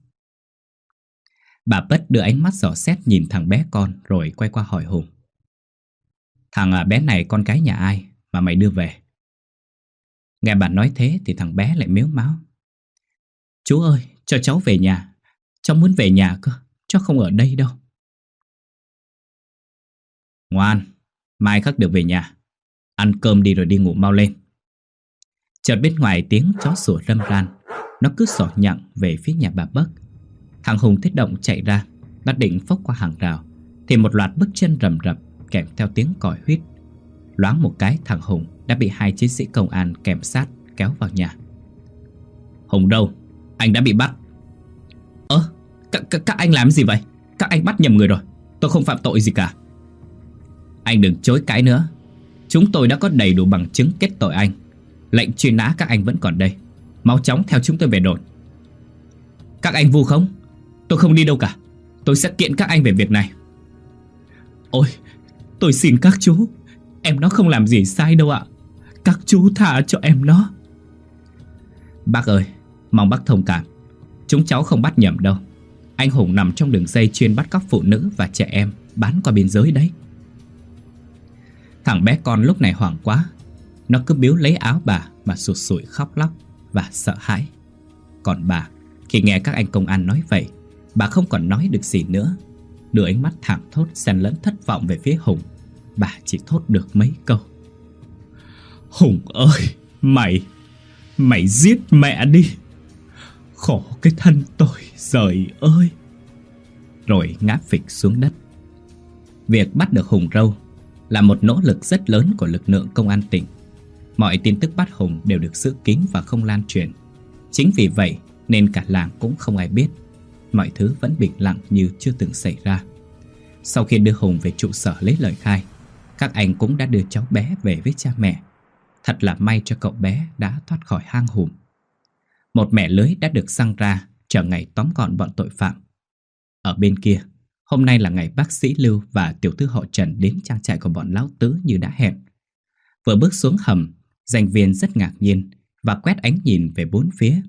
Bà Bất đưa ánh mắt rõ xét nhìn thằng bé con Rồi quay qua hỏi Hùng Thằng à, bé này con cái nhà ai Mà mày đưa về Nghe bà nói thế thì thằng bé lại miếu máu Chú ơi, cho cháu về nhà. Cháu muốn về nhà cơ, cháu không ở đây đâu. Ngoan, mai khắc được về nhà. Ăn cơm đi rồi đi ngủ mau lên. Chợt bên ngoài tiếng chó sủa râm ran. Nó cứ sỏ nhặng về phía nhà bà bắc. Thằng Hùng thiết động chạy ra Nó định phốc qua hàng rào Thì một loạt bước chân rầm rập Kèm theo tiếng còi huyết Loáng một cái thằng Hùng đã bị hai chiến sĩ công an kèm sát kéo vào nhà Hùng đâu? Anh đã bị bắt Ơ, các, các, các anh làm gì vậy? Các anh bắt nhầm người rồi Tôi không phạm tội gì cả Anh đừng chối cãi nữa Chúng tôi đã có đầy đủ bằng chứng kết tội anh Lệnh truy nã các anh vẫn còn đây. Mau chóng theo chúng tôi về đồn. Các anh vu không? Tôi không đi đâu cả. Tôi sẽ kiện các anh về việc này. Ôi, Tôi xin các chú. Em nó không làm gì sai đâu ạ. Các chú thả cho em nó. Bác ơi, Mong bác thông cảm. Chúng cháu không bắt nhầm đâu. Anh Hùng nằm trong đường dây chuyên bắt cóc phụ nữ và trẻ em Bán qua biên giới đấy. Thằng bé con lúc này hoảng quá. Nó cứ biếu lấy áo bà Mà sụt sụi khóc lóc Và sợ hãi. Còn bà Khi nghe các anh công an nói vậy Bà không còn nói được gì nữa. Đưa ánh mắt thảm thốt xen lẫn thất vọng về phía Hùng Bà chỉ thốt được mấy câu. Hùng ơi Mày Mày giết mẹ đi. Khổ cái thân tôi Rời ơi. Rồi ngã phịch xuống đất. Việc bắt được Hùng Râu Là một nỗ lực rất lớn của lực lượng công an tỉnh Mọi tin tức bắt Hùng đều được giữ kín và không lan truyền. Chính vì vậy nên cả làng cũng không ai biết. Mọi thứ vẫn bình lặng như chưa từng xảy ra. Sau khi đưa Hùng về trụ sở lấy lời khai Các anh cũng đã đưa cháu bé về với cha mẹ. Thật là may cho cậu bé đã thoát khỏi hang hùm. Một mẻ lưới đã được săng ra Chờ ngày tóm gọn bọn tội phạm. Ở bên kia Hôm nay là ngày bác sĩ Lưu và tiểu thư họ Trần đến trang trại của bọn lão tứ như đã hẹn. Vừa bước xuống hầm, Giành viên rất ngạc nhiên và quét ánh nhìn về bốn phía.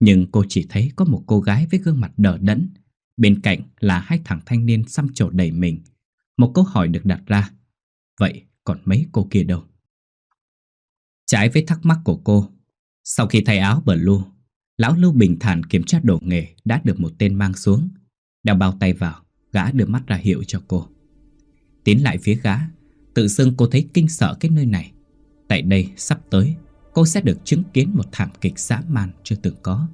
Nhưng cô chỉ thấy có một cô gái với gương mặt đờ đẫn. Bên cạnh là hai thằng thanh niên xăm trổ đầy mình. Một câu hỏi được đặt ra. Vậy còn mấy cô kia đâu? Trái với thắc mắc của cô, sau khi thay áo blue, lão Lưu bình thản kiểm tra đồ nghề đã được một tên mang xuống, đeo bao tay vào, gã đưa mắt ra hiệu cho cô. Tiến lại phía gã, tự dưng cô thấy kinh sợ cái nơi này. Tại đây sắp tới, cô sẽ được chứng kiến một thảm kịch dã man chưa từng có.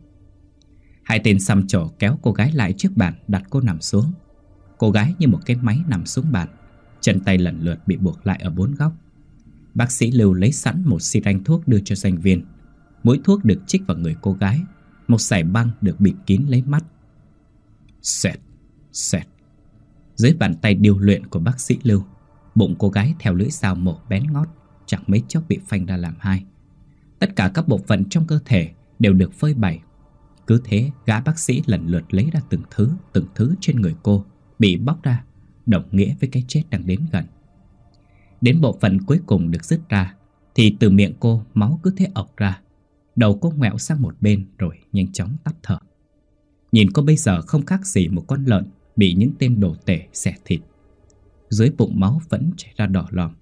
Hai tên xăm trổ kéo cô gái lại trước bàn đặt cô nằm xuống. Cô gái như một cái máy nằm xuống bàn, chân tay lần lượt bị buộc lại ở bốn góc. Bác sĩ Lưu lấy sẵn một xi ranh thuốc đưa cho danh viên. Mũi thuốc được chích vào người cô gái, một sải băng được bịt kín lấy mắt. Xẹt, xẹt. Dưới bàn tay điều luyện của bác sĩ Lưu, bụng cô gái theo lưỡi dao mổ bén ngót, chẳng mấy chốc bị phanh ra làm hai. Tất cả các bộ phận trong cơ thể đều được phơi bày. Cứ thế, gã bác sĩ lần lượt lấy ra từng thứ, từng thứ trên người cô, bị bóc ra, đồng nghĩa với cái chết đang đến gần. Đến bộ phận cuối cùng được dứt ra, thì từ miệng cô máu cứ thế ọc ra. Đầu cô ngoẹo sang một bên rồi nhanh chóng tắt thở. Nhìn cô bây giờ không khác gì một con lợn bị những tên đồ tể xẻ thịt. Dưới bụng máu vẫn chảy ra đỏ lòm.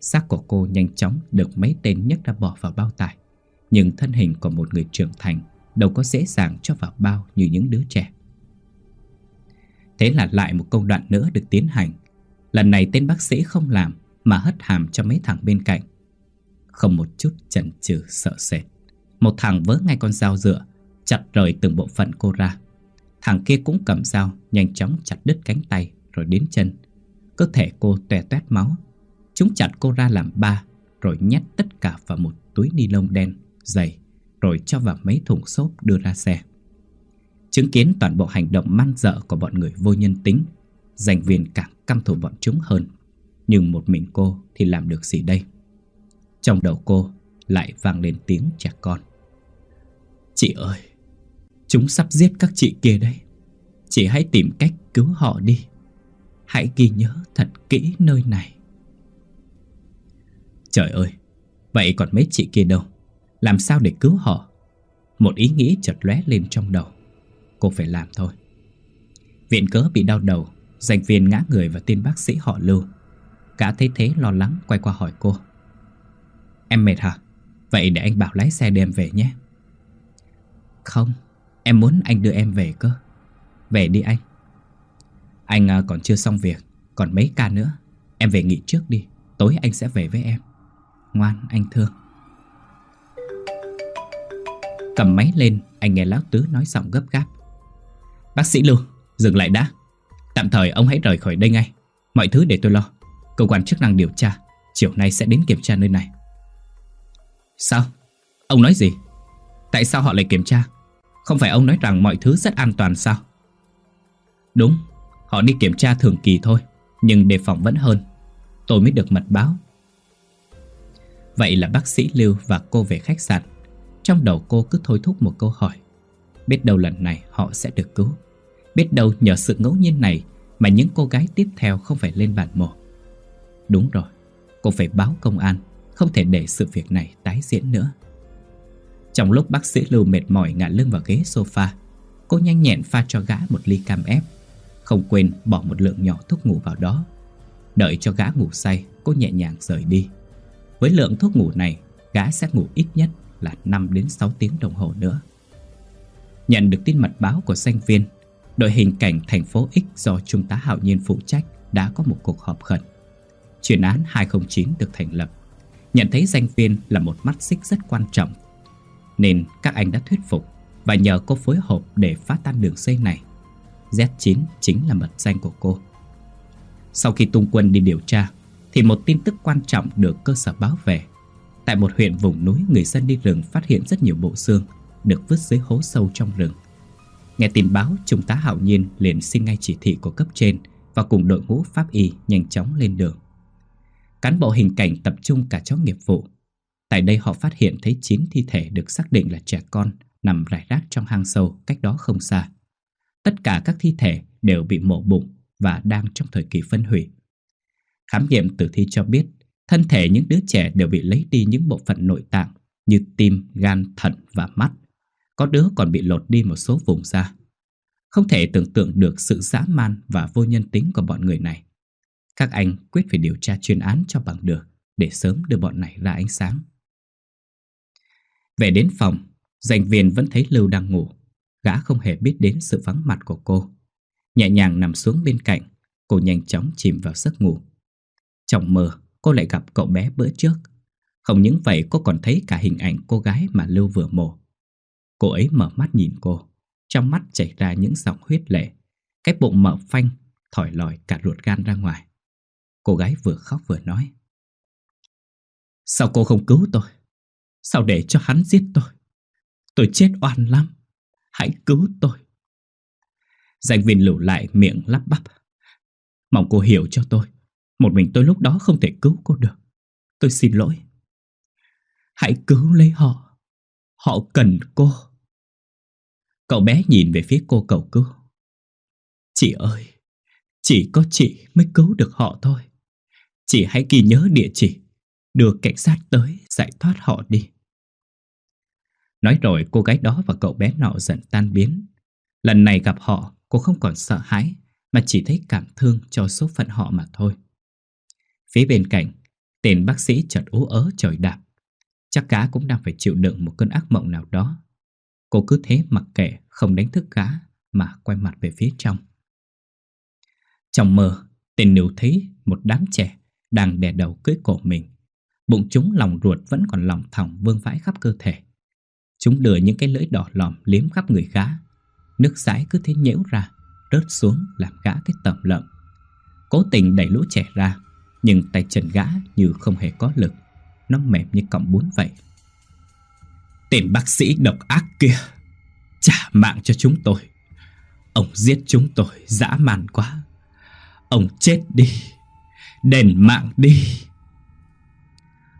Xác của cô nhanh chóng được mấy tên nhấc ra bỏ vào bao tải. Nhưng thân hình của một người trưởng thành đâu có dễ dàng cho vào bao như những đứa trẻ. Thế là lại một công đoạn nữa được tiến hành. Lần này tên bác sĩ không làm mà hất hàm cho mấy thằng bên cạnh. Không một chút chần chừ sợ sệt. Một thằng vớ ngay con dao dựa, chặt rời từng bộ phận cô ra. Thằng kia cũng cầm dao, nhanh chóng chặt đứt cánh tay rồi đến chân. Cơ thể cô tè tét máu. Chúng chặt cô ra làm ba, rồi nhét tất cả vào một túi ni lông đen, dày, rồi cho vào mấy thùng xốp đưa ra xe. Chứng kiến toàn bộ hành động man dợ của bọn người vô nhân tính, giành viên càng căm thù bọn chúng hơn. Nhưng một mình cô thì làm được gì đây? Trong đầu cô lại vang lên tiếng trẻ con. Chị ơi, chúng sắp giết các chị kia đấy. Chị hãy tìm cách cứu họ đi. Hãy ghi nhớ thật kỹ nơi này. Trời ơi, vậy còn mấy chị kia đâu? Làm sao để cứu họ? Một ý nghĩ chợt lóe lên trong đầu. Cô phải làm thôi. Viện cớ bị đau đầu, giành viên ngã người và tên bác sĩ họ lưu. Cả thấy thế lo lắng quay qua hỏi cô. Em mệt hả? Vậy để anh bảo lái xe đem về nhé. Không, em muốn anh đưa em về cơ. Về đi anh. Anh à, còn chưa xong việc, còn mấy ca nữa. Em về nghỉ trước đi, tối anh sẽ về với em. Ngoan, anh thương. Cầm máy lên Anh nghe Lão Tứ nói giọng gấp gáp Bác sĩ Lưu Dừng lại đã Tạm thời ông hãy rời khỏi đây ngay Mọi thứ để tôi lo Cơ quan chức năng điều tra Chiều nay sẽ đến kiểm tra nơi này Sao? Ông nói gì? Tại sao họ lại kiểm tra? Không phải ông nói rằng mọi thứ rất an toàn sao? Đúng, họ đi kiểm tra thường kỳ thôi Nhưng đề phòng vẫn hơn Tôi mới được mật báo Vậy là bác sĩ Lưu và cô về khách sạn. Trong đầu cô cứ thôi thúc một câu hỏi. Biết đâu lần này họ sẽ được cứu. Biết đâu nhờ sự ngẫu nhiên này Mà những cô gái tiếp theo không phải lên bàn mổ. Đúng rồi, Cô phải báo công an, Không thể để sự việc này tái diễn nữa. Trong lúc bác sĩ Lưu mệt mỏi ngả lưng vào ghế sofa, Cô nhanh nhẹn pha cho gã một ly cam ép. Không quên bỏ một lượng nhỏ thuốc ngủ vào đó. Đợi cho gã ngủ say, Cô nhẹ nhàng rời đi. Với lượng thuốc ngủ này Gã sẽ ngủ ít nhất là 5 đến 6 tiếng đồng hồ nữa Nhận được tin mật báo của danh viên Đội hình cảnh thành phố X do Trung tá Hạo Nhiên phụ trách đã có một cuộc họp khẩn. Chuyên án 209 được thành lập. Nhận thấy danh viên là một mắt xích rất quan trọng. Nên các anh đã thuyết phục và nhờ cô phối hợp để phá tan đường dây này. Z9 chính là mật danh của cô. Sau khi tung quân đi điều tra, thì một tin tức quan trọng được cơ sở báo về. Tại một huyện vùng núi, người dân đi rừng phát hiện rất nhiều bộ xương được vứt dưới hố sâu trong rừng. Nghe tin báo, Trung tá Hạo Nhiên liền xin ngay chỉ thị của cấp trên và cùng đội ngũ pháp y nhanh chóng lên đường. Cán bộ hình cảnh tập trung cả chó nghiệp vụ. Tại đây họ phát hiện thấy 9 thi thể được xác định là trẻ con nằm rải rác trong hang sâu cách đó không xa. Tất cả các thi thể đều bị mổ bụng và đang trong thời kỳ phân hủy. Khám nghiệm tử thi cho biết thân thể những đứa trẻ đều bị lấy đi những bộ phận nội tạng như tim, gan, thận và mắt. Có đứa còn bị lột đi một số vùng da. Không thể tưởng tượng được sự dã man và vô nhân tính của bọn người này. Các anh quyết phải điều tra chuyên án cho bằng được Để sớm đưa bọn này ra ánh sáng. Về đến phòng Danh viên vẫn thấy Lưu đang ngủ. Gã không hề biết đến sự vắng mặt của cô. Nhẹ nhàng nằm xuống bên cạnh Cô nhanh chóng chìm vào giấc ngủ. Trong mơ, cô lại gặp cậu bé bữa trước. Không những vậy, cô còn thấy cả hình ảnh cô gái mà Lưu vừa mổ. Cô ấy mở mắt nhìn cô, Trong mắt chảy ra những dòng huyết lệ. Cái bụng mở phanh, Thỏi lòi cả ruột gan ra ngoài. Cô gái vừa khóc vừa nói, Sao cô không cứu tôi? Sao để cho hắn giết tôi? Tôi chết oan lắm, Hãy cứu tôi. Danh viên lủ lại miệng lắp bắp, Mong cô hiểu cho tôi. Một mình tôi lúc đó không thể cứu cô được Tôi xin lỗi Hãy cứu lấy họ Họ cần cô Cậu bé nhìn về phía cô cầu cứu. Chị ơi, chỉ có chị mới cứu được họ thôi. Chị hãy ghi nhớ địa chỉ, đưa cảnh sát tới giải thoát họ đi. Nói rồi cô gái đó và cậu bé nọ dần tan biến. Lần này gặp họ, cô không còn sợ hãi, mà chỉ thấy cảm thương cho số phận họ mà thôi. Phía bên cạnh, tên bác sĩ chợt ú ớ trời đạp. Chắc cá cũng đang phải chịu đựng một cơn ác mộng nào đó Cô cứ thế mặc kệ không đánh thức cá mà quay mặt về phía trong. Trong mơ, tên nữ thấy một đám trẻ đang đè đầu cưỡi cổ mình. Bụng chúng lòng ruột vẫn còn lòng thòng vương vãi khắp cơ thể. Chúng đưa những cái lưỡi đỏ lòm liếm khắp người gã. Nước dãi cứ thế nhễu ra, rớt xuống làm gã cái tầm lợm. Cố tình đẩy lũ trẻ ra, nhưng tay chân gã như không hề có lực. Nó mềm như cọng bún vậy. Tên bác sĩ độc ác kia, Trả mạng cho chúng tôi. Ông giết chúng tôi dã man quá. Ông chết đi, Đền mạng đi.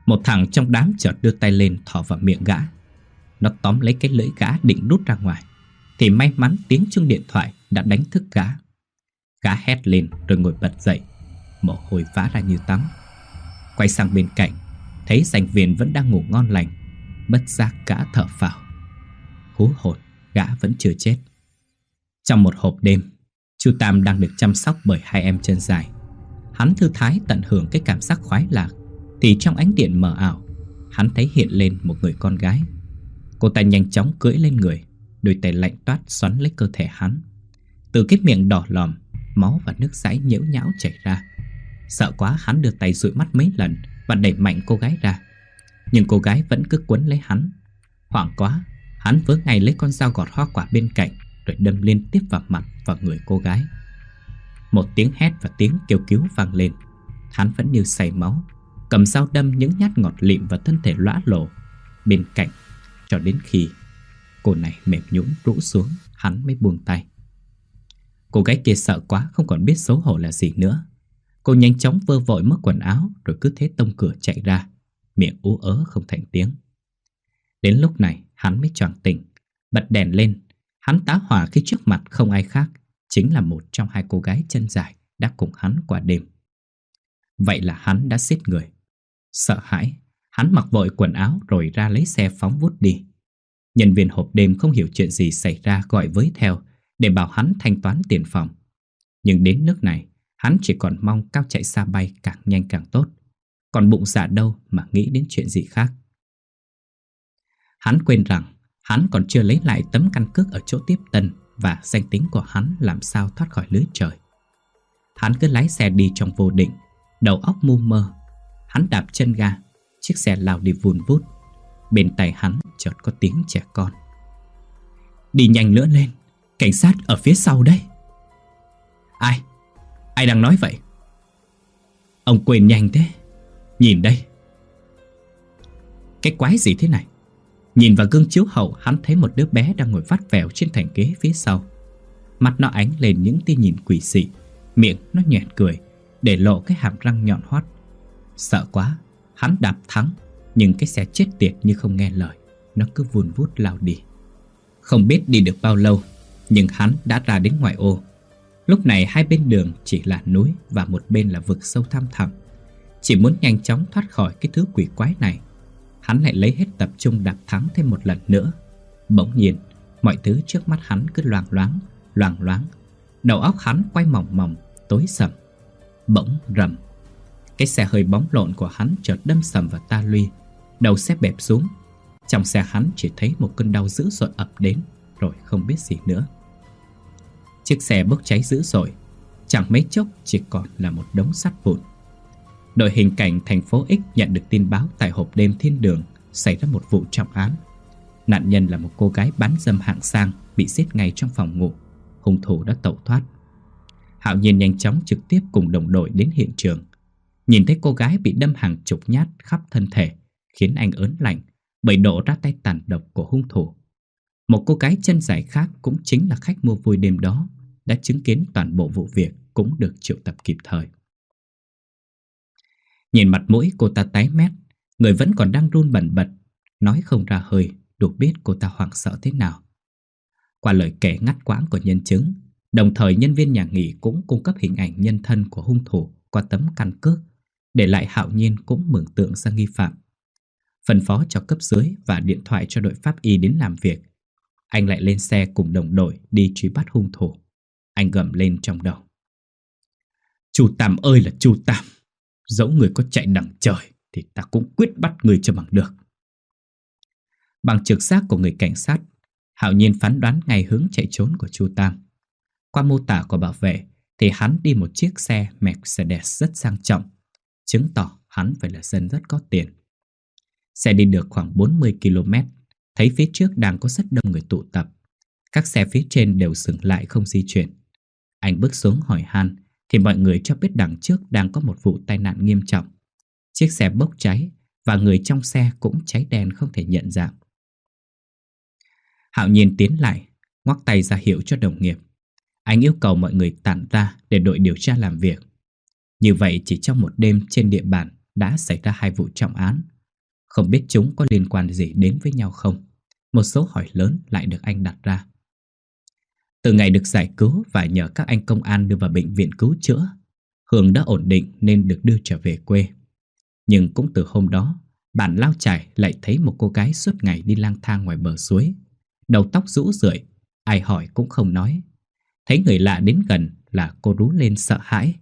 Một thằng trong đám chợt đưa tay lên thò vào miệng gã. Nó tóm lấy cái lưỡi gã định đút ra ngoài. Thì may mắn tiếng chuông điện thoại đã đánh thức gã. Gã hét lên rồi ngồi bật dậy. Mồ hôi vã ra như tắm. Quay sang bên cạnh, Thấy sành viên vẫn đang ngủ ngon lành, Bất giác gã thở phào. Hú hồn, gã vẫn chưa chết. Trong một hộp đêm, Chu Tam đang được chăm sóc bởi hai em chân dài. Hắn thư thái tận hưởng cái cảm giác khoái lạc, Thì trong ánh điện mờ ảo, Hắn thấy hiện lên một người con gái. Cô ta nhanh chóng cưỡi lên người, Đôi tay lạnh toát xoắn lấy cơ thể hắn. Từ cái miệng đỏ lòm, Máu và nước dãi nhiễu nhão chảy ra. Sợ quá hắn đưa tay dụi mắt mấy lần Và đẩy mạnh cô gái ra. Nhưng cô gái vẫn cứ quấn lấy hắn. Hoảng quá, Hắn vớ ngay lấy con dao gọt hoa quả bên cạnh, Rồi đâm liên tiếp vào mặt và người cô gái. Một tiếng hét và tiếng kêu cứu vang lên. Hắn vẫn như say máu, Cầm dao đâm những nhát ngọt lịm vào thân thể lõa lổ Bên cạnh, Cho đến khi cô này mềm nhũn rũ xuống, Hắn mới buông tay. Cô gái kia sợ quá, không còn biết xấu hổ là gì nữa. Cô nhanh chóng vơ vội mất quần áo, Rồi cứ thế tông cửa chạy ra. Miệng ú ớ không thành tiếng. Đến lúc này, hắn mới choàng tỉnh, Bật đèn lên. Hắn tá hỏa khi trước mặt không ai khác, Chính là một trong hai cô gái chân dài Đã cùng hắn qua đêm. Vậy là hắn đã giết người. Sợ hãi, Hắn mặc vội quần áo rồi ra lấy xe phóng vút đi. Nhân viên hộp đêm không hiểu chuyện gì xảy ra gọi với theo Để bảo hắn thanh toán tiền phòng. Nhưng đến nước này Hắn chỉ còn mong cao chạy xa bay càng nhanh càng tốt. Còn bụng dạ đâu mà nghĩ đến chuyện gì khác? Hắn quên rằng Hắn còn chưa lấy lại tấm căn cước ở chỗ tiếp tân Và danh tính của hắn làm sao thoát khỏi lưới trời. Hắn cứ lái xe đi trong vô định, Đầu óc mu mơ Hắn đạp chân ga, Chiếc xe lao đi vùn vút. Bên tay hắn chợt có tiếng trẻ con. Đi nhanh nữa lên, Cảnh sát ở phía sau đấy. Ai? Ai đang nói vậy? Ông quên nhanh thế. Nhìn đây. Cái quái gì thế này? Nhìn vào gương chiếu hậu, Hắn thấy một đứa bé đang ngồi vắt vẻo trên thành ghế phía sau. Mặt nó ánh lên những tia nhìn quỷ dị. Miệng nó nhẹn cười, Để lộ cái hàm răng nhọn hoắt. Sợ quá, Hắn đạp thắng, Nhưng cái xe chết tiệt như không nghe lời. Nó cứ vùn vút lao đi. Không biết đi được bao lâu, Nhưng hắn đã ra đến ngoài ô. Lúc này hai bên đường chỉ là núi Và một bên là vực sâu thăm thẳm. Chỉ muốn nhanh chóng thoát khỏi cái thứ quỷ quái này, Hắn lại lấy hết tập trung đạp thắng thêm một lần nữa. Bỗng nhiên, Mọi thứ trước mắt hắn cứ loàng loáng Loàng loáng. Đầu óc hắn quay mỏng mỏng, Tối sầm, Bỗng rầm. Cái xe hơi bóng lộn của hắn chợt đâm sầm vào ta luy Đầu xe bẹp xuống. Trong xe hắn chỉ thấy một cơn đau dữ dội ập đến, Rồi không biết gì nữa. Chiếc xe bốc cháy dữ dội Chẳng mấy chốc chỉ còn là một đống sắt vụn Đội hình cảnh thành phố X nhận được tin báo tại hộp đêm thiên đường xảy ra một vụ trọng án. Nạn nhân là một cô gái bán dâm hạng sang bị giết ngay trong phòng ngủ. Hung thủ đã tẩu thoát. Hạo Nhiên nhanh chóng trực tiếp cùng đồng đội đến hiện trường. Nhìn thấy cô gái bị đâm hàng chục nhát khắp thân thể, khiến anh ớn lạnh bởi độ ra tay tàn độc của hung thủ. Một cô gái chân dài khác cũng chính là khách mua vui đêm đó, đã chứng kiến toàn bộ vụ việc cũng được triệu tập kịp thời. Nhìn mặt mũi cô ta tái mét, Người vẫn còn đang run bẩn bật, Nói không ra hơi, Đủ biết cô ta hoảng sợ thế nào Qua lời kể ngắt quãng của nhân chứng, Đồng thời nhân viên nhà nghỉ cũng cung cấp hình ảnh nhân thân của hung thủ qua tấm căn cước, để lại hạo nhiên cũng mường tượng ra nghi phạm. Phân phó cho cấp dưới và điện thoại cho đội pháp y đến làm việc. Anh lại lên xe cùng đồng đội đi truy bắt hung thủ. Anh gầm lên trong đầu. Chú Tam ơi là chú Tam! Dẫu người có chạy đằng trời Thì ta cũng quyết bắt người cho bằng được Bằng trực giác của người cảnh sát, Hạo nhiên phán đoán ngay hướng chạy trốn của Chu Tam Qua mô tả của bảo vệ Thì hắn đi một chiếc xe Mercedes rất sang trọng, Chứng tỏ hắn phải là dân rất có tiền Xe đi được khoảng 40 km Thấy phía trước đang có rất đông người tụ tập Các xe phía trên đều dừng lại không di chuyển anh bước xuống hỏi han thì mọi người cho biết đằng trước đang có một vụ tai nạn nghiêm trọng. Chiếc xe bốc cháy và người trong xe cũng cháy đen không thể nhận dạng. Hạo nhiên tiến lại, ngoắc tay ra hiệu cho đồng nghiệp. Anh yêu cầu mọi người tản ra để đội điều tra làm việc. Như vậy chỉ trong một đêm trên địa bàn đã xảy ra hai vụ trọng án. Không biết chúng có liên quan gì đến với nhau không? Một số hỏi lớn lại được anh đặt ra. Từ ngày được giải cứu và nhờ các anh công an đưa vào bệnh viện cứu chữa, Hương đã ổn định nên được đưa trở về quê. Nhưng cũng từ hôm đó, bản lao trải lại thấy một cô gái suốt ngày đi lang thang ngoài bờ suối. Đầu tóc rũ rượi, ai hỏi cũng không nói. Thấy người lạ đến gần là cô rú lên sợ hãi.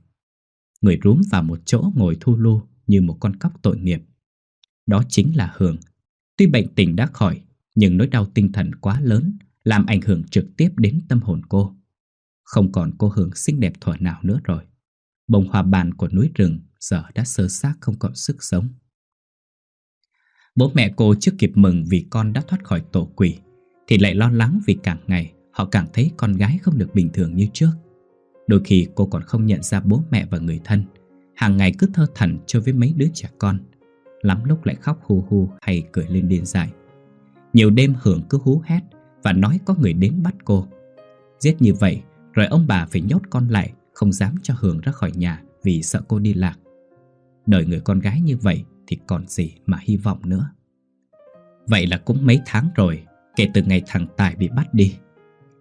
Người rúm vào một chỗ ngồi thu lu như một con cóc tội nghiệp. Đó chính là Hương. Tuy bệnh tình đã khỏi, nhưng nỗi đau tinh thần quá lớn làm ảnh hưởng trực tiếp đến tâm hồn cô. Không còn cô hưởng xinh đẹp thuở nào nữa rồi. Bông hoa bàn của núi rừng giờ đã sơ xác không còn sức sống. Bố mẹ cô chưa kịp mừng vì con đã thoát khỏi tổ quỷ, Thì lại lo lắng vì càng ngày Họ càng thấy con gái không được bình thường như trước Đôi khi cô còn không nhận ra bố mẹ và người thân Hàng ngày cứ thơ thẩn chơi với mấy đứa trẻ con Lắm lúc lại khóc hù hù hay cười lên điên dại Nhiều đêm Hưởng cứ hú hét và nói có người đến bắt cô. Giết như vậy, Rồi ông bà phải nhốt con lại, Không dám cho Hưởng ra khỏi nhà Vì sợ cô đi lạc. Đời người con gái như vậy Thì còn gì mà hy vọng nữa. Vậy là cũng mấy tháng rồi, Kể từ ngày thằng Tài bị bắt đi,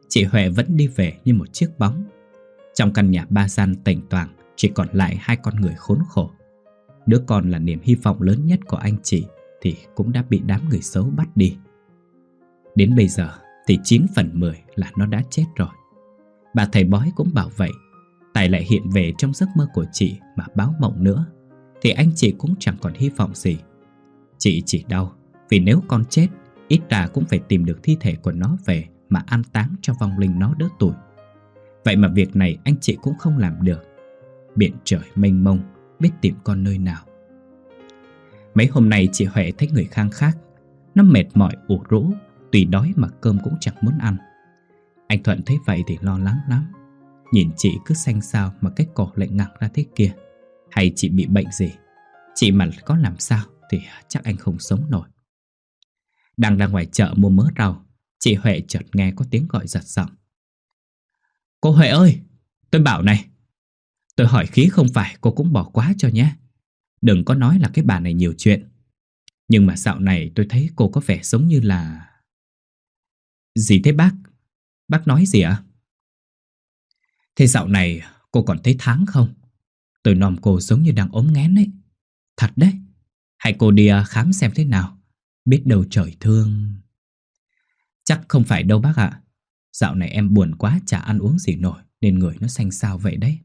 Chị Huệ vẫn đi về như một chiếc bóng. Trong căn nhà ba gian tệnh toàn Chỉ còn lại hai con người khốn khổ. Đứa con là niềm hy vọng lớn nhất của anh chị Thì cũng đã bị đám người xấu bắt đi. Đến bây giờ thì 9 phần 10 là nó đã chết rồi. Bà thầy bói cũng bảo vậy. Tài lại hiện về trong giấc mơ của chị mà báo mộng nữa. Thì anh chị cũng chẳng còn hy vọng gì. Chị chỉ đau, Vì nếu con chết, Ít ra cũng phải tìm được thi thể của nó về Mà an táng cho vong linh nó đỡ tuổi Vậy mà việc này anh chị cũng không làm được. Biển trời mênh mông, Biết tìm con nơi nào. Mấy hôm nay chị Huệ thấy người khang khác. Nó mệt mỏi, ủ rũ Tùy đói mà cơm cũng chẳng muốn ăn. Anh Thuận thấy vậy thì lo lắng lắm. Nhìn chị cứ xanh xao Mà cái cổ lại ngẳng ra thế kia. Hay chị bị bệnh gì? Chị mà có làm sao Thì chắc anh không sống nổi. Đang ra ngoài chợ mua mớ rau, Chị Huệ chợt nghe có tiếng gọi giật giọng. Cô Huệ ơi, Tôi bảo này, Tôi hỏi khí không phải cô cũng bỏ quá cho nhé. Đừng có nói là cái bà này nhiều chuyện. Nhưng mà dạo này tôi thấy cô có vẻ giống như là gì thế bác? Bác nói gì ạ? Thế dạo này cô còn thấy tháng không? Tôi nòm cô giống như đang ốm ngén ấy. Thật đấy. Hãy cô đi à, khám xem thế nào. Biết đâu trời thương. Chắc không phải đâu bác ạ. Dạo này em buồn quá, chả ăn uống gì nổi, Nên người nó xanh xao vậy đấy.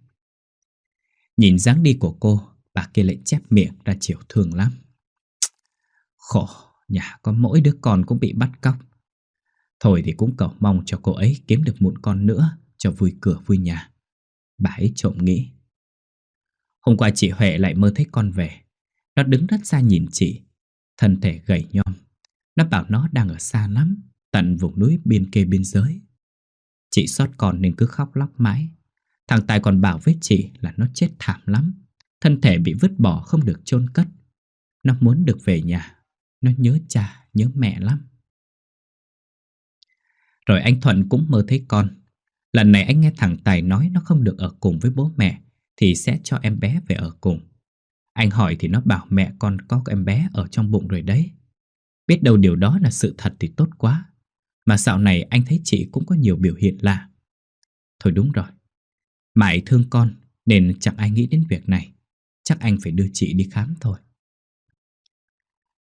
Nhìn dáng đi của cô, Bà kia lại chép miệng ra chiều thương lắm. Khổ, Nhà có mỗi đứa con cũng bị bắt cóc. Thôi thì cũng cầu mong cho cô ấy kiếm được một con nữa Cho vui cửa vui nhà. Bà ấy trộm nghĩ. Hôm qua chị Huệ lại mơ thấy con về. Nó đứng rất xa nhìn chị Thân thể gầy nhom. Nó bảo nó đang ở xa lắm Tận vùng núi biên kề biên giới. Chị xót con nên cứ khóc lóc mãi. Thằng Tài còn bảo với chị là nó chết thảm lắm. Thân thể bị vứt bỏ không được chôn cất. Nó muốn được về nhà. Nó nhớ cha, nhớ mẹ lắm. Rồi anh Thuận cũng mơ thấy con. Lần này anh nghe thằng Tài nói nó không được ở cùng với bố mẹ, Thì sẽ cho em bé về ở cùng. Anh hỏi thì nó bảo mẹ con có em bé ở trong bụng rồi đấy. Biết đâu điều đó là sự thật thì tốt quá. Mà dạo này anh thấy chị cũng có nhiều biểu hiện lạ. Thôi đúng rồi. Mãi thương con nên chẳng ai nghĩ đến việc này. Chắc anh phải đưa chị đi khám thôi.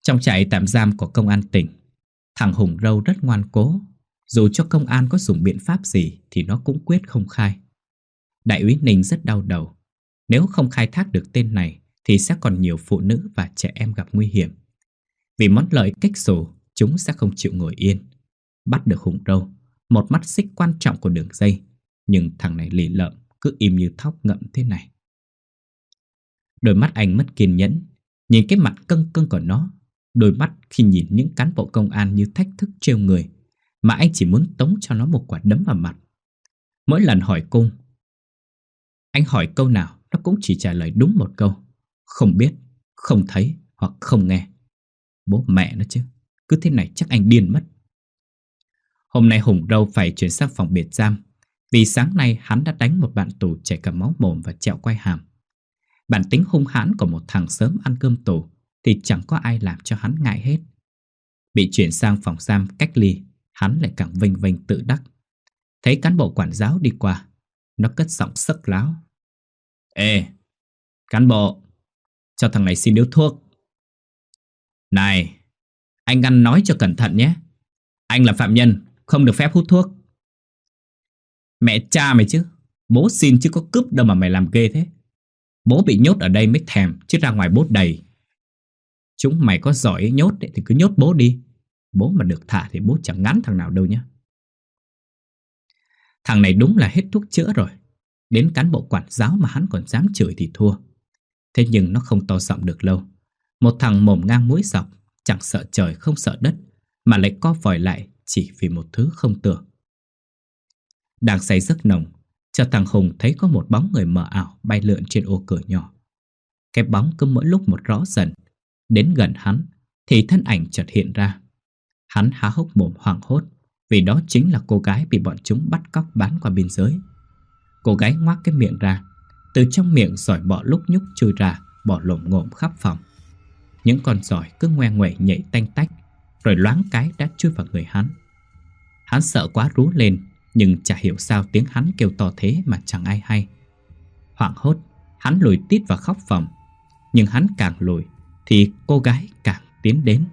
Trong trại tạm giam của công an tỉnh, Thằng Hùng Râu rất ngoan cố dù cho công an có dùng biện pháp gì Thì nó cũng quyết không khai. Đại úy Ninh rất đau đầu. Nếu không khai thác được tên này Thì sẽ còn nhiều phụ nữ và trẻ em gặp nguy hiểm. Vì món lợi cách sổ Chúng sẽ không chịu ngồi yên. Bắt được Hùng Râu Một mắt xích quan trọng của đường dây Nhưng thằng này lì lợm cứ im như thóc ngậm thế này. Đôi mắt anh mất kiên nhẫn, nhìn cái mặt cưng cưng của nó, đôi mắt khi nhìn những cán bộ công an như thách thức trêu người, mà anh chỉ muốn tống cho nó một quả đấm vào mặt. Mỗi lần hỏi cung, anh hỏi câu nào nó cũng chỉ trả lời đúng một câu, không biết, không thấy hoặc không nghe. Bố mẹ nó chứ, cứ thế này chắc anh điên mất. Hôm nay Hùng đâu phải chuyển sang phòng biệt giam vì sáng nay hắn đã đánh một bạn tù chảy cả máu mồm và trẹo quay hàm. Bản tính hung hãn của một thằng sớm ăn cơm tù thì chẳng có ai làm cho hắn ngại hết. Bị chuyển sang phòng giam cách ly, hắn lại càng vinh vinh tự đắc. Thấy cán bộ quản giáo đi qua, nó cất giọng sắc láo. Ê, cán bộ, cho thằng này xin điếu thuốc. Này, anh ăn nói cho cẩn thận nhé. Anh là phạm nhân, không được phép hút thuốc. Mẹ cha mày chứ Bố xin chứ có cướp đâu mà mày làm ghê thế Bố bị nhốt ở đây mới thèm Chứ ra ngoài bố đầy Chúng mày có giỏi nhốt thì cứ nhốt bố đi Bố mà được thả thì bố chẳng ngắn thằng nào đâu nhá Thằng này đúng là hết thuốc chữa rồi Đến cán bộ quản giáo mà hắn còn dám chửi thì thua Thế nhưng nó không to giọng được lâu Một thằng mồm ngang mũi dọc Chẳng sợ trời không sợ đất Mà lại co vòi lại chỉ vì một thứ không tưởng. Đang say giấc nồng, chợt thằng Hùng thấy có một bóng người mờ ảo bay lượn trên ô cửa nhỏ. Cái bóng cứ mỗi lúc một rõ dần, đến gần hắn thì thân ảnh chợt hiện ra. Hắn há hốc mồm hoảng hốt vì đó chính là cô gái bị bọn chúng bắt cóc bán qua biên giới. Cô gái ngoác cái miệng ra, từ trong miệng sỏi bọ lúc nhúc chui ra, bỏ lộm ngộm khắp phòng. Những con sỏi cứ ngoe ngoẩy nhảy tanh tách, rồi loáng cái đã chui vào người hắn. Hắn sợ quá rú lên, nhưng chả hiểu sao tiếng hắn kêu to thế mà chẳng ai hay. Hoảng hốt, hắn lùi tít vào khóc phòng. Nhưng hắn càng lùi, thì cô gái càng tiến đến.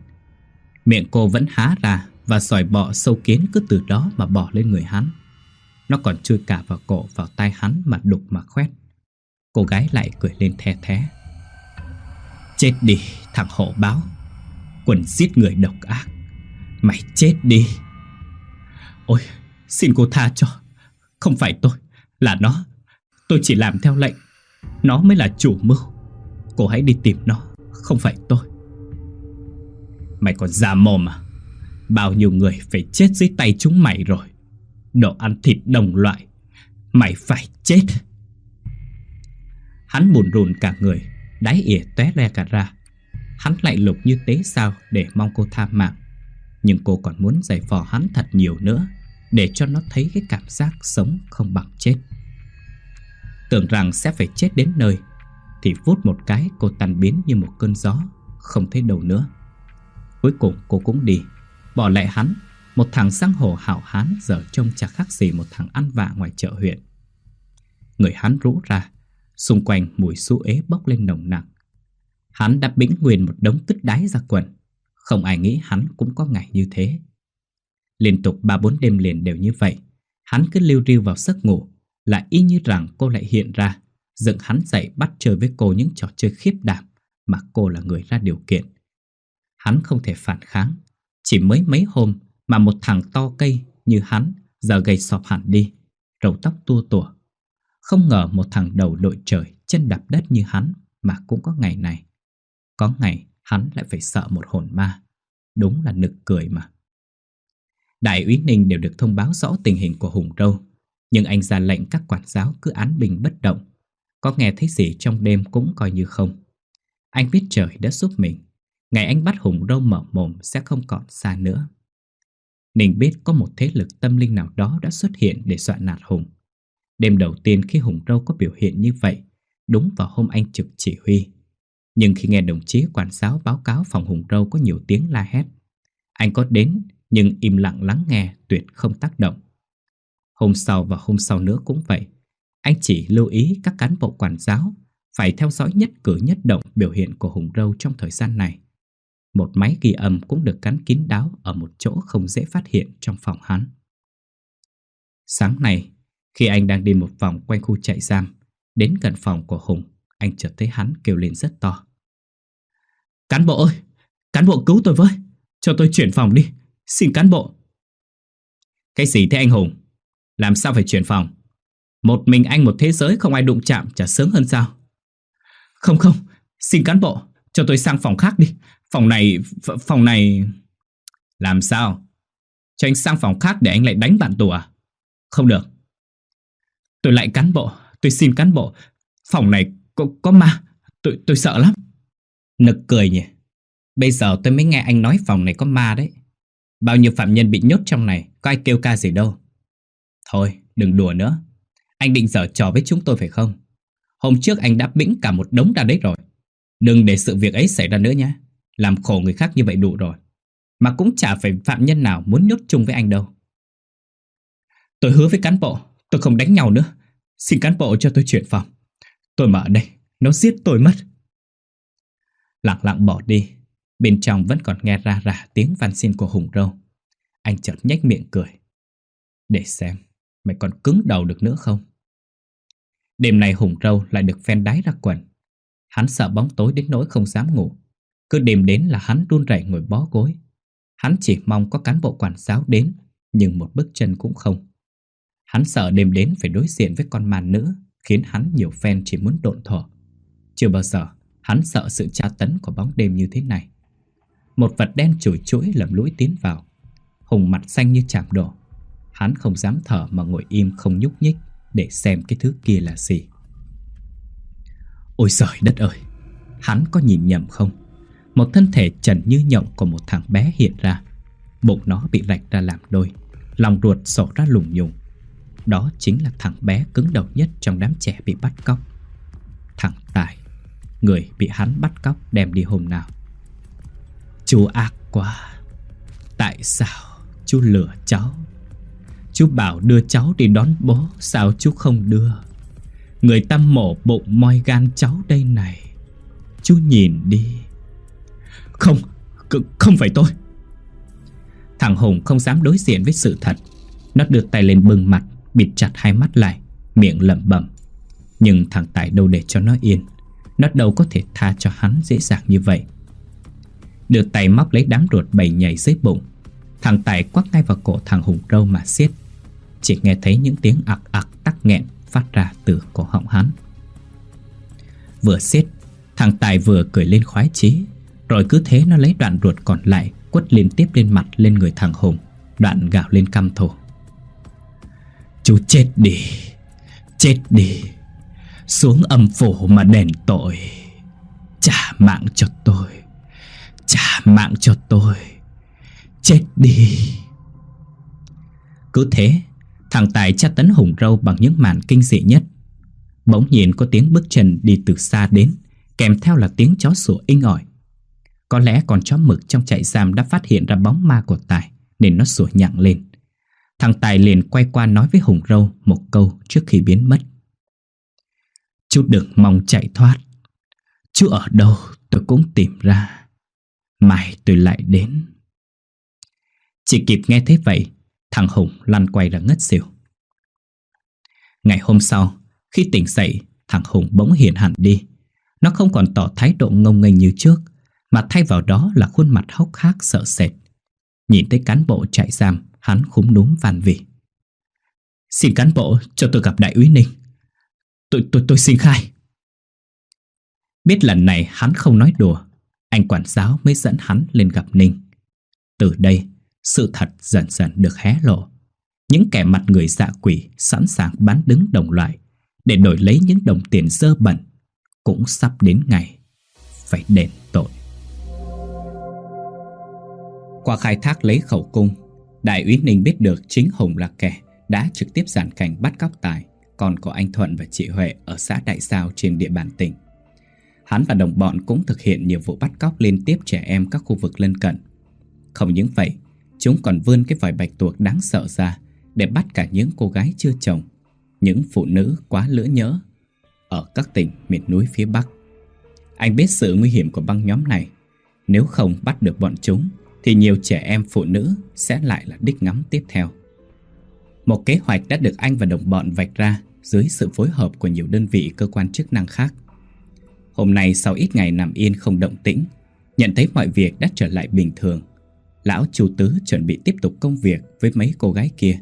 Miệng cô vẫn há ra và sỏi bọ sâu kiến cứ từ đó mà bỏ lên người hắn. Nó còn chui cả vào cổ vào tay hắn mà đục mà khoét. Cô gái lại cười lên the thé. Chết đi, thằng hộ báo. Quần giết người độc ác. Mày chết đi. Ôi, xin cô tha cho. Không phải tôi, là nó. Tôi chỉ làm theo lệnh. Nó mới là chủ mưu. Cô hãy đi tìm nó, không phải tôi. Mày còn già mồm à? Bao nhiêu người phải chết dưới tay chúng mày rồi. Đồ ăn thịt đồng loại. Mày phải chết. Hắn buồn rùn cả người, đáy ỉa tóe le cả ra. Hắn lại lục như tế sao để mong cô tha mạng. Nhưng cô còn muốn giải phò hắn thật nhiều nữa để cho nó thấy cái cảm giác sống không bằng chết. Tưởng rằng sẽ phải chết đến nơi thì vút một cái cô tan biến như một cơn gió, không thấy đầu nữa. Cuối cùng cô cũng đi, bỏ lại hắn, một thằng sang hồ hảo hán giờ trông chả khác gì một thằng ăn vạ ngoài chợ huyện. Người hắn rũ ra, xung quanh mùi xú ế bốc lên nồng nặng. Hắn đã bĩnh nguyên một đống tức đáy ra quần, không ai nghĩ hắn cũng có ngày như thế. Liên tục ba bốn đêm liền đều như vậy, hắn cứ lưu riu vào giấc ngủ, lại y như rằng cô lại hiện ra, dựng hắn dậy bắt chơi với cô những trò chơi khiếp đảm mà cô là người ra điều kiện. Hắn không thể phản kháng, chỉ mới mấy hôm mà một thằng to cây như hắn giờ gầy sọp hẳn đi, râu tóc tua tủa. Không ngờ một thằng đầu đội trời, chân đạp đất như hắn mà cũng có ngày này. Có ngày hắn lại phải sợ một hồn ma. Đúng là nực cười mà. Đại úy Ninh đều được thông báo rõ tình hình của Hùng Râu, nhưng anh ra lệnh các quản giáo cứ án bình bất động. Có nghe thấy gì trong đêm cũng coi như không. Anh biết trời đã giúp mình, ngày anh bắt Hùng Râu mở mồm sẽ không còn xa nữa. Ninh biết có một thế lực tâm linh nào đó đã xuất hiện để dọa nạt Hùng. Đêm đầu tiên khi Hùng Râu có biểu hiện như vậy, đúng vào hôm anh trực chỉ huy. Nhưng khi nghe đồng chí quản giáo báo cáo phòng Hùng Râu có nhiều tiếng la hét, anh có đến nhưng im lặng lắng nghe tuyệt không tác động. Hôm sau và hôm sau nữa cũng vậy. Anh chỉ lưu ý các cán bộ quản giáo phải theo dõi nhất cử nhất động biểu hiện của Hùng Râu trong thời gian này. Một máy ghi âm cũng được cắn kín đáo ở một chỗ không dễ phát hiện trong phòng hắn. Sáng nay, khi anh đang đi một vòng quanh khu trại giam, đến gần phòng của Hùng, anh chợt thấy hắn kêu lên rất to. Cán bộ ơi! Cán bộ cứu tôi với! Cho tôi chuyển phòng đi! Xin cán bộ! Cái gì thế anh Hùng? Làm sao phải chuyển phòng? Một mình anh một thế giới không ai đụng chạm chả sướng hơn sao? Không không, xin cán bộ, cho tôi sang phòng khác đi. Phòng này, phòng này... Làm sao? Cho anh sang phòng khác để anh lại đánh bạn tù à? Không được. Tôi lại cán bộ, tôi xin cán bộ. Phòng này có, có ma, tôi, tôi sợ lắm. Nực cười nhỉ. Bây giờ tôi mới nghe anh nói phòng này có ma đấy. Bao nhiêu phạm nhân bị nhốt trong này, có ai kêu ca gì đâu. Thôi, đừng đùa nữa. Anh định giở trò với chúng tôi phải không? Hôm trước anh đã bĩnh cả một đống ra đấy rồi. Đừng để sự việc ấy xảy ra nữa nhé. Làm khổ người khác như vậy đủ rồi. Mà cũng chả phải phạm nhân nào muốn nhốt chung với anh đâu. Tôi hứa với cán bộ, tôi không đánh nhau nữa. Xin cán bộ cho tôi chuyển phòng. Tôi mà ở đây, nó giết tôi mất. Lặng lặng bỏ đi, bên trong vẫn còn nghe ra ra tiếng van xin của Hùng Râu. Anh chợt nhếch miệng cười. Để xem, mày còn cứng đầu được nữa không? Đêm nay Hùng Râu lại được phen đáy ra quần. Hắn sợ bóng tối đến nỗi không dám ngủ. Cứ đêm đến là hắn run rẩy ngồi bó gối. Hắn chỉ mong có cán bộ quản giáo đến, nhưng một bước chân cũng không. Hắn sợ đêm đến phải đối diện với con màn nữ, khiến hắn nhiều phen chỉ muốn độn thổ. Chưa bao giờ hắn sợ sự tra tấn của bóng đêm như thế này. Một vật đen chùi chuỗi lầm lũi tiến vào. Hùng mặt xanh như chạm đổ Hắn không dám thở mà ngồi im không nhúc nhích Để xem cái thứ kia là gì Ôi trời đất ơi Hắn có nhìn nhầm không một thân thể trần như nhộng của một thằng bé hiện ra. Bụng nó bị rạch ra làm đôi. Lòng ruột sổ ra lùng nhùng. Đó chính là thằng bé cứng đầu nhất Trong đám trẻ bị bắt cóc. Thằng Tài, Người bị hắn bắt cóc đem đi hôm nào? Chú ác quá. Tại sao chú lừa cháu? Chú bảo đưa cháu đi đón bố, Sao chú không đưa? Người ta mổ bụng moi gan cháu đây này. Chú nhìn đi. Không Không phải tôi. Thằng Hùng không dám đối diện với sự thật. Nó đưa tay lên bưng mặt, Bịt chặt hai mắt lại, Miệng lẩm bẩm. Nhưng thằng Tài đâu để cho nó yên. Nó đâu có thể tha cho hắn dễ dàng như vậy. Đưa tay móc lấy đám ruột bầy nhảy dưới bụng. Thằng Tài quắc ngay vào cổ thằng Hùng râu mà xiết Chỉ nghe thấy những tiếng ạc ạc tắc nghẹn Phát ra từ cổ họng hắn. Vừa xiết Thằng Tài vừa cười lên khoái chí. Rồi cứ thế nó lấy đoạn ruột còn lại, Quất liên tiếp lên mặt lên người thằng Hùng, Đoạn gào lên căm thù. Chú chết đi Chết đi, Xuống âm phủ mà đền tội. Trả mạng cho tôi, Trả mạng cho tôi. Chết đi. Cứ thế, Thằng Tài tra tấn Hùng Râu bằng những màn kinh dị nhất. Bỗng nhiên có tiếng bước chân đi từ xa đến, Kèm theo là tiếng chó sủa inh ỏi. Có lẽ con chó mực trong trại giam đã phát hiện ra bóng ma của Tài, Nên nó sủa nhặng lên. Thằng Tài liền quay qua nói với Hùng Râu một câu trước khi biến mất. Chú đừng mong chạy thoát. Chú ở đâu tôi cũng tìm ra. Mai tôi lại đến. Chỉ kịp nghe thế vậy, Thằng Hùng lăn quay ra ngất xỉu. Ngày hôm sau, Khi tỉnh dậy, Thằng Hùng bỗng hiện hẳn đi. Nó không còn tỏ thái độ ngông nghênh như trước. Mà thay vào đó là khuôn mặt hốc hác sợ sệt. Nhìn thấy cán bộ chạy giam, Hắn khúm núm van vỉ. Xin cán bộ cho tôi gặp đại úy Ninh. Tôi tôi tôi xin khai. Biết lần này hắn không nói đùa, Anh quản giáo mới dẫn hắn lên gặp Ninh. Từ đây, Sự thật dần dần được hé lộ. Những kẻ mặt người dạ quỷ Sẵn sàng bán đứng đồng loại Để đổi lấy những đồng tiền dơ bẩn Cũng sắp đến ngày Phải đền tội. Qua khai thác lấy khẩu cung Đại úy Ninh biết được chính Hùng là kẻ Đã trực tiếp giản cảnh bắt cóc Tài còn có anh Thuận và chị Huệ Ở xã Đại Sao trên địa bàn tỉnh Hắn và đồng bọn cũng thực hiện nhiều vụ bắt cóc liên tiếp trẻ em các khu vực lân cận. Không những vậy, chúng còn vươn cái vòi bạch tuộc đáng sợ ra để bắt cả những cô gái chưa chồng, những phụ nữ quá lỡ nhỡ ở các tỉnh miền núi phía Bắc. Anh biết sự nguy hiểm của băng nhóm này. Nếu không bắt được bọn chúng, thì nhiều trẻ em phụ nữ sẽ lại là đích ngắm tiếp theo. Một kế hoạch đã được anh và đồng bọn vạch ra dưới sự phối hợp của nhiều đơn vị cơ quan chức năng khác. Hôm nay sau ít ngày nằm yên không động tĩnh, Nhận thấy mọi việc đã trở lại bình thường Lão Chu Tứ chuẩn bị tiếp tục công việc với mấy cô gái kia,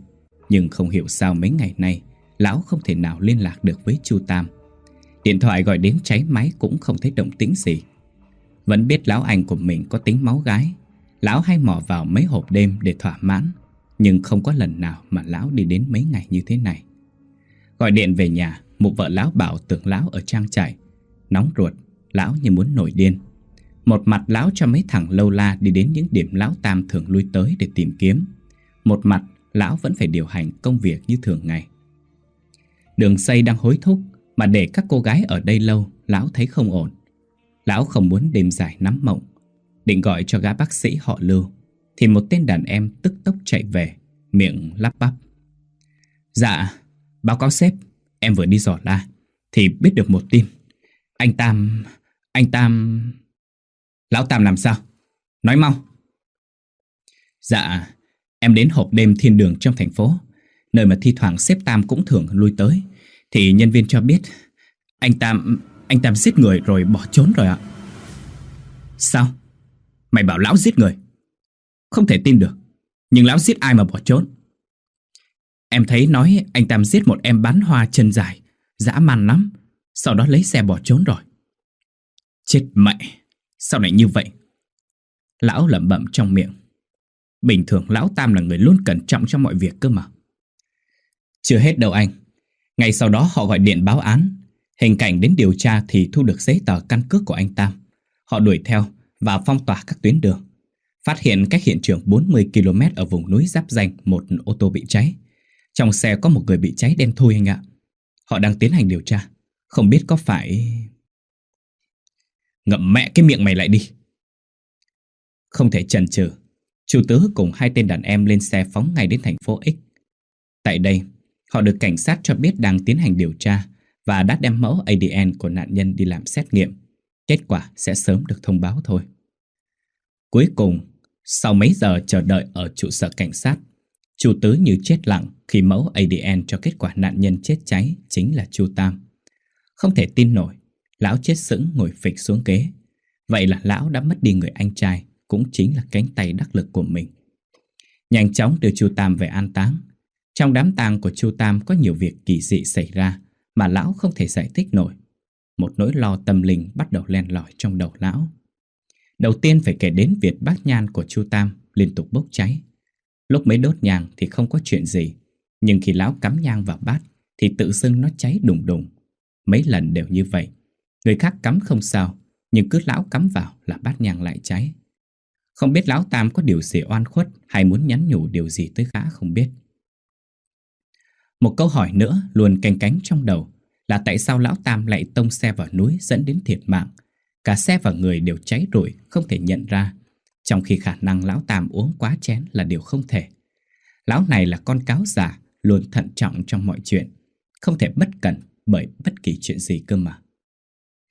Nhưng không hiểu sao mấy ngày nay Lão không thể nào liên lạc được với Chu Tam Điện thoại gọi đến cháy máy cũng không thấy động tĩnh gì Vẫn biết lão anh của mình có tính máu gái Lão hay mò vào mấy hộp đêm để thỏa mãn Nhưng không có lần nào mà lão đi đến mấy ngày như thế này. Gọi điện về nhà Một vợ lão bảo tưởng lão ở trang trại. Nóng ruột, lão như muốn nổi điên. Một mặt lão cho mấy thằng lâu la đi đến những điểm lão tam thường lui tới để tìm kiếm. Một mặt lão vẫn phải điều hành công việc như thường ngày. Đường xây đang hối thúc Mà để các cô gái ở đây lâu Lão thấy không ổn. Lão không muốn đêm dài nắm mộng. Định gọi cho gã bác sĩ họ lưu Thì một tên đàn em tức tốc chạy về Miệng lắp bắp Dạ Báo cáo sếp Em vừa đi dò la Thì biết được một tin anh Tam... Anh Tam... Lão Tam làm sao? Nói mau. Dạ, em đến hộp đêm thiên đường trong thành phố, nơi mà thi thoảng sếp Tam cũng thường lui tới. Thì nhân viên cho biết, anh Tam... Anh Tam giết người rồi bỏ trốn rồi ạ. Sao? Mày bảo lão giết người? Không thể tin được. Nhưng lão giết ai mà bỏ trốn? Em thấy nói anh Tam giết một em bán hoa chân dài, dã man lắm. Sau đó lấy xe bỏ trốn rồi Chết mẹ Sao lại như vậy Lão lẩm bẩm trong miệng Bình thường Lão Tam là người luôn cẩn trọng trong mọi việc cơ mà. Chưa hết đâu anh. Ngay sau đó họ gọi điện báo án. Hình cảnh đến điều tra thì thu được giấy tờ căn cước của anh Tam. Họ đuổi theo và phong tỏa các tuyến đường. Phát hiện cách hiện trường 40 km ở vùng núi giáp danh một ô tô bị cháy. Trong xe có một người bị cháy đen thui anh ạ. Họ đang tiến hành điều tra. Không biết có phải... Ngậm mẹ cái miệng mày lại đi. Không thể chần chừ, Chủ tứ cùng hai tên đàn em lên xe phóng ngay đến thành phố X. Tại đây, họ được cảnh sát cho biết đang tiến hành điều tra và đã đem mẫu ADN của nạn nhân đi làm xét nghiệm. Kết quả sẽ sớm được thông báo thôi. Cuối cùng, sau mấy giờ chờ đợi ở trụ sở cảnh sát, Chu Tứ như chết lặng khi mẫu ADN cho kết quả nạn nhân chết cháy chính là Chu Tam. Không thể tin nổi, lão chết sững ngồi phịch xuống ghế. Vậy là lão đã mất đi người anh trai, cũng chính là cánh tay đắc lực của mình. Nhanh chóng đưa Chu Tam về an táng. Trong đám tang của Chu Tam có nhiều việc kỳ dị xảy ra mà lão không thể giải thích nổi. Một nỗi lo tâm linh bắt đầu len lỏi trong đầu lão. Đầu tiên phải kể đến việc bát nhang của Chu Tam liên tục bốc cháy. Lúc mới đốt nhang thì không có chuyện gì, nhưng khi lão cắm nhang vào bát thì tự dưng nó cháy đùng đùng. Mấy lần đều như vậy. Người khác cắm không sao, nhưng cứ lão cắm vào là bát nhang lại cháy. Không biết lão Tam có điều gì oan khuất hay muốn nhắn nhủ điều gì tới gã không biết. Một câu hỏi nữa luôn canh cánh trong đầu là tại sao lão Tam lại tông xe vào núi dẫn đến thiệt mạng. Cả xe và người đều cháy rụi, không thể nhận ra. Trong khi khả năng lão Tam uống quá chén là điều không thể. Lão này là con cáo giả, luôn thận trọng trong mọi chuyện. Không thể bất cẩn bởi bất kỳ chuyện gì cơ mà.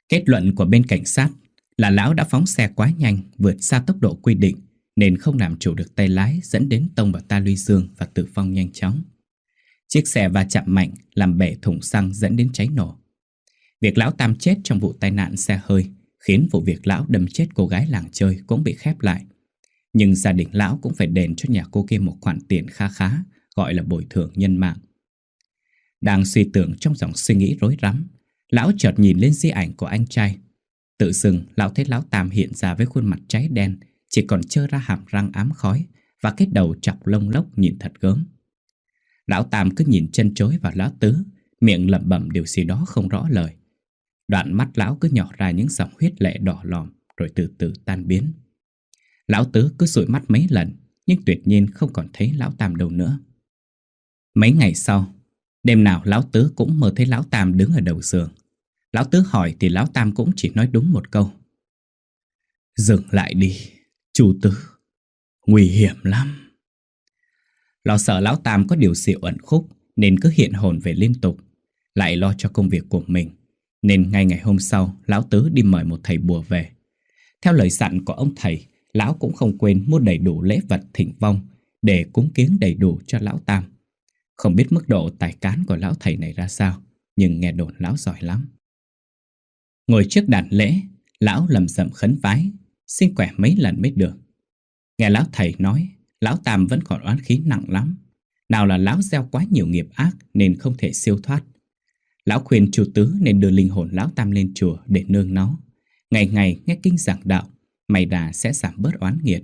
Kết luận của bên cảnh sát là lão đã phóng xe quá nhanh, vượt xa tốc độ quy định, nên không làm chủ được tay lái dẫn đến tông vào ta luy dương và tử vong nhanh chóng. Chiếc xe va chạm mạnh làm bể thùng xăng dẫn đến cháy nổ. Việc lão Tam chết trong vụ tai nạn xe hơi khiến vụ việc lão đâm chết cô gái làng chơi cũng bị khép lại. Nhưng gia đình lão cũng phải đền cho nhà cô kia một khoản tiền kha khá, gọi là bồi thường nhân mạng. Đang suy tưởng trong dòng suy nghĩ rối rắm, lão chợt nhìn lên di ảnh của anh trai Tự dưng lão thấy lão Tam hiện ra với khuôn mặt cháy đen Chỉ còn trơ ra hàm răng ám khói Và cái đầu chọc lông lốc nhìn thật gớm Lão Tam cứ nhìn chân chối vào lão Tứ Miệng lẩm bẩm điều gì đó không rõ lời Đoạn mắt lão cứ nhỏ ra những dòng huyết lệ đỏ lòm Rồi từ từ tan biến Lão Tứ cứ dụi mắt mấy lần Nhưng tuyệt nhiên không còn thấy lão Tam đâu nữa Mấy ngày sau Đêm nào lão Tứ cũng mơ thấy lão Tam đứng ở đầu giường Lão Tứ hỏi thì Lão Tam cũng chỉ nói đúng một câu. Dừng lại đi, chủ Tứ. Nguy hiểm lắm. Lo sợ Lão Tam có điều gì ẩn khúc nên cứ hiện hồn về liên tục. Lại lo cho công việc của mình. Nên ngay ngày hôm sau, Lão Tứ đi mời một thầy bùa về. Theo lời dặn của ông thầy, Lão cũng không quên mua đầy đủ lễ vật thỉnh vong để cúng kiến đầy đủ cho Lão Tam. Không biết mức độ tài cán của Lão thầy này ra sao, nhưng nghe đồn Lão giỏi lắm. Ngồi trước đàn lễ, lão lầm rầm khấn vái, xin quẻ mấy lần mới được. Nghe lão thầy nói, lão Tam vẫn còn oán khí nặng lắm. Nào là lão gieo quá nhiều nghiệp ác nên không thể siêu thoát. Lão khuyên chủ tứ nên đưa linh hồn lão Tam lên chùa để nương nó. Ngày ngày nghe kinh giảng đạo, mày đà sẽ giảm bớt oán nghiệt.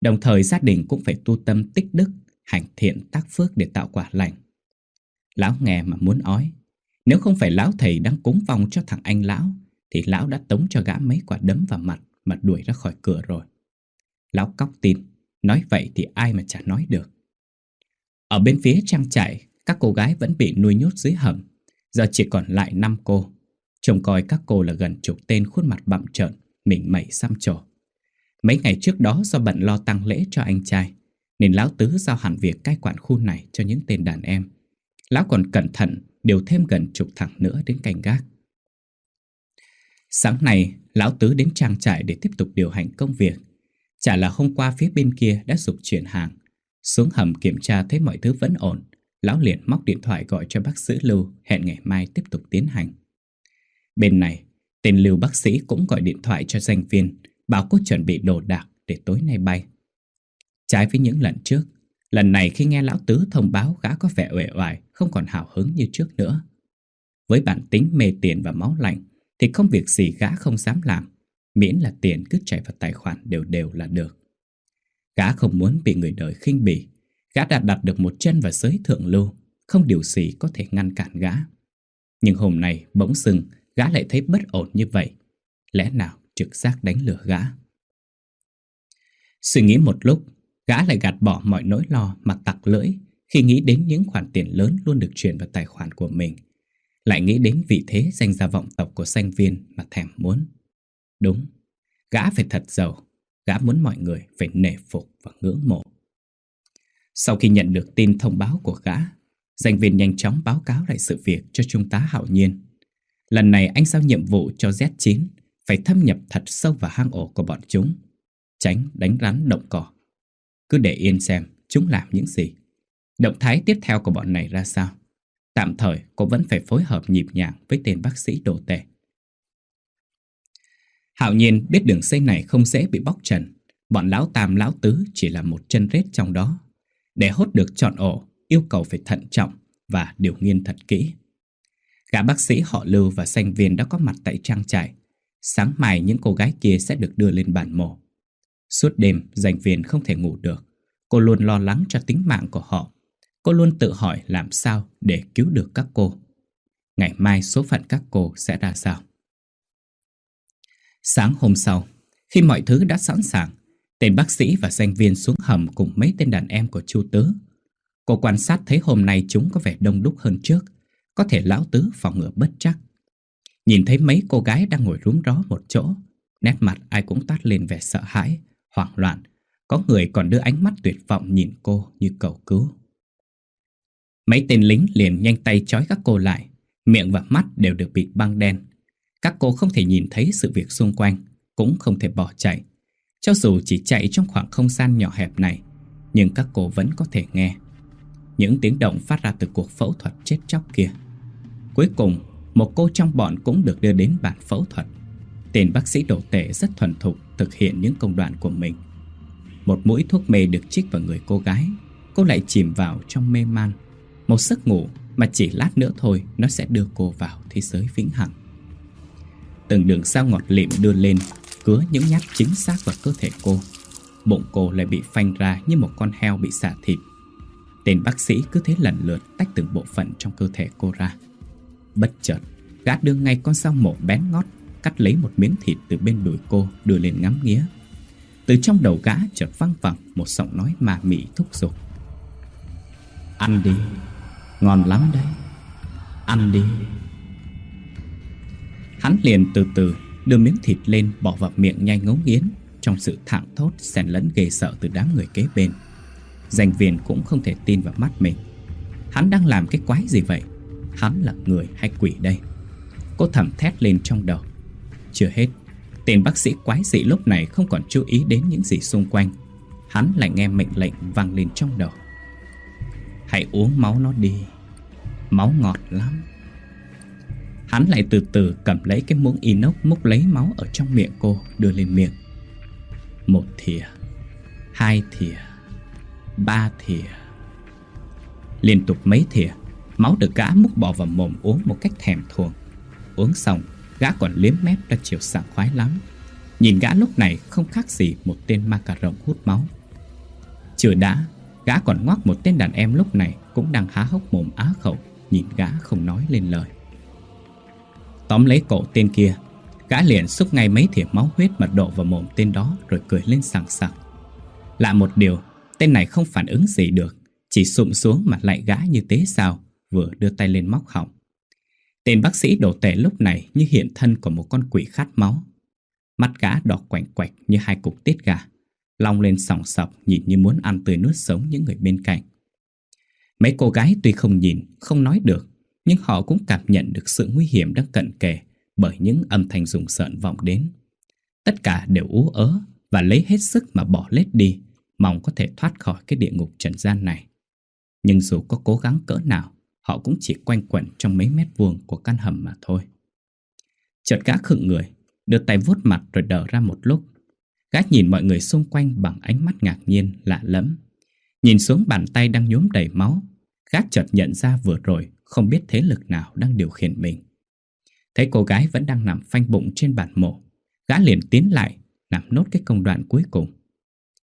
Đồng thời gia đình cũng phải tu tâm tích đức, hành thiện tác phước để tạo quả lành. Lão nghe mà muốn ói. Nếu không phải lão thầy đang cúng vòng cho thằng anh lão, thì lão đã tống cho gã mấy quả đấm vào mặt mà đuổi ra khỏi cửa rồi. Lão cóc tin, nói vậy thì ai mà chả nói được. Ở bên phía trang trại, các cô gái vẫn bị nuôi nhốt dưới hầm, giờ chỉ còn lại 5 cô. Trông coi các cô là gần chục tên khuôn mặt bặm trợn, mình mẩy xăm trổ. Mấy ngày trước đó do bận lo tăng lễ cho anh trai, nên lão tứ giao hẳn việc cai quản khu này cho những tên đàn em. Lão còn cẩn thận điều thêm gần chục thằng nữa đến canh gác. Sáng nay, Lão Tứ đến trang trại để tiếp tục điều hành công việc. Chả là hôm qua phía bên kia đã dục chuyển hàng. Xuống hầm kiểm tra thấy mọi thứ vẫn ổn. Lão liền móc điện thoại gọi cho bác sĩ Lưu hẹn ngày mai tiếp tục tiến hành. Bên này, tên Lưu bác sĩ cũng gọi điện thoại cho danh viên bảo cô chuẩn bị đồ đạc để tối nay bay. Trái với những lần trước, lần này khi nghe Lão Tứ thông báo gã có vẻ uể oải, không còn hào hứng như trước nữa. Với bản tính mê tiền và máu lạnh, thì không việc gì gã không dám làm, miễn là tiền cứ chảy vào tài khoản đều đều là được. Gã không muốn bị người đời khinh bỉ. Gã đã đặt được một chân vào giới thượng lưu, không điều gì có thể ngăn cản gã. Nhưng hôm nay bỗng dưng gã lại thấy bất ổn như vậy. Lẽ nào trực giác đánh lừa gã? Suy nghĩ một lúc, gã lại gạt bỏ mọi nỗi lo mà tặc lưỡi khi nghĩ đến những khoản tiền lớn luôn được chuyển vào tài khoản của mình. Lại nghĩ đến vị thế danh gia vọng tộc của sanh viên mà thèm muốn. Đúng, gã phải thật giàu, gã muốn mọi người phải nể phục và ngưỡng mộ. Sau khi nhận được tin thông báo của gã, danh viên nhanh chóng báo cáo lại sự việc cho Trung tá Hạo Nhiên. Lần này anh giao nhiệm vụ cho Z9 phải thâm nhập thật sâu vào hang ổ của bọn chúng, tránh đánh rắn động cỏ. Cứ để yên xem chúng làm những gì. Động thái tiếp theo của bọn này ra sao? Tạm thời cô vẫn phải phối hợp nhịp nhàng với tên bác sĩ đồ tệ. Hạo nhiên biết đường dây này không dễ bị bóc trần. Bọn lão tam lão tứ chỉ là một chân rết trong đó. Để hốt được chọn ổ, yêu cầu phải thận trọng và điều nghiên thật kỹ. Cả bác sĩ họ Lưu và sanh viên đã có mặt tại trang trại. Sáng mai những cô gái kia sẽ được đưa lên bàn mổ. Suốt đêm, danh viên không thể ngủ được. Cô luôn lo lắng cho tính mạng của họ. Cô luôn tự hỏi làm sao để cứu được các cô. Ngày mai số phận các cô sẽ ra sao? Sáng hôm sau, khi mọi thứ đã sẵn sàng, tên bác sĩ và danh viên xuống hầm cùng mấy tên đàn em của Chu Tứ. Cô quan sát thấy hôm nay chúng có vẻ đông đúc hơn trước, có thể lão tứ phòng ngừa bất chắc. Nhìn thấy mấy cô gái đang ngồi rúm ró một chỗ, nét mặt ai cũng toát lên vẻ sợ hãi, hoảng loạn. Có người còn đưa ánh mắt tuyệt vọng nhìn cô như cầu cứu. Mấy tên lính liền nhanh tay trói các cô lại, miệng và mắt đều được bịt băng đen. Các cô không thể nhìn thấy sự việc xung quanh, cũng không thể bỏ chạy. Cho dù chỉ chạy trong khoảng không gian nhỏ hẹp này, nhưng các cô vẫn có thể nghe. Những tiếng động phát ra từ cuộc phẫu thuật chết chóc kia. Cuối cùng, một cô trong bọn cũng được đưa đến bàn phẫu thuật. Tên bác sĩ đổ tệ rất thuần thục thực hiện những công đoạn của mình. Một mũi thuốc mê được chích vào người cô gái, cô lại chìm vào trong mê man. Một giấc ngủ mà chỉ lát nữa thôi nó sẽ đưa cô vào thế giới vĩnh hằng. Từng đường sao ngọt lịm đưa lên, cứa những nhát chính xác vào cơ thể cô. Bụng cô lại bị phanh ra như một con heo bị xả thịt. Tên bác sĩ cứ thế lần lượt tách từng bộ phận trong cơ thể cô ra. Bất chợt, gã đưa ngay con dao mổ bén ngót, cắt lấy một miếng thịt từ bên đùi cô đưa lên ngắm nghía. Từ trong đầu gã chợt văng vẳng một giọng nói mà mị thúc giục. Ăn đi, ngon lắm đấy, ăn đi. Hắn liền từ từ đưa miếng thịt lên bỏ vào miệng nhanh ngấu nghiến trong sự thảng thốt xen lẫn ghê sợ từ đám người kế bên. Danh viên cũng không thể tin vào mắt mình. Hắn đang làm cái quái gì vậy? Hắn là người hay quỷ đây? Cô thầm thét lên trong đầu. Chưa hết, tên bác sĩ quái dị lúc này không còn chú ý đến những gì xung quanh. Hắn lại nghe mệnh lệnh vang lên trong đầu. Hãy uống máu nó đi. Máu ngọt lắm. Hắn lại từ từ cầm lấy cái muỗng inox múc lấy máu ở trong miệng cô đưa lên miệng. Một thìa, hai thìa, ba thìa. Liên tục mấy thìa, máu được gã múc bỏ vào mồm uống một cách thèm thuồng. Uống xong, gã còn liếm mép ra chiều sảng khoái lắm. Nhìn gã lúc này không khác gì một tên ma cà rồng hút máu. Chưa đã, gã còn ngoắc một tên đàn em lúc này cũng đang há hốc mồm á khẩu, nhìn gã không nói lên lời. Tóm lấy cổ tên kia. Gã liền xúc ngay mấy thìa máu huyết mà đổ vào mồm tên đó Rồi cười lên sảng sảng. Lạ một điều, Tên này không phản ứng gì được, Chỉ sụm xuống mặt lại gã như thế sao Vừa đưa tay lên móc họng. Tên bác sĩ đổ tệ lúc này Như hiện thân của một con quỷ khát máu. Mắt gã đỏ quạnh quạch như hai cục tiết gà, Long lên sòng sọc Nhìn như muốn ăn tươi nuốt sống những người bên cạnh. Mấy cô gái tuy không nhìn, Không nói được nhưng họ cũng cảm nhận được sự nguy hiểm đang cận kề bởi những âm thanh rùng rợn vọng đến. Tất cả đều ú ớ và lấy hết sức mà bỏ lết đi, mong có thể thoát khỏi cái địa ngục trần gian này. Nhưng dù có cố gắng cỡ nào, họ cũng chỉ quanh quẩn trong mấy mét vuông của căn hầm mà thôi. Chợt gã khựng người, đưa tay vuốt mặt rồi đờ ra một lúc. Gã nhìn mọi người xung quanh bằng ánh mắt ngạc nhiên, lạ lẫm. Nhìn xuống bàn tay đang nhuốm đầy máu, gã chợt nhận ra vừa rồi không biết thế lực nào đang điều khiển mình. Thấy cô gái vẫn đang nằm phanh bụng trên bàn mổ, gã liền tiến lại, làm nốt cái công đoạn cuối cùng.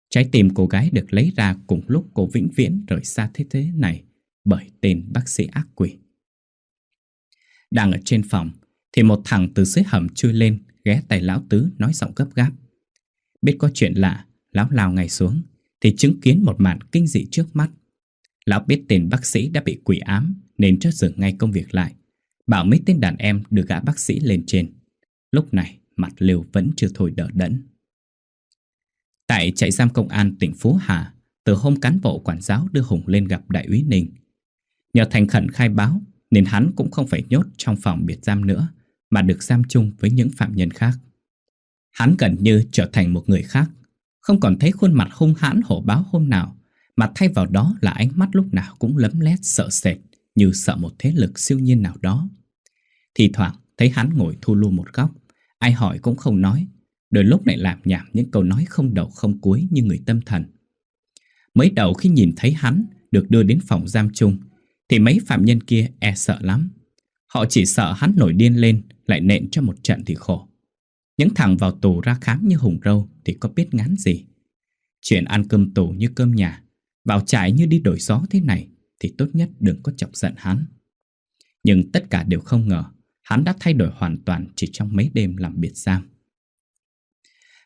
Trái tim cô gái được lấy ra cùng lúc cô vĩnh viễn rời xa thế thế này bởi tên bác sĩ ác quỷ. Đang ở trên phòng thì một thằng từ dưới hầm chui lên ghé tay lão tứ nói giọng gấp gáp. Biết có chuyện lạ, lão lao ngay xuống thì chứng kiến một màn kinh dị trước mắt. Lão biết tên bác sĩ đã bị quỷ ám nên cho dừng ngay công việc lại. Bảo mấy tên đàn em đưa gã bác sĩ lên trên. Lúc này mặt Liêu vẫn chưa thôi đỡ đẫn. Tại trại giam công an tỉnh Phú Hà, từ hôm cán bộ quản giáo đưa Hùng lên gặp đại úy Ninh. Nhờ thành khẩn khai báo nên hắn cũng không phải nhốt trong phòng biệt giam nữa mà được giam chung với những phạm nhân khác. Hắn gần như trở thành một người khác, không còn thấy khuôn mặt hung hãn hổ báo hôm nào, mà thay vào đó là ánh mắt lúc nào cũng lấm lét sợ sệt, như sợ một thế lực siêu nhiên nào đó. Thì thoảng thấy hắn ngồi thu lu một góc, ai hỏi cũng không nói, đôi lúc lại làm nhảm những câu nói không đầu không cuối như người tâm thần. Mới đầu khi nhìn thấy hắn được đưa đến phòng giam chung, thì mấy phạm nhân kia e sợ lắm. Họ chỉ sợ hắn nổi điên lên lại nện cho một trận thì khổ. Những thằng vào tù ra khám như hùng râu thì có biết ngán gì. Chuyện ăn cơm tù như cơm nhà, vào trại như đi đổi gió thế này thì tốt nhất đừng có chọc giận hắn. Nhưng tất cả đều không ngờ hắn đã thay đổi hoàn toàn chỉ trong mấy đêm làm biệt giam.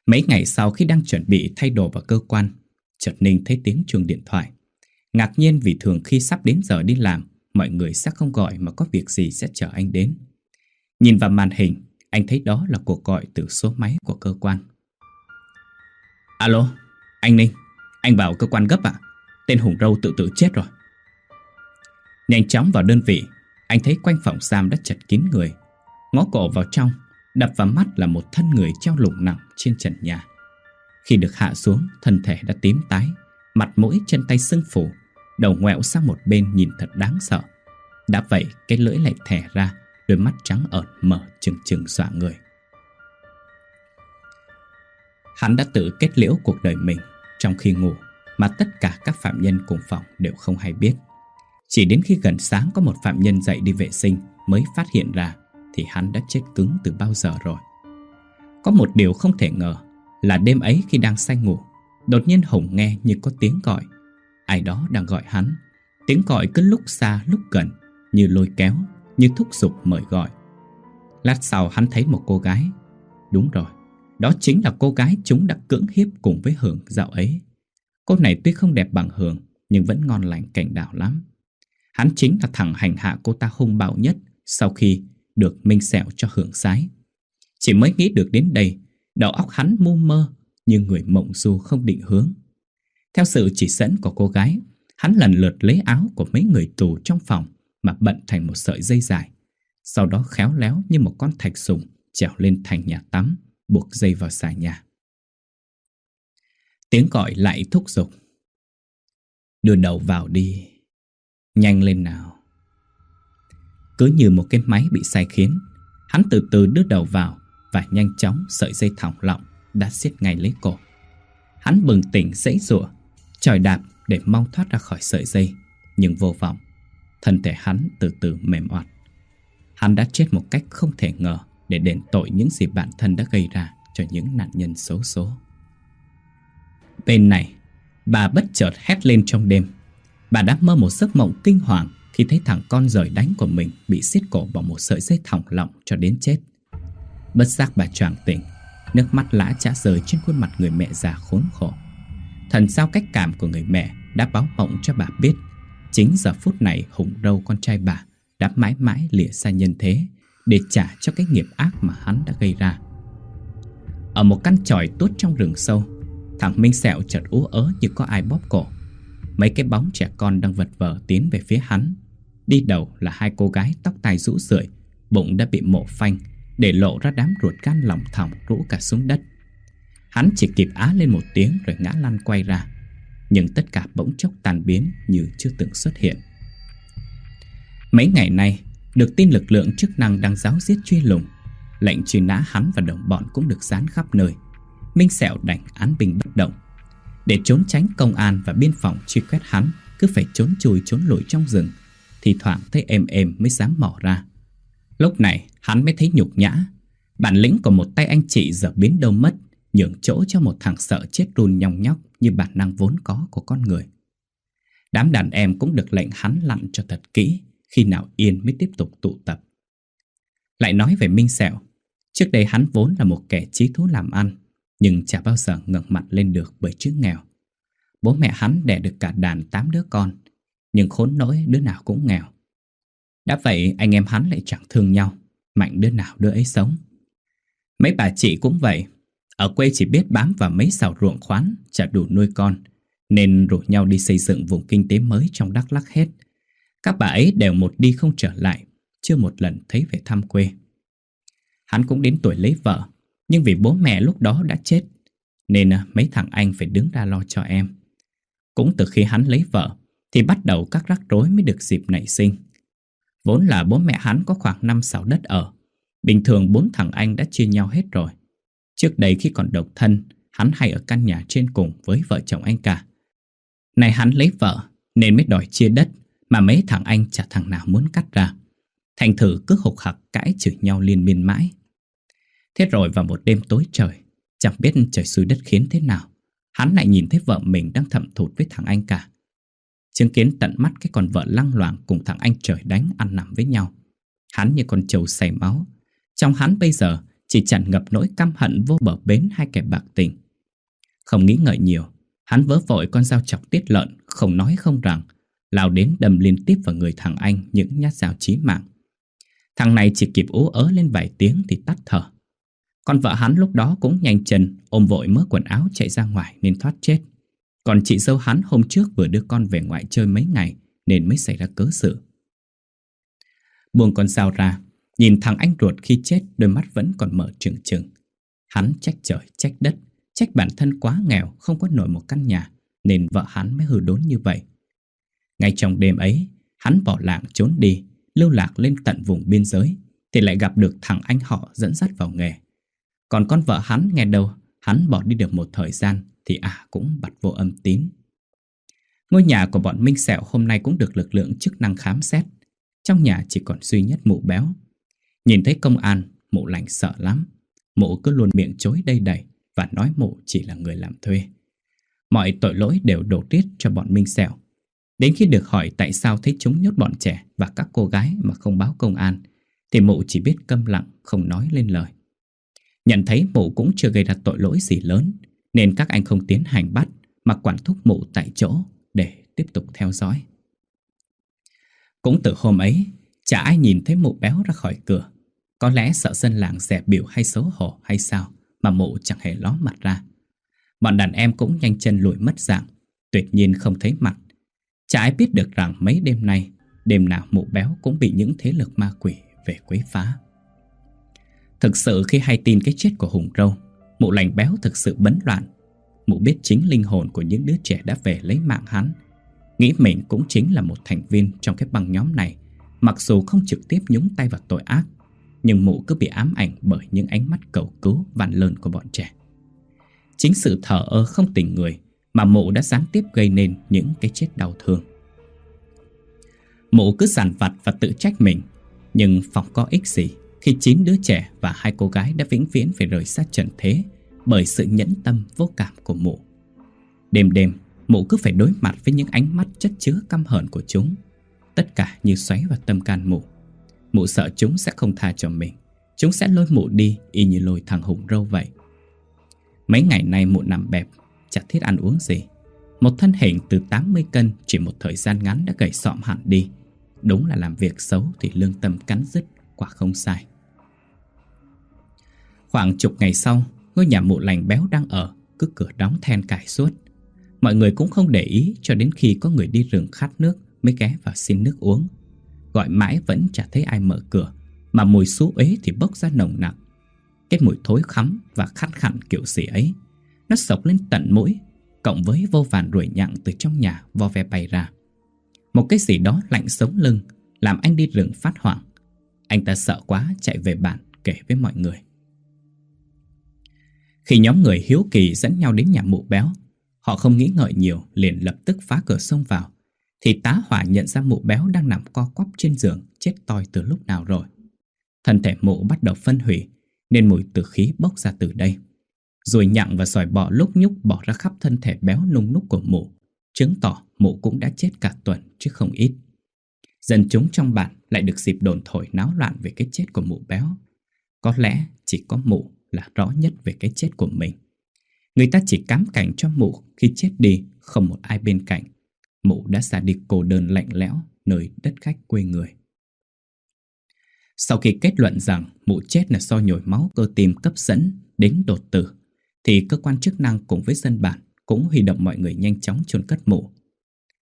Mấy ngày sau khi đang chuẩn bị thay đồ vào cơ quan, chợt Ninh thấy tiếng chuông điện thoại. Ngạc nhiên vì thường khi sắp đến giờ đi làm, mọi người sẽ không gọi mà có việc gì sẽ chờ anh đến. Nhìn vào màn hình, anh thấy đó là cuộc gọi từ số máy của cơ quan. Alo, anh Ninh, anh vào cơ quan gấp ạ. Tên Hùng Râu tự tử chết rồi. Nhanh chóng vào đơn vị, anh thấy quanh phòng giam đã chật kín người. Ngó cổ vào trong, đập vào mắt là một thân người treo lủng nặng trên trần nhà. Khi được hạ xuống, thân thể đã tím tái, mặt mũi chân tay sưng phủ, đầu ngoẹo sang một bên nhìn thật đáng sợ. Đã vậy, cái lưỡi lại thẻ ra, đôi mắt trắng ợt mở chừng chừng dọa người. Hắn đã tự kết liễu cuộc đời mình trong khi ngủ mà tất cả các phạm nhân cùng phòng đều không hay biết. Chỉ đến khi gần sáng có một phạm nhân dậy đi vệ sinh mới phát hiện ra thì hắn đã chết cứng từ bao giờ rồi. Có một điều không thể ngờ là đêm ấy khi đang say ngủ, đột nhiên Hùng nghe như có tiếng gọi. Ai đó đang gọi hắn, tiếng gọi cứ lúc xa lúc gần, như lôi kéo, như thúc giục mời gọi. Lát sau hắn thấy một cô gái. Đúng rồi, đó chính là cô gái chúng đã cưỡng hiếp cùng với Hưởng dạo ấy. Cô này tuy không đẹp bằng Hưởng, nhưng vẫn ngon lành cảnh đảo lắm. Hắn chính là thằng hành hạ cô ta hung bạo nhất sau khi được Minh Sẹo cho hưởng sái. Chỉ mới nghĩ được đến đây, đầu óc hắn mu mơ như người mộng du không định hướng. Theo sự chỉ dẫn của cô gái, hắn lần lượt lấy áo của mấy người tù trong phòng mà bận thành một sợi dây dài. Sau đó khéo léo như một con thạch sùng trèo lên thành nhà tắm, buộc dây vào xà nhà. Tiếng gọi lại thúc giục. Đưa đầu vào đi. Nhanh lên nào. Cứ như một cái máy bị sai khiến, hắn từ từ đưa đầu vào và nhanh chóng sợi dây thòng lọng đã siết ngay lấy cổ. Hắn bừng tỉnh dãy rủa, tròi đạp để mong thoát ra khỏi sợi dây, nhưng vô vọng. Thân thể hắn từ từ mềm oặt. Hắn đã chết một cách không thể ngờ để đền tội những gì bản thân đã gây ra cho những nạn nhân xấu số. Bên này, bà bất chợt hét lên trong đêm. Bà đã mơ một giấc mộng kinh hoàng khi thấy thằng con rời đánh của mình bị xiết cổ bằng một sợi dây thòng lọng cho đến chết. Bất giác bà choàng tỉnh, nước mắt lã chã rơi trên khuôn mặt người mẹ già khốn khổ. Thần sao cách cảm của người mẹ đã báo mộng cho bà biết Chính giờ phút này hùng đâu con trai bà đã mãi mãi lìa xa nhân thế để trả cho cái nghiệp ác mà hắn đã gây ra. Ở một căn tròi tốt trong rừng sâu, thằng Minh Sẹo chợt ú ớ như có ai bóp cổ. Mấy cái bóng trẻ con đang vật vờ tiến về phía hắn. Đi đầu là hai cô gái tóc tai rũ rượi, bụng đã bị mổ phanh, để lộ ra đám ruột gan lỏng thỏng rũ cả xuống đất. Hắn chỉ kịp á lên một tiếng rồi ngã lăn quay ra nhưng tất cả bỗng chốc tan biến như chưa từng xuất hiện. Mấy ngày nay, được tin lực lượng chức năng đang giáo giết truy lùng, lệnh truy nã hắn và đồng bọn cũng được dán khắp nơi. Minh Sẹo đành án bình bất động. Để trốn tránh công an và biên phòng truy quét hắn, cứ phải trốn chui trốn lùi trong rừng, thì thoảng thấy êm êm mới dám mỏ ra. Lúc này, hắn mới thấy nhục nhã. Bản lĩnh của một tay anh chị giờ biến đâu mất, nhường chỗ cho một thằng sợ chết run nhong nhóc như bản năng vốn có của con người. Đám đàn em cũng được lệnh hắn lặn cho thật kỹ, khi nào yên mới tiếp tục tụ tập. Lại nói về Minh Sẹo, trước đây hắn vốn là một kẻ trí thú làm ăn, nhưng chả bao giờ ngẩng mặt lên được bởi chữ nghèo. Bố mẹ hắn đẻ được cả đàn tám đứa con, nhưng khốn nỗi đứa nào cũng nghèo. Đã vậy anh em hắn lại chẳng thương nhau, mạnh đứa nào đứa ấy sống. Mấy bà chị cũng vậy, ở quê chỉ biết bám vào mấy xào ruộng khoán, chả đủ nuôi con, nên rủ nhau đi xây dựng vùng kinh tế mới trong Đắk Lắk hết. Các bà ấy đều một đi không trở lại, chưa một lần thấy về thăm quê. Hắn cũng đến tuổi lấy vợ, nhưng vì bố mẹ lúc đó đã chết, nên à, mấy thằng anh phải đứng ra lo cho em. Cũng từ khi hắn lấy vợ, thì bắt đầu các rắc rối mới được dịp nảy sinh. Vốn là bố mẹ hắn có khoảng 5-6 đất ở, bình thường bốn thằng anh đã chia nhau hết rồi. Trước đây khi còn độc thân, hắn hay ở căn nhà trên cùng với vợ chồng anh cả. Này hắn lấy vợ, nên mới đòi chia đất, mà mấy thằng anh chả thằng nào muốn cắt ra. Thành thử cứ hục hặc cãi chửi nhau liên miên mãi. Thế rồi vào một đêm tối trời, chẳng biết trời xui đất khiến thế nào, hắn lại nhìn thấy vợ mình đang thầm thụt với thằng anh cả. Chứng kiến tận mắt cái con vợ lăng loạn cùng thằng anh trời đánh ăn nằm với nhau. Hắn như con trâu say máu. Trong hắn bây giờ chỉ chẳng ngập nỗi căm hận vô bờ bến hai kẻ bạc tình. Không nghĩ ngợi nhiều, hắn vớ vội con dao chọc tiết lợn, không nói không rằng, lao đến đâm liên tiếp vào người thằng anh những nhát dao chí mạng. Thằng này chỉ kịp ú ớ lên vài tiếng thì tắt thở. Con vợ hắn lúc đó cũng nhanh chân, ôm vội mớ quần áo chạy ra ngoài nên thoát chết. Còn chị dâu hắn hôm trước vừa đưa con về ngoại chơi mấy ngày nên mới xảy ra cớ sự. Buông con dao ra, nhìn thằng anh ruột khi chết đôi mắt vẫn còn mở trừng trừng. Hắn trách trời, trách đất, trách bản thân quá nghèo không có nổi một căn nhà nên vợ hắn mới hư đốn như vậy. Ngay trong đêm ấy, hắn bỏ lạng trốn đi, lưu lạc lên tận vùng biên giới thì lại gặp được thằng anh họ dẫn dắt vào nghề. Còn con vợ hắn nghe đâu, hắn bỏ đi được một thời gian thì à cũng bật vô âm tín. Ngôi nhà của bọn Minh Sẹo hôm nay cũng được lực lượng chức năng khám xét. Trong nhà chỉ còn duy nhất mụ béo. Nhìn thấy công an, mụ lành sợ lắm. Mụ cứ luôn miệng chối đầy đầy và nói mụ chỉ là người làm thuê. Mọi tội lỗi đều đổ tiết cho bọn Minh Sẹo. Đến khi được hỏi tại sao thấy chúng nhốt bọn trẻ và các cô gái mà không báo công an, thì mụ chỉ biết câm lặng, không nói lên lời. Nhận thấy mụ cũng chưa gây ra tội lỗi gì lớn, nên các anh không tiến hành bắt mà quản thúc mụ tại chỗ để tiếp tục theo dõi. Cũng từ hôm ấy, chả ai nhìn thấy mụ béo ra khỏi cửa. Có lẽ sợ dân làng dẹp biểu hay xấu hổ hay sao mà mụ chẳng hề ló mặt ra. Bọn đàn em cũng nhanh chân lùi mất dạng, tuyệt nhiên không thấy mặt. Chả ai biết được rằng mấy đêm nay, đêm nào mụ béo cũng bị những thế lực ma quỷ về quấy phá. Thực sự khi hay tin cái chết của Hùng Râu, Mụ lành béo thực sự bấn loạn. Mụ biết chính linh hồn của những đứa trẻ đã về lấy mạng hắn. Nghĩ mình cũng chính là một thành viên trong cái băng nhóm này Mặc dù không trực tiếp nhúng tay vào tội ác Nhưng mụ cứ bị ám ảnh bởi những ánh mắt cầu cứu vạn lơn của bọn trẻ. Chính sự thở ơ không tình người Mà mụ đã gián tiếp gây nên những cái chết đau thương. Mụ cứ giàn vặt và tự trách mình Nhưng phòng có ích gì? Khi chín đứa trẻ và hai cô gái đã vĩnh viễn phải rời xa trần thế bởi sự nhẫn tâm vô cảm của mụ. Đêm đêm, mụ cứ phải đối mặt với những ánh mắt chất chứa căm hờn của chúng. Tất cả như xoáy vào tâm can mụ. Mụ sợ chúng sẽ không tha cho mình. Chúng sẽ lôi mụ đi y như lôi thằng Hùng râu vậy. Mấy ngày nay mụ nằm bẹp, chẳng thiết ăn uống gì. Một thân hình từ 80 cân chỉ một thời gian ngắn đã gầy sọm hẳn đi. Đúng là làm việc xấu thì lương tâm cắn dứt quả không sai. Khoảng chục ngày sau, ngôi nhà mụ lành béo đang ở, cứ cửa đóng then cài suốt. Mọi người cũng không để ý cho đến khi có người đi rừng khát nước mới ghé vào xin nước uống. Gọi mãi vẫn chả thấy ai mở cửa, mà mùi xú ế thì bốc ra nồng nặng. Cái mùi thối khắm và khát khẳng kiểu gì ấy, nó sộc lên tận mũi, cộng với vô vàn ruồi nhặng từ trong nhà vo ve bay ra. Một cái gì đó lạnh sống lưng, làm anh đi rừng phát hoảng. Anh ta sợ quá chạy về bản kể với mọi người. Khi nhóm người hiếu kỳ dẫn nhau đến nhà mụ béo, họ không nghĩ ngợi nhiều liền lập tức phá cửa xông vào. Thì tá hỏa nhận ra mụ béo đang nằm co quắp trên giường chết toi từ lúc nào rồi. Thân thể mụ bắt đầu phân hủy nên mùi tử khí bốc ra từ đây. Rồi nhặng và sỏi bọ lúc nhúc bỏ ra khắp thân thể béo nung núc của mụ, chứng tỏ mụ cũng đã chết cả tuần chứ không ít. Dân chúng trong bản lại được dịp đồn thổi náo loạn về cái chết của mụ béo. Có lẽ chỉ có mụ là rõ nhất về cái chết của mình. Người ta chỉ cám cảnh cho mụ khi chết đi, không một ai bên cạnh. Mụ đã ra đi cô đơn lạnh lẽo nơi đất khách quê người. Sau khi kết luận rằng mụ chết là do nhồi máu cơ tim cấp dẫn đến đột tử, thì cơ quan chức năng cùng với dân bản cũng huy động mọi người nhanh chóng chôn cất mụ.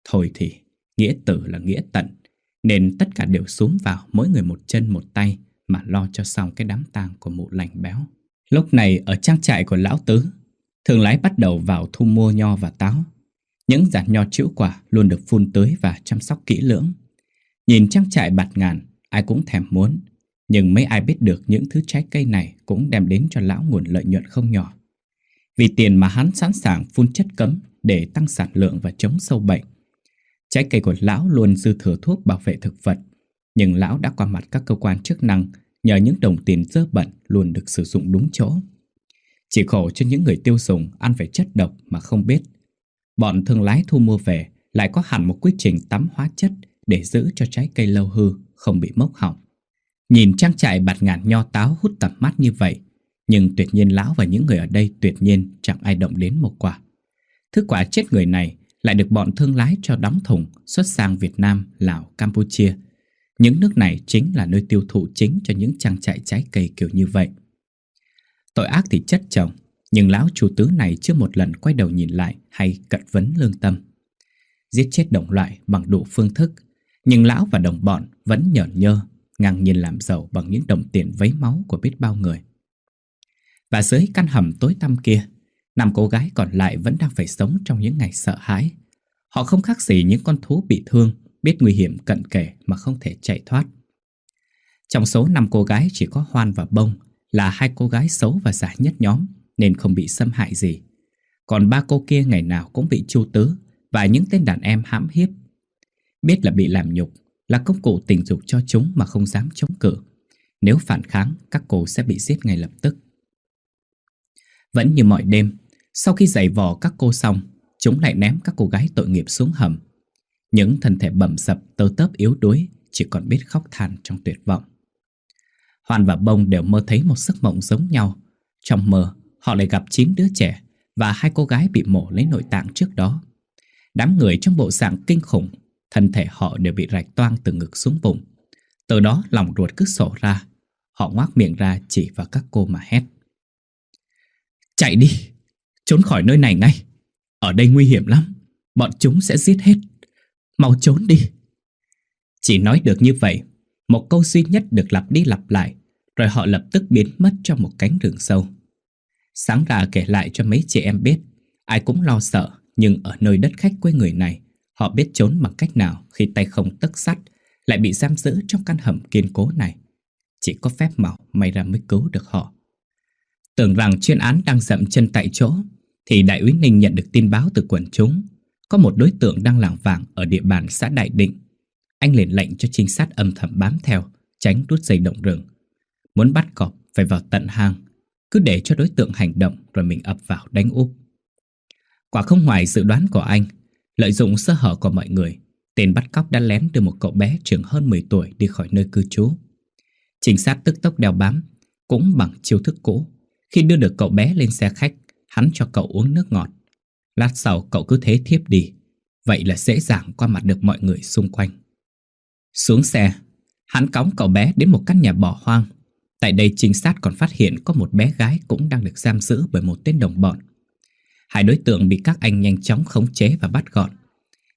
Thôi thì, nghĩa tử là nghĩa tận, nên tất cả đều xuống vào mỗi người một chân một tay mà lo cho xong cái đám tang của mụ lành béo. Lúc này ở trang trại của lão tứ, thường lái bắt đầu vào thu mua nho và táo. Những giạt nho chữ quả luôn được phun tưới và chăm sóc kỹ lưỡng. Nhìn trang trại bạt ngàn, ai cũng thèm muốn. Nhưng mấy ai biết được những thứ trái cây này cũng đem đến cho lão nguồn lợi nhuận không nhỏ. Vì tiền mà hắn sẵn sàng phun chất cấm để tăng sản lượng và chống sâu bệnh. Trái cây của lão luôn dư thừa thuốc bảo vệ thực vật. Nhưng lão đã qua mặt các cơ quan chức năng nhờ những đồng tiền dơ bẩn luôn được sử dụng đúng chỗ. Chỉ khổ cho những người tiêu dùng ăn phải chất độc mà không biết. Bọn thương lái thu mua về lại có hẳn một quy trình tắm hóa chất để giữ cho trái cây lâu hư, không bị mốc hỏng. Nhìn trang trại bạt ngàn nho táo hút tầm mắt như vậy, nhưng tuyệt nhiên lão và những người ở đây tuyệt nhiên chẳng ai động đến một quả. Thứ quả chết người này lại được bọn thương lái cho đóng thùng xuất sang Việt Nam, Lào, Campuchia. Những nước này chính là nơi tiêu thụ chính cho những trang trại trái cây kiểu như vậy. Tội ác thì chất chồng, nhưng lão chủ tứ này chưa một lần quay đầu nhìn lại hay cận vấn lương tâm. Giết chết đồng loại bằng đủ phương thức, nhưng lão và đồng bọn vẫn nhởn nhơ, ngang nhiên làm giàu bằng những đồng tiền vấy máu của biết bao người. Và dưới căn hầm tối tăm kia, năm cô gái còn lại vẫn đang phải sống trong những ngày sợ hãi. Họ không khác gì những con thú bị thương, biết nguy hiểm cận kề mà không thể chạy thoát. Trong số năm cô gái chỉ có Hoan và Bông là hai cô gái xấu và giả nhất nhóm nên không bị xâm hại gì. Còn ba cô kia ngày nào cũng bị chu tứ và những tên đàn em hãm hiếp. Biết là bị làm nhục, là công cụ tình dục cho chúng mà không dám chống cự. Nếu phản kháng, các cô sẽ bị giết ngay lập tức. Vẫn như mọi đêm, sau khi giày vò các cô xong, chúng lại ném các cô gái tội nghiệp xuống hầm. Những thân thể bầm sập tơ tớp yếu đuối chỉ còn biết khóc than trong tuyệt vọng. Hoàn và Bông đều mơ thấy một giấc mộng giống nhau. Trong mơ, họ lại gặp chín đứa trẻ và hai cô gái bị mổ lấy nội tạng trước đó. Đám người trong bộ dạng kinh khủng, thân thể họ đều bị rạch toang từ ngực xuống bụng. Từ đó lòng ruột cứ sổ ra, họ ngoác miệng ra chỉ vào các cô mà hét. Chạy đi, trốn khỏi nơi này ngay. Ở đây nguy hiểm lắm, bọn chúng sẽ giết hết. Mau trốn đi. Chỉ nói được như vậy, một câu duy nhất được lặp đi lặp lại, rồi họ lập tức biến mất trong một cánh rừng sâu. Sáng ra kể lại cho mấy chị em biết, ai cũng lo sợ, nhưng ở nơi đất khách quê người này, họ biết trốn bằng cách nào khi tay không tức sắt, lại bị giam giữ trong căn hầm kiên cố này. Chỉ có phép màu may ra mới cứu được họ. Tưởng rằng chuyên án đang dậm chân tại chỗ, thì Đại úy Ninh nhận được tin báo từ quần chúng. Có một đối tượng đang lảng vảng ở địa bàn xã Đại Định. Anh liền lệnh cho trinh sát âm thầm bám theo, tránh rút dây động rừng. Muốn bắt cọp phải vào tận hang, cứ để cho đối tượng hành động rồi mình ập vào đánh úp. Quả không ngoài dự đoán của anh, lợi dụng sơ hở của mọi người, tên bắt cóc đã lén đưa một cậu bé trưởng hơn 10 tuổi đi khỏi nơi cư trú. Trinh sát tức tốc đeo bám, cũng bằng chiêu thức cũ. Khi đưa được cậu bé lên xe khách, hắn cho cậu uống nước ngọt. Lát sau cậu cứ thế thiếp đi, vậy là dễ dàng qua mặt được mọi người xung quanh. Xuống xe, hắn cõng cậu bé đến một căn nhà bỏ hoang. Tại đây trinh sát còn phát hiện có một bé gái cũng đang được giam giữ bởi một tên đồng bọn. Hai đối tượng bị các anh nhanh chóng khống chế và bắt gọn.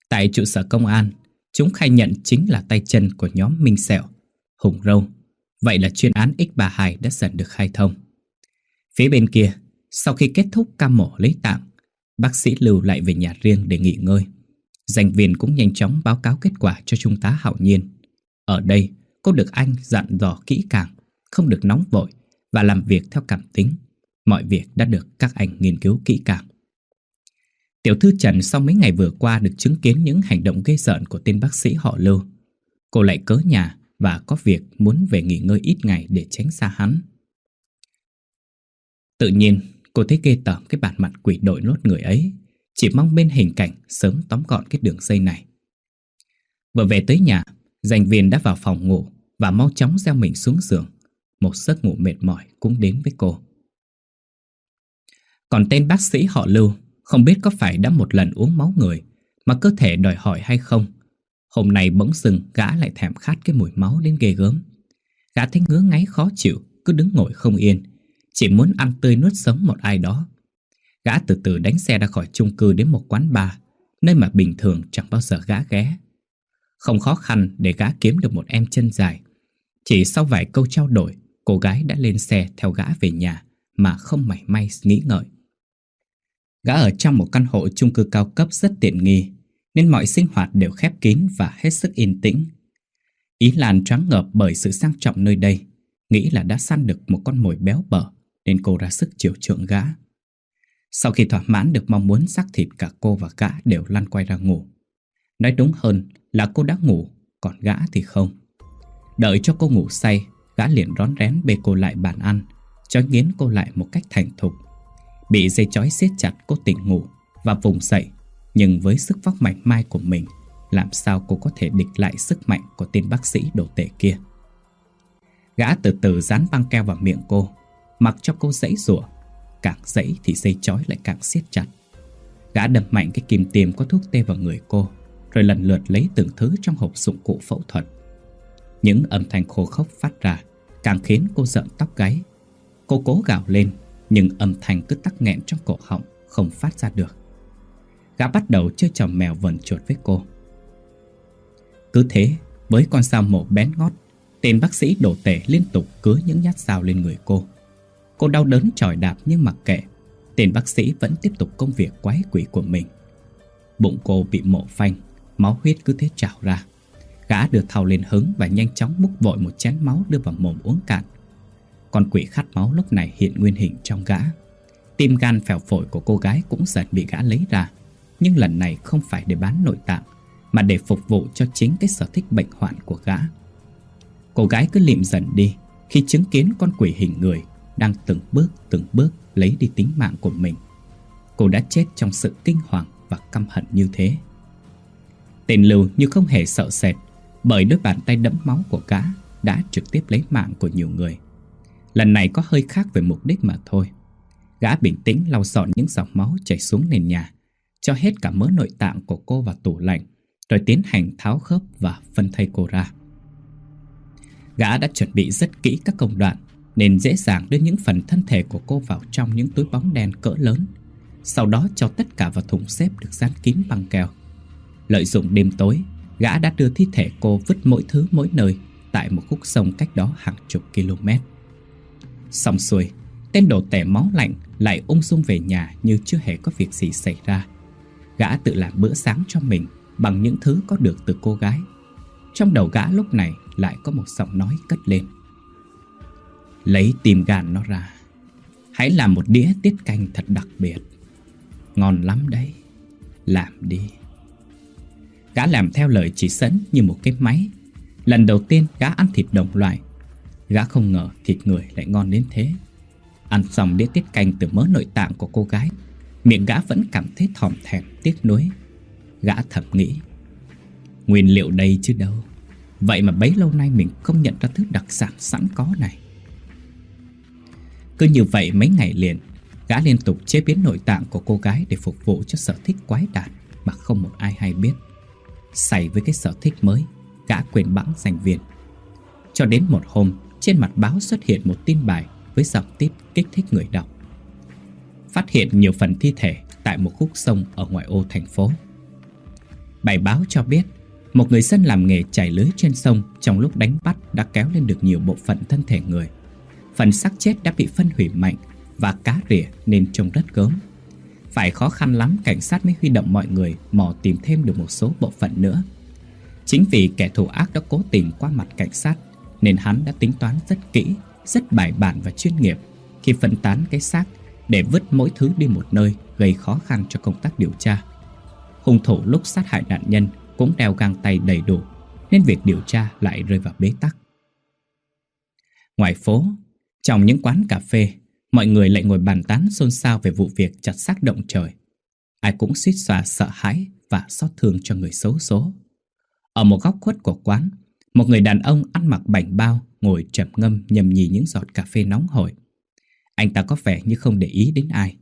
Tại trụ sở công an, chúng khai nhận chính là tay chân của nhóm Minh Sẹo, Hùng Râu. Vậy là chuyên án X32 đã dần được khai thông. Phía bên kia, sau khi kết thúc ca mổ lấy tạng, bác sĩ lưu lại về nhà riêng để nghỉ ngơi. dành viên cũng nhanh chóng báo cáo kết quả cho Trung tá Hạo Nhiên. Ở đây, cô được anh dặn dò kỹ càng, không được nóng vội và làm việc theo cảm tính. Mọi việc đã được các anh nghiên cứu kỹ càng. Tiểu thư Trần sau mấy ngày vừa qua được chứng kiến những hành động ghê rợn của tên bác sĩ họ Lưu. Cô lại cớ nhà và có việc muốn về nghỉ ngơi ít ngày để tránh xa hắn. Tự nhiên, Cô thấy ghê tởm cái bản mặt quỷ đội lốt người ấy. Chỉ mong bên hình cảnh sớm tóm gọn cái đường dây này. Vừa về tới nhà, Giành viên đã vào phòng ngủ Và mau chóng gieo mình xuống giường. Một giấc ngủ mệt mỏi cũng đến với cô. Còn tên bác sĩ họ Lưu, Không biết có phải đã một lần uống máu người Mà cơ thể đòi hỏi hay không. Hôm nay bỗng dưng gã lại thèm khát cái mùi máu đến ghê gớm. Gã thấy ngứa ngáy khó chịu, Cứ đứng ngồi không yên. Chỉ muốn ăn tươi nuốt sống một ai đó. Gã từ từ đánh xe ra khỏi chung cư đến một quán bar, Nơi mà bình thường chẳng bao giờ gã ghé. Không khó khăn để gã kiếm được một em chân dài. Chỉ sau vài câu trao đổi, Cô gái đã lên xe theo gã về nhà Mà không mảy may nghĩ ngợi. Gã ở trong một căn hộ chung cư cao cấp rất tiện nghi, Nên mọi sinh hoạt đều khép kín và hết sức yên tĩnh. Ý Lan choáng ngợp bởi sự sang trọng nơi đây, Nghĩ là đã săn được một con mồi béo bở. Nên cô ra sức chiều chuộng gã. Sau khi thỏa mãn được mong muốn xác thịt cả cô và gã đều lăn quay ra ngủ. Nói đúng hơn là cô đã ngủ, Còn gã thì không. Đợi cho cô ngủ say, Gã liền rón rén bê cô lại bàn ăn trói nghiến cô lại một cách thành thục. Bị dây chói siết chặt, cô tỉnh ngủ Và vùng dậy, Nhưng với sức vóc mảnh mai của mình, làm sao cô có thể địch lại sức mạnh của tên bác sĩ đồ tệ kia? Gã từ từ dán băng keo vào miệng cô Mặc cho cô dãy rủa Càng dãy thì dây chói lại càng siết chặt. Gã đập mạnh cái kìm tiêm có thuốc tê vào người cô Rồi lần lượt lấy từng thứ trong hộp dụng cụ phẫu thuật. Những âm thanh khô khốc phát ra Càng khiến cô giận tóc gáy. Cô cố gào lên Nhưng âm thanh cứ tắc nghẹn trong cổ họng Không phát ra được. Gã bắt đầu chơi trò mèo vần chuột với cô. Cứ thế, với con sao mổ bén ngót, tên bác sĩ đổ tể liên tục cưới những nhát dao lên người cô. Cô đau đớn tròi đạp nhưng mặc kệ, tên bác sĩ vẫn tiếp tục công việc quái quỷ của mình. Bụng cô bị mổ phanh, máu huyết cứ thế trào ra. Gã được thao lên hứng và nhanh chóng múc vội một chén máu đưa vào mồm uống cạn. Con quỷ khát máu lúc này hiện nguyên hình trong gã. Tim gan phèo phổi của cô gái cũng dần bị gã lấy ra, nhưng lần này không phải để bán nội tạng mà để phục vụ cho chính cái sở thích bệnh hoạn của gã. Cô gái cứ liệm dần đi khi chứng kiến con quỷ hình người đang từng bước từng bước lấy đi tính mạng của mình. Cô đã chết trong sự kinh hoàng và căm hận như thế. Tên Lưu như không hề sợ sệt bởi đôi bàn tay đẫm máu của gã đã trực tiếp lấy mạng của nhiều người. Lần này có hơi khác về mục đích mà thôi. Gã bình tĩnh lau dọn những dòng máu chảy xuống nền nhà, cho hết cả mớ nội tạng của cô vào tủ lạnh rồi tiến hành tháo khớp và phân thây cô ra. Gã đã chuẩn bị rất kỹ các công đoạn nên dễ dàng đưa những phần thân thể của cô vào trong những túi bóng đen cỡ lớn. Sau đó cho tất cả vào thùng xếp được dán kín bằng keo. Lợi dụng đêm tối, gã đã đưa thi thể cô vứt mỗi thứ mỗi nơi tại một khúc sông cách đó hàng chục km. Xong xuôi, tên đồ tẻ máu lạnh lại ung dung về nhà như chưa hề có việc gì xảy ra. Gã tự làm bữa sáng cho mình bằng những thứ có được từ cô gái. Trong đầu gã lúc này lại có một giọng nói cất lên. Lấy tim gan nó ra. Hãy làm một đĩa tiết canh thật đặc biệt. Ngon lắm đấy. Làm đi. Gã làm theo lời chỉ dẫn như một cái máy. Lần đầu tiên gã ăn thịt đồng loại. Gã không ngờ thịt người lại ngon đến thế. Ăn xong đĩa tiết canh từ mớ nội tạng của cô gái. Miệng gã vẫn cảm thấy thòm thèm, tiếc nuối Gã thầm nghĩ, Nguyên liệu đây chứ đâu Vậy mà bấy lâu nay mình không nhận ra thứ đặc sản sẵn có này cứ như vậy mấy ngày liền, Gã liên tục chế biến nội tạng của cô gái Để phục vụ cho sở thích quái đản Mà không một ai hay biết. Xảy với cái sở thích mới, Gã quên bẵng giành viên. Cho đến một hôm, Trên mặt báo xuất hiện một tin bài Với dòng tiếp kích thích người đọc. Phát hiện nhiều phần thi thể Tại một khúc sông ở ngoại ô thành phố. Bài báo cho biết, Một người dân làm nghề chảy lưới trên sông Trong lúc đánh bắt đã kéo lên được nhiều bộ phận thân thể người. Phần xác chết đã bị phân hủy mạnh Và cá rỉa nên trông rất gớm. Phải khó khăn lắm cảnh sát mới huy động mọi người Mò tìm thêm được một số bộ phận nữa. Chính vì kẻ thù ác đã cố tình qua mặt cảnh sát Nên hắn đã tính toán rất kỹ Rất bài bản và chuyên nghiệp Khi phân tán cái xác Để vứt mỗi thứ đi một nơi Gây khó khăn cho công tác điều tra. Hung thủ lúc sát hại nạn nhân cũng đeo găng tay đầy đủ, nên việc điều tra lại rơi vào bế tắc. Ngoài phố, trong những quán cà phê, mọi người lại ngồi bàn tán xôn xao về vụ việc chặt xác động trời. Ai cũng suýt xòa sợ hãi và xót thương cho người xấu số. Ở một góc khuất của quán, một người đàn ông ăn mặc bảnh bao ngồi trầm ngâm nhầm nhì những giọt cà phê nóng hổi. Anh ta có vẻ như không để ý đến ai.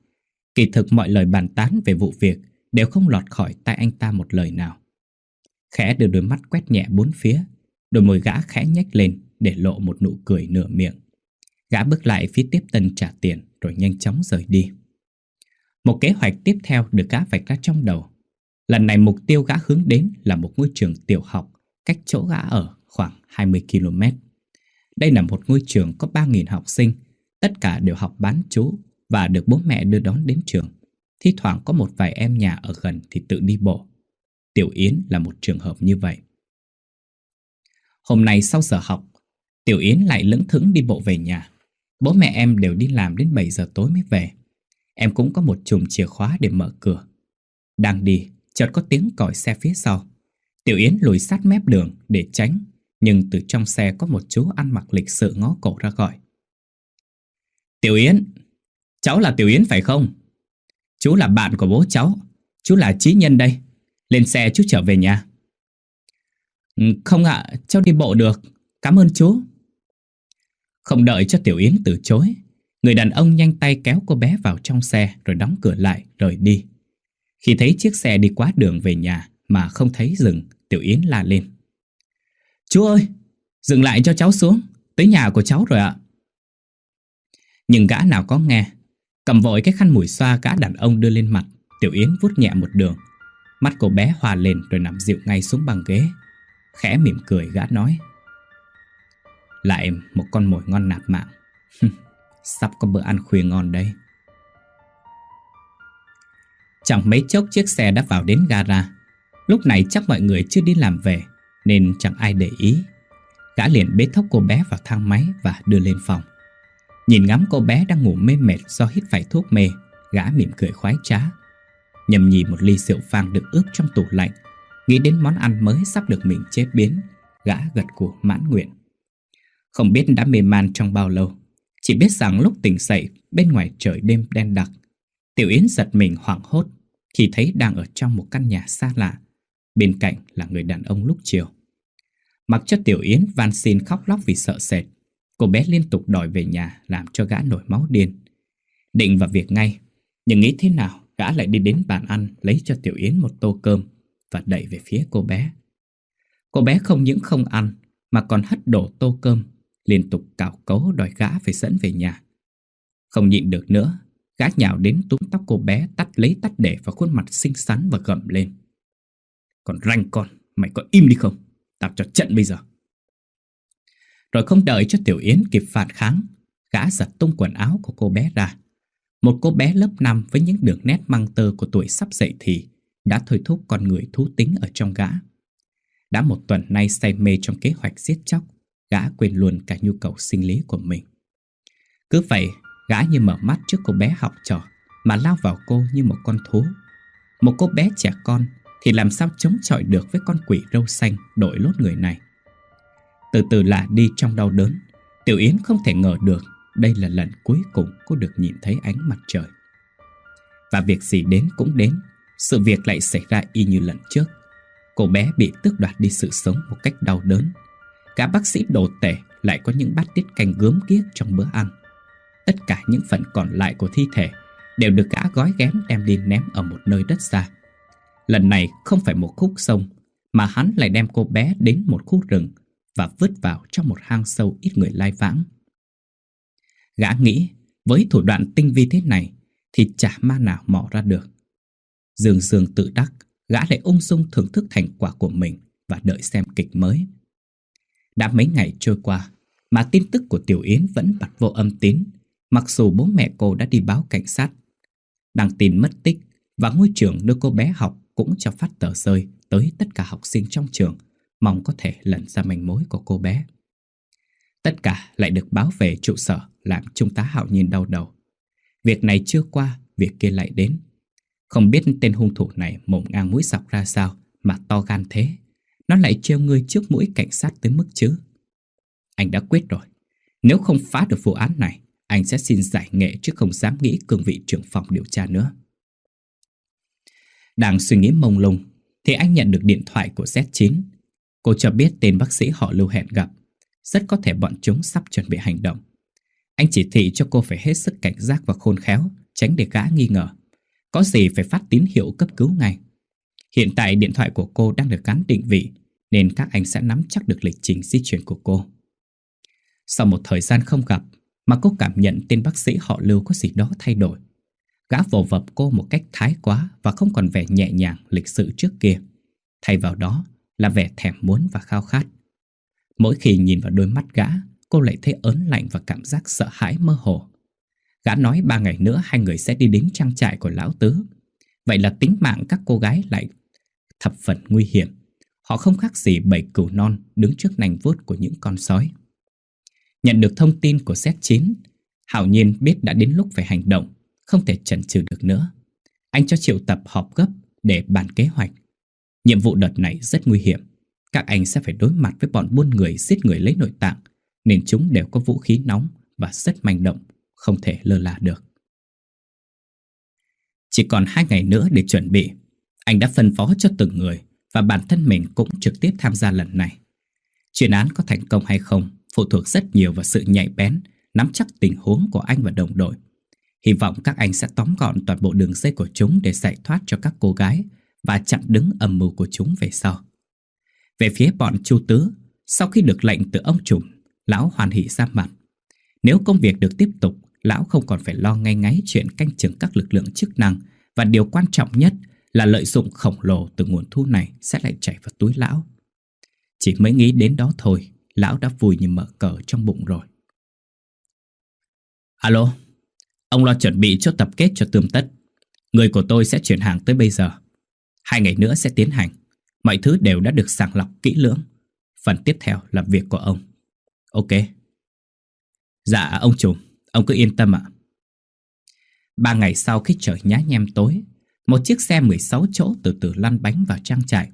Kỳ thực mọi lời bàn tán về vụ việc đều không lọt khỏi tai anh ta một lời nào. Khẽ đưa đôi mắt quét nhẹ bốn phía, đôi môi gã khẽ nhếch lên để lộ một nụ cười nửa miệng. Gã bước lại phía tiếp tân trả tiền rồi nhanh chóng rời đi. Một kế hoạch tiếp theo được gã vạch ra trong đầu. Lần này mục tiêu gã hướng đến là một ngôi trường tiểu học cách chỗ gã ở khoảng 20 km. Đây là một ngôi trường có 3.000 học sinh, tất cả đều học bán chú và được bố mẹ đưa đón đến trường. Thi thoảng có một vài em nhà ở gần thì tự đi bộ. Tiểu Yến là một trường hợp như vậy. Hôm nay sau giờ học, Tiểu Yến lại lững thững đi bộ về nhà. Bố mẹ em đều đi làm đến 7 giờ tối mới về. Em cũng có một chùm chìa khóa để mở cửa. Đang đi, chợt có tiếng còi xe phía sau. Tiểu Yến lùi sát mép đường để tránh, nhưng từ trong xe có một chú ăn mặc lịch sự ngó cổ ra gọi. Tiểu Yến, cháu là Tiểu Yến phải không? Chú là bạn của bố cháu, chú là trí nhân đây. Lên xe chú trở về nhà. Ừ, không ạ, cháu đi bộ được, cảm ơn chú. Không đợi cho Tiểu Yến từ chối, người đàn ông nhanh tay kéo cô bé vào trong xe rồi đóng cửa lại, rời đi. Khi thấy chiếc xe đi quá đường về nhà mà không thấy dừng, Tiểu Yến la lên. Chú ơi, dừng lại cho cháu xuống, tới nhà của cháu rồi ạ. Nhưng gã nào có nghe, cầm vội cái khăn mùi xoa gã đàn ông đưa lên mặt, Tiểu Yến vuốt nhẹ một đường. Mắt cô bé hòa lên rồi nằm dịu ngay xuống băng ghế. Khẽ mỉm cười gã nói. Lại một con mồi ngon nạp mạng. Sắp có bữa ăn khuya ngon đây. Chẳng mấy chốc chiếc xe đã vào đến gara. Lúc này chắc mọi người chưa đi làm về nên chẳng ai để ý. Gã liền bế thốc cô bé vào thang máy và đưa lên phòng. Nhìn ngắm cô bé đang ngủ mê mệt do hít phải thuốc mê, gã mỉm cười khoái trá. Nhầm nhì một ly rượu vang được ướp trong tủ lạnh, nghĩ đến món ăn mới sắp được mình chế biến, gã gật cù mãn nguyện. Không biết đã mê man trong bao lâu, chỉ biết rằng lúc tỉnh dậy bên ngoài trời đêm đen đặc, Tiểu Yến giật mình hoảng hốt khi thấy đang ở trong một căn nhà xa lạ, bên cạnh là người đàn ông lúc chiều. Mặc cho Tiểu Yến van xin khóc lóc vì sợ sệt, cô bé liên tục đòi về nhà làm cho gã nổi máu điên. Định vào việc ngay, nhưng nghĩ thế nào gã lại đi đến bàn ăn lấy cho Tiểu Yến một tô cơm và đẩy về phía cô bé. Cô bé không những không ăn mà còn hất đổ tô cơm, liên tục cào cấu đòi gã phải dẫn về nhà. Không nhịn được nữa, gã nhào đến túm tóc cô bé tắt lấy tắt để vào khuôn mặt xinh xắn và gầm lên. Còn ranh con, mày có im đi không? Tao cho trận bây giờ. Rồi không đợi cho Tiểu Yến kịp phản kháng, gã giật tung quần áo của cô bé ra. Một cô bé lớp 5 với những đường nét măng tơ của tuổi sắp dậy thì đã thôi thúc con người thú tính ở trong gã. Đã một tuần nay say mê trong kế hoạch giết chóc, gã quên luôn cả nhu cầu sinh lý của mình. Cứ vậy, gã như mở mắt trước cô bé học trò mà lao vào cô như một con thú. Một cô bé trẻ con thì làm sao chống chọi được với con quỷ râu xanh đội lốt người này. Từ từ lạ đi trong đau đớn, Tiểu Yến không thể ngờ được đây là lần cuối cùng cô được nhìn thấy ánh mặt trời. Và việc gì đến cũng đến, sự việc lại xảy ra y như lần trước. Cô bé bị tước đoạt đi sự sống một cách đau đớn. Cả bác sĩ đồ tể lại có những bát tiết canh gớm ghiếc trong bữa ăn. Tất cả những phần còn lại của thi thể đều được gã gói ghém đem đi ném ở một nơi đất xa. Lần này không phải một khúc sông, mà hắn lại đem cô bé đến một khu rừng và vứt vào trong một hang sâu ít người lai vãng. Gã nghĩ, với thủ đoạn tinh vi thế này thì chả ma nào mò ra được. dường dường tự đắc, gã lại ung dung thưởng thức thành quả của mình và đợi xem kịch mới. Đã mấy ngày trôi qua, mà tin tức của Tiểu Yến vẫn bật vô âm tín, mặc dù bố mẹ cô đã đi báo cảnh sát. Đăng tin mất tích và ngôi trường nơi cô bé học cũng cho phát tờ rơi tới tất cả học sinh trong trường, mong có thể lần ra manh mối của cô bé. Tất cả lại được báo về trụ sở làm Trung tá Hạo nhìn đau đầu. Việc này chưa qua, việc kia lại đến. Không biết tên hung thủ này mồm ngang mũi sọc ra sao mà to gan thế. Nó lại treo ngươi trước mũi cảnh sát tới mức chứ. Anh đã quyết rồi. Nếu không phá được vụ án này, anh sẽ xin giải nghệ chứ không dám nghĩ cương vị trưởng phòng điều tra nữa. Đang suy nghĩ mông lung thì anh nhận được điện thoại của Z9. Cô cho biết tên bác sĩ họ lưu hẹn gặp. Rất có thể bọn chúng sắp chuẩn bị hành động. Anh chỉ thị cho cô phải hết sức cảnh giác và khôn khéo, tránh để gã nghi ngờ. Có gì phải phát tín hiệu cấp cứu ngay. Hiện tại điện thoại của cô đang được gắn định vị, nên các anh sẽ nắm chắc được lịch trình di chuyển của cô. Sau một thời gian không gặp, mà cô cảm nhận tên bác sĩ họ Lưu có gì đó thay đổi. Gã vồ vập cô một cách thái quá và không còn vẻ nhẹ nhàng, lịch sự trước kia. Thay vào đó là vẻ thèm muốn và khao khát. Mỗi khi nhìn vào đôi mắt gã, cô lại thấy ớn lạnh và cảm giác sợ hãi mơ hồ. Gã nói ba ngày nữa hai người sẽ đi đến trang trại của Lão Tứ. Vậy là tính mạng các cô gái lại thập phần nguy hiểm. Họ không khác gì bảy cừu non đứng trước nành vuốt của những con sói. Nhận được thông tin của Z9, Hảo Nhiên biết đã đến lúc phải hành động, không thể chần chừ được nữa. Anh cho triệu tập họp gấp để bàn kế hoạch. Nhiệm vụ đợt này rất nguy hiểm. Các anh sẽ phải đối mặt với bọn buôn người giết người lấy nội tạng, nên chúng đều có vũ khí nóng và rất manh động, không thể lơ là được. Chỉ còn hai ngày nữa để chuẩn bị, anh đã phân phó cho từng người và bản thân mình cũng trực tiếp tham gia lần này. Chuyên án có thành công hay không phụ thuộc rất nhiều vào sự nhạy bén, nắm chắc tình huống của anh và đồng đội. Hy vọng các anh sẽ tóm gọn toàn bộ đường dây của chúng để giải thoát cho các cô gái và chặn đứng âm mưu của chúng về sau. Về phía bọn Chu Tứ, sau khi được lệnh từ ông trùm, lão hoàn hỷ ra mặt. Nếu công việc được tiếp tục, lão không còn phải lo ngay ngáy chuyện canh chừng các lực lượng chức năng và điều quan trọng nhất là lợi dụng khổng lồ từ nguồn thu này sẽ lại chảy vào túi lão. Chỉ mới nghĩ đến đó thôi, lão đã vui như mở cờ trong bụng rồi. Alo, ông lo chuẩn bị cho tập kết cho tươm tất. Người của tôi sẽ chuyển hàng tới bây giờ. Hai ngày nữa sẽ tiến hành. Mọi thứ đều đã được sàng lọc kỹ lưỡng. Phần tiếp theo là việc của ông. Ok. Dạ, ông chủ, ông cứ yên tâm ạ. Ba ngày sau khi trời nhá nhem tối, một chiếc xe 16 chỗ từ từ lăn bánh vào trang trại.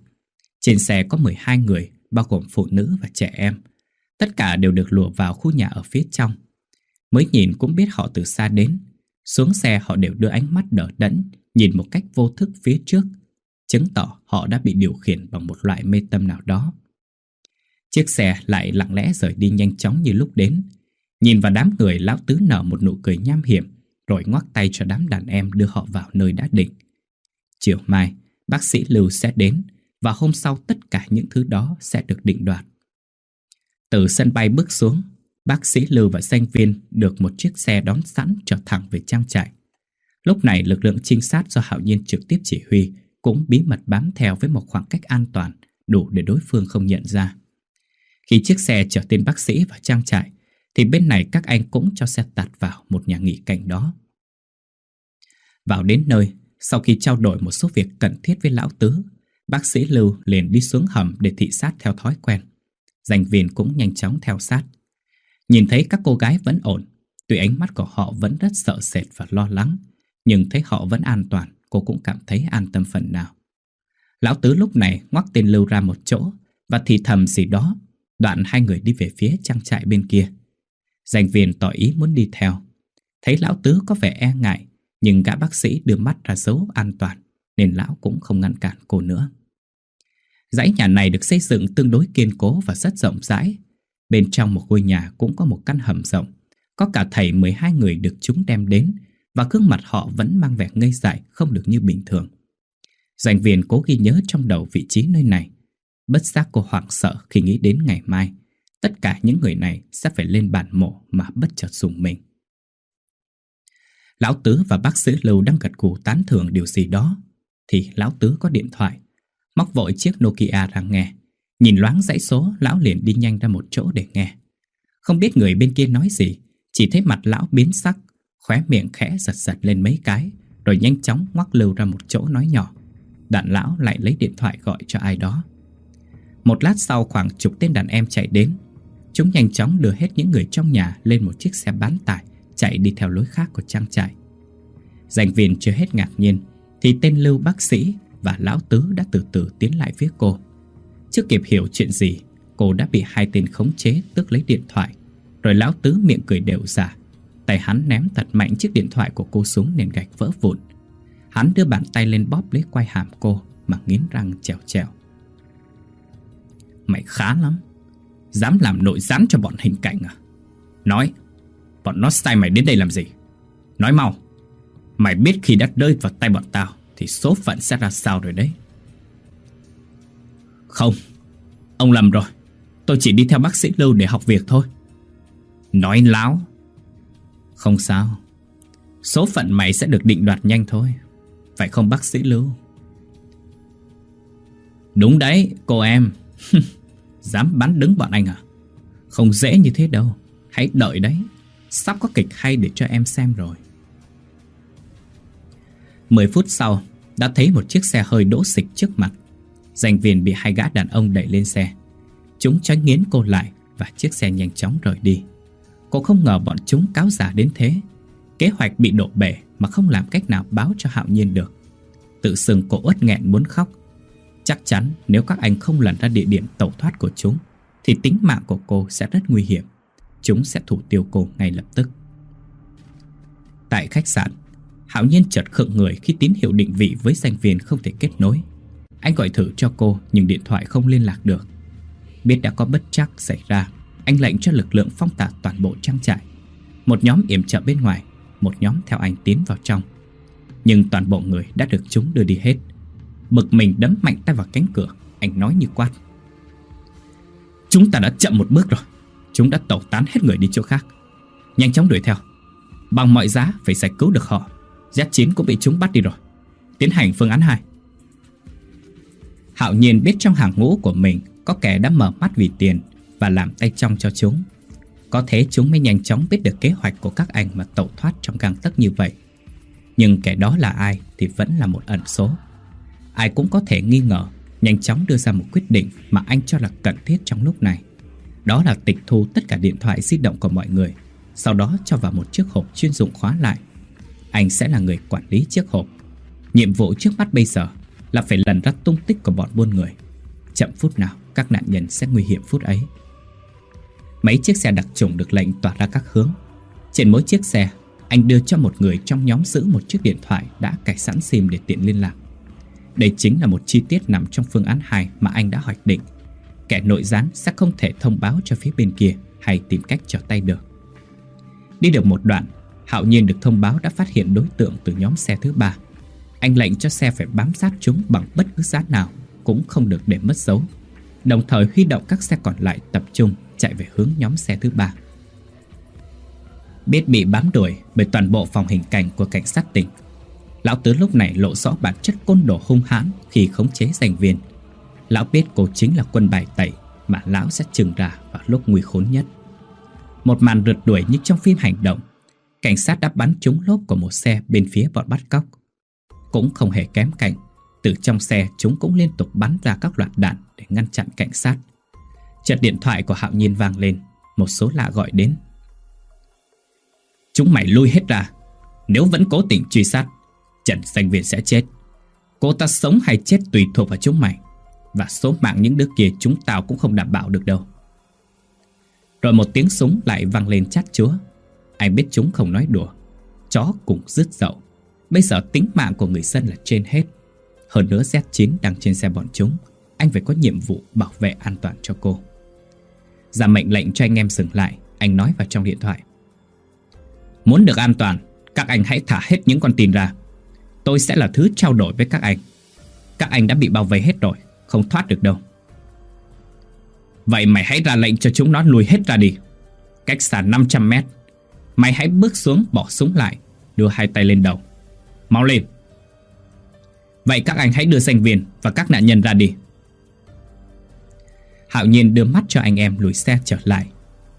Trên xe có 12 người, bao gồm phụ nữ và trẻ em. Tất cả đều được lùa vào khu nhà ở phía trong. Mới nhìn cũng biết họ từ xa đến. Xuống xe họ đều đưa ánh mắt đỡ đẫn, nhìn một cách vô thức phía trước, chứng tỏ họ đã bị điều khiển bằng một loại mê tâm nào đó. Chiếc xe lại lặng lẽ rời đi nhanh chóng như lúc đến. Nhìn vào đám người lão tứ nở một nụ cười nham hiểm, rồi ngoắc tay cho đám đàn em đưa họ vào nơi đã định. Chiều mai, bác sĩ Lưu sẽ đến và hôm sau tất cả những thứ đó sẽ được định đoạt. Từ sân bay bước xuống, bác sĩ Lưu và sinh viên được một chiếc xe đón sẵn trở thẳng về trang trại. Lúc này lực lượng trinh sát do Hạo Nhiên trực tiếp chỉ huy cũng bí mật bám theo với một khoảng cách an toàn đủ để đối phương không nhận ra. Khi chiếc xe chở tên bác sĩ vào trang trại thì bên này các anh cũng cho xe tạt vào một nhà nghỉ cạnh đó. Vào đến nơi, sau khi trao đổi một số việc cần thiết với lão tứ, bác sĩ Lưu liền đi xuống hầm để thị sát theo thói quen. Danh viên cũng nhanh chóng theo sát. Nhìn thấy các cô gái vẫn ổn, tuy ánh mắt của họ vẫn rất sợ sệt và lo lắng, nhưng thấy họ vẫn an toàn, cô cũng cảm thấy an tâm phần nào. Lão Tứ lúc này ngoắc tên Lưu ra một chỗ và thì thầm gì đó, đoạn hai người đi về phía trang trại bên kia. Danh viên tỏ ý muốn đi theo. Thấy Lão Tứ có vẻ e ngại, nhưng gã bác sĩ đưa mắt ra dấu an toàn, nên Lão cũng không ngăn cản cô nữa. Dãy nhà này được xây dựng tương đối kiên cố và rất rộng rãi. Bên trong một ngôi nhà cũng có một căn hầm rộng. Có cả thầy 12 người được chúng đem đến và gương mặt họ vẫn mang vẻ ngây dại không được như bình thường. Doanh viên cố ghi nhớ trong đầu vị trí nơi này. Bất giác cô hoảng sợ khi nghĩ đến ngày mai. Tất cả những người này sẽ phải lên bàn mộ mà bất chợt dùng mình. Lão Tứ và bác sĩ Lưu đang gật gù tán thưởng điều gì đó. Thì Lão Tứ có điện thoại móc vội chiếc Nokia ra nghe. Nhìn loáng dãy số, lão liền đi nhanh ra một chỗ để nghe. Không biết người bên kia nói gì, chỉ thấy mặt lão biến sắc, khóe miệng khẽ giật giật lên mấy cái, rồi nhanh chóng ngoắc lưu ra một chỗ nói nhỏ. Đàn lão lại lấy điện thoại gọi cho ai đó. Một lát sau khoảng chục tên đàn em chạy đến. Chúng nhanh chóng đưa hết những người trong nhà lên một chiếc xe bán tải, chạy đi theo lối khác của trang trại. Giành viên chưa hết ngạc nhiên, thì tên lưu bác sĩ và lão tứ đã từ từ tiến lại phía cô. Chưa kịp hiểu chuyện gì, cô đã bị hai tên khống chế tước lấy điện thoại. Rồi lão tứ miệng cười đều giả, Tay hắn ném thật mạnh chiếc điện thoại của cô xuống nền gạch vỡ vụn Hắn đưa bàn tay lên bóp lấy quai hàm cô Mà nghiến răng trèo trèo Mày khá lắm Dám làm nội gián cho bọn hình cảnh à Nói Bọn nó sai mày đến đây làm gì? Nói mau. Mày biết khi đã rơi vào tay bọn tao, Thì số phận sẽ ra sao rồi đấy? Không. Ông lầm rồi. Tôi chỉ đi theo bác sĩ Lưu để học việc thôi. Nói láo. Không sao. Số phận mày sẽ được định đoạt nhanh thôi. Phải không bác sĩ Lưu? Đúng đấy, cô em. [laughs] Dám bắn đứng bọn anh à? Không dễ như thế đâu. Hãy đợi đấy. Sắp có kịch hay để cho em xem rồi. 10 phút sau, Đã thấy một chiếc xe hơi đỗ xịch trước mặt. Giành viên bị hai gã đàn ông đẩy lên xe. Chúng tránh nghiến cô lại Và chiếc xe nhanh chóng rời đi. Cô không ngờ bọn chúng cáo giả đến thế. Kế hoạch bị đổ bể Mà không làm cách nào báo cho Hạo Nhiên được. Tự sừng cô uất nghẹn muốn khóc. Chắc chắn nếu các anh không lần ra địa điểm tẩu thoát của chúng, Thì tính mạng của cô sẽ rất nguy hiểm. Chúng sẽ thủ tiêu cô ngay lập tức. Tại khách sạn, Hạo Nhiên chợt khựng người khi tín hiệu định vị với danh viên không thể kết nối. Anh gọi thử cho cô, nhưng điện thoại không liên lạc được. Biết đã có bất trắc xảy ra, Anh lệnh cho lực lượng phong tỏa toàn bộ trang trại. Một nhóm yểm trợ bên ngoài, Một nhóm theo anh tiến vào trong. Nhưng toàn bộ người đã được chúng đưa đi hết. Bực mình đấm mạnh tay vào cánh cửa, Anh nói như quát. Chúng ta đã chậm một bước rồi. Chúng đã tẩu tán hết người đi chỗ khác. Nhanh chóng đuổi theo. Bằng mọi giá phải giải cứu được họ. Z9 cũng bị chúng bắt đi rồi. Tiến hành phương án 2 Hạo nhiên biết trong hàng ngũ của mình Có kẻ đã mở mắt vì tiền Và làm tay trong cho chúng. Có thế chúng mới nhanh chóng biết được kế hoạch của các anh Mà tẩu thoát trong gang tấc như vậy. Nhưng kẻ đó là ai Thì vẫn là một ẩn số. Ai cũng có thể nghi ngờ, Nhanh chóng đưa ra một quyết định Mà anh cho là cần thiết trong lúc này. Đó là tịch thu tất cả điện thoại di động của mọi người. Sau đó cho vào một chiếc hộp chuyên dụng khóa lại. Anh sẽ là người quản lý chiếc hộp. Nhiệm vụ trước mắt bây giờ Là phải lần ra tung tích của bọn buôn người. Chậm phút nào, các nạn nhân sẽ nguy hiểm phút ấy. Mấy chiếc xe đặc trùng được lệnh tỏa ra các hướng. Trên mỗi chiếc xe, Anh đưa cho một người trong nhóm giữ một chiếc điện thoại Đã cài sẵn sim để tiện liên lạc. Đây chính là một chi tiết nằm trong phương án 2 mà anh đã hoạch định. Kẻ nội gián sẽ không thể thông báo cho phía bên kia hay tìm cách trở tay được. Đi được một đoạn, Hạo Nhiên được thông báo đã phát hiện đối tượng từ nhóm xe thứ ba. Anh lệnh cho xe phải bám sát chúng bằng bất cứ giá nào, cũng không được để mất dấu. Đồng thời huy động các xe còn lại tập trung chạy về hướng nhóm xe thứ ba. Biết bị bám đuổi bởi toàn bộ phòng hình cảnh của cảnh sát tỉnh, Lão Tứ lúc này lộ rõ bản chất côn đồ hung hãn khi khống chế giành viên. Lão biết cô chính là quân bài tẩy mà lão sẽ trừng ra vào lúc nguy khốn nhất. Một màn rượt đuổi như trong phim hành động. Cảnh sát đã bắn trúng lốp của một xe bên phía bọn bắt cóc. Cũng không hề kém cạnh. Từ trong xe chúng cũng liên tục bắn ra các loạt đạn để ngăn chặn cảnh sát. Chợt điện thoại của Hạo Nhiên vang lên. Một số lạ gọi đến. Chúng mày lui hết ra. Nếu vẫn cố tình truy sát, Trần Danh Viên sẽ chết Cô ta sống hay chết tùy thuộc vào chúng mày và số mạng những đứa kia chúng tao cũng không đảm bảo được đâu. Rồi một tiếng súng lại vang lên chát chúa. Ai biết chúng không nói đùa. Chó cũng rứt dậu. Bây giờ tính mạng của người dân là trên hết. Hơn nữa Z9 đang trên xe bọn chúng. Anh phải có nhiệm vụ bảo vệ an toàn cho cô. Ra mệnh lệnh cho anh em dừng lại. Anh nói vào trong điện thoại. Muốn được an toàn, Các anh hãy thả hết những con tin ra. Tôi sẽ là thứ trao đổi với các anh. Các anh đã bị bao vây hết rồi. Không thoát được đâu. Vậy mày hãy ra lệnh cho chúng nó lùi hết ra đi. Cách xa 500 mét. Mày hãy bước xuống, bỏ súng lại, Đưa hai tay lên đầu. Mau lên. Vậy các anh hãy đưa danh viên Và các nạn nhân ra đi. Hạo nhiên đưa mắt cho anh em lùi xe trở lại.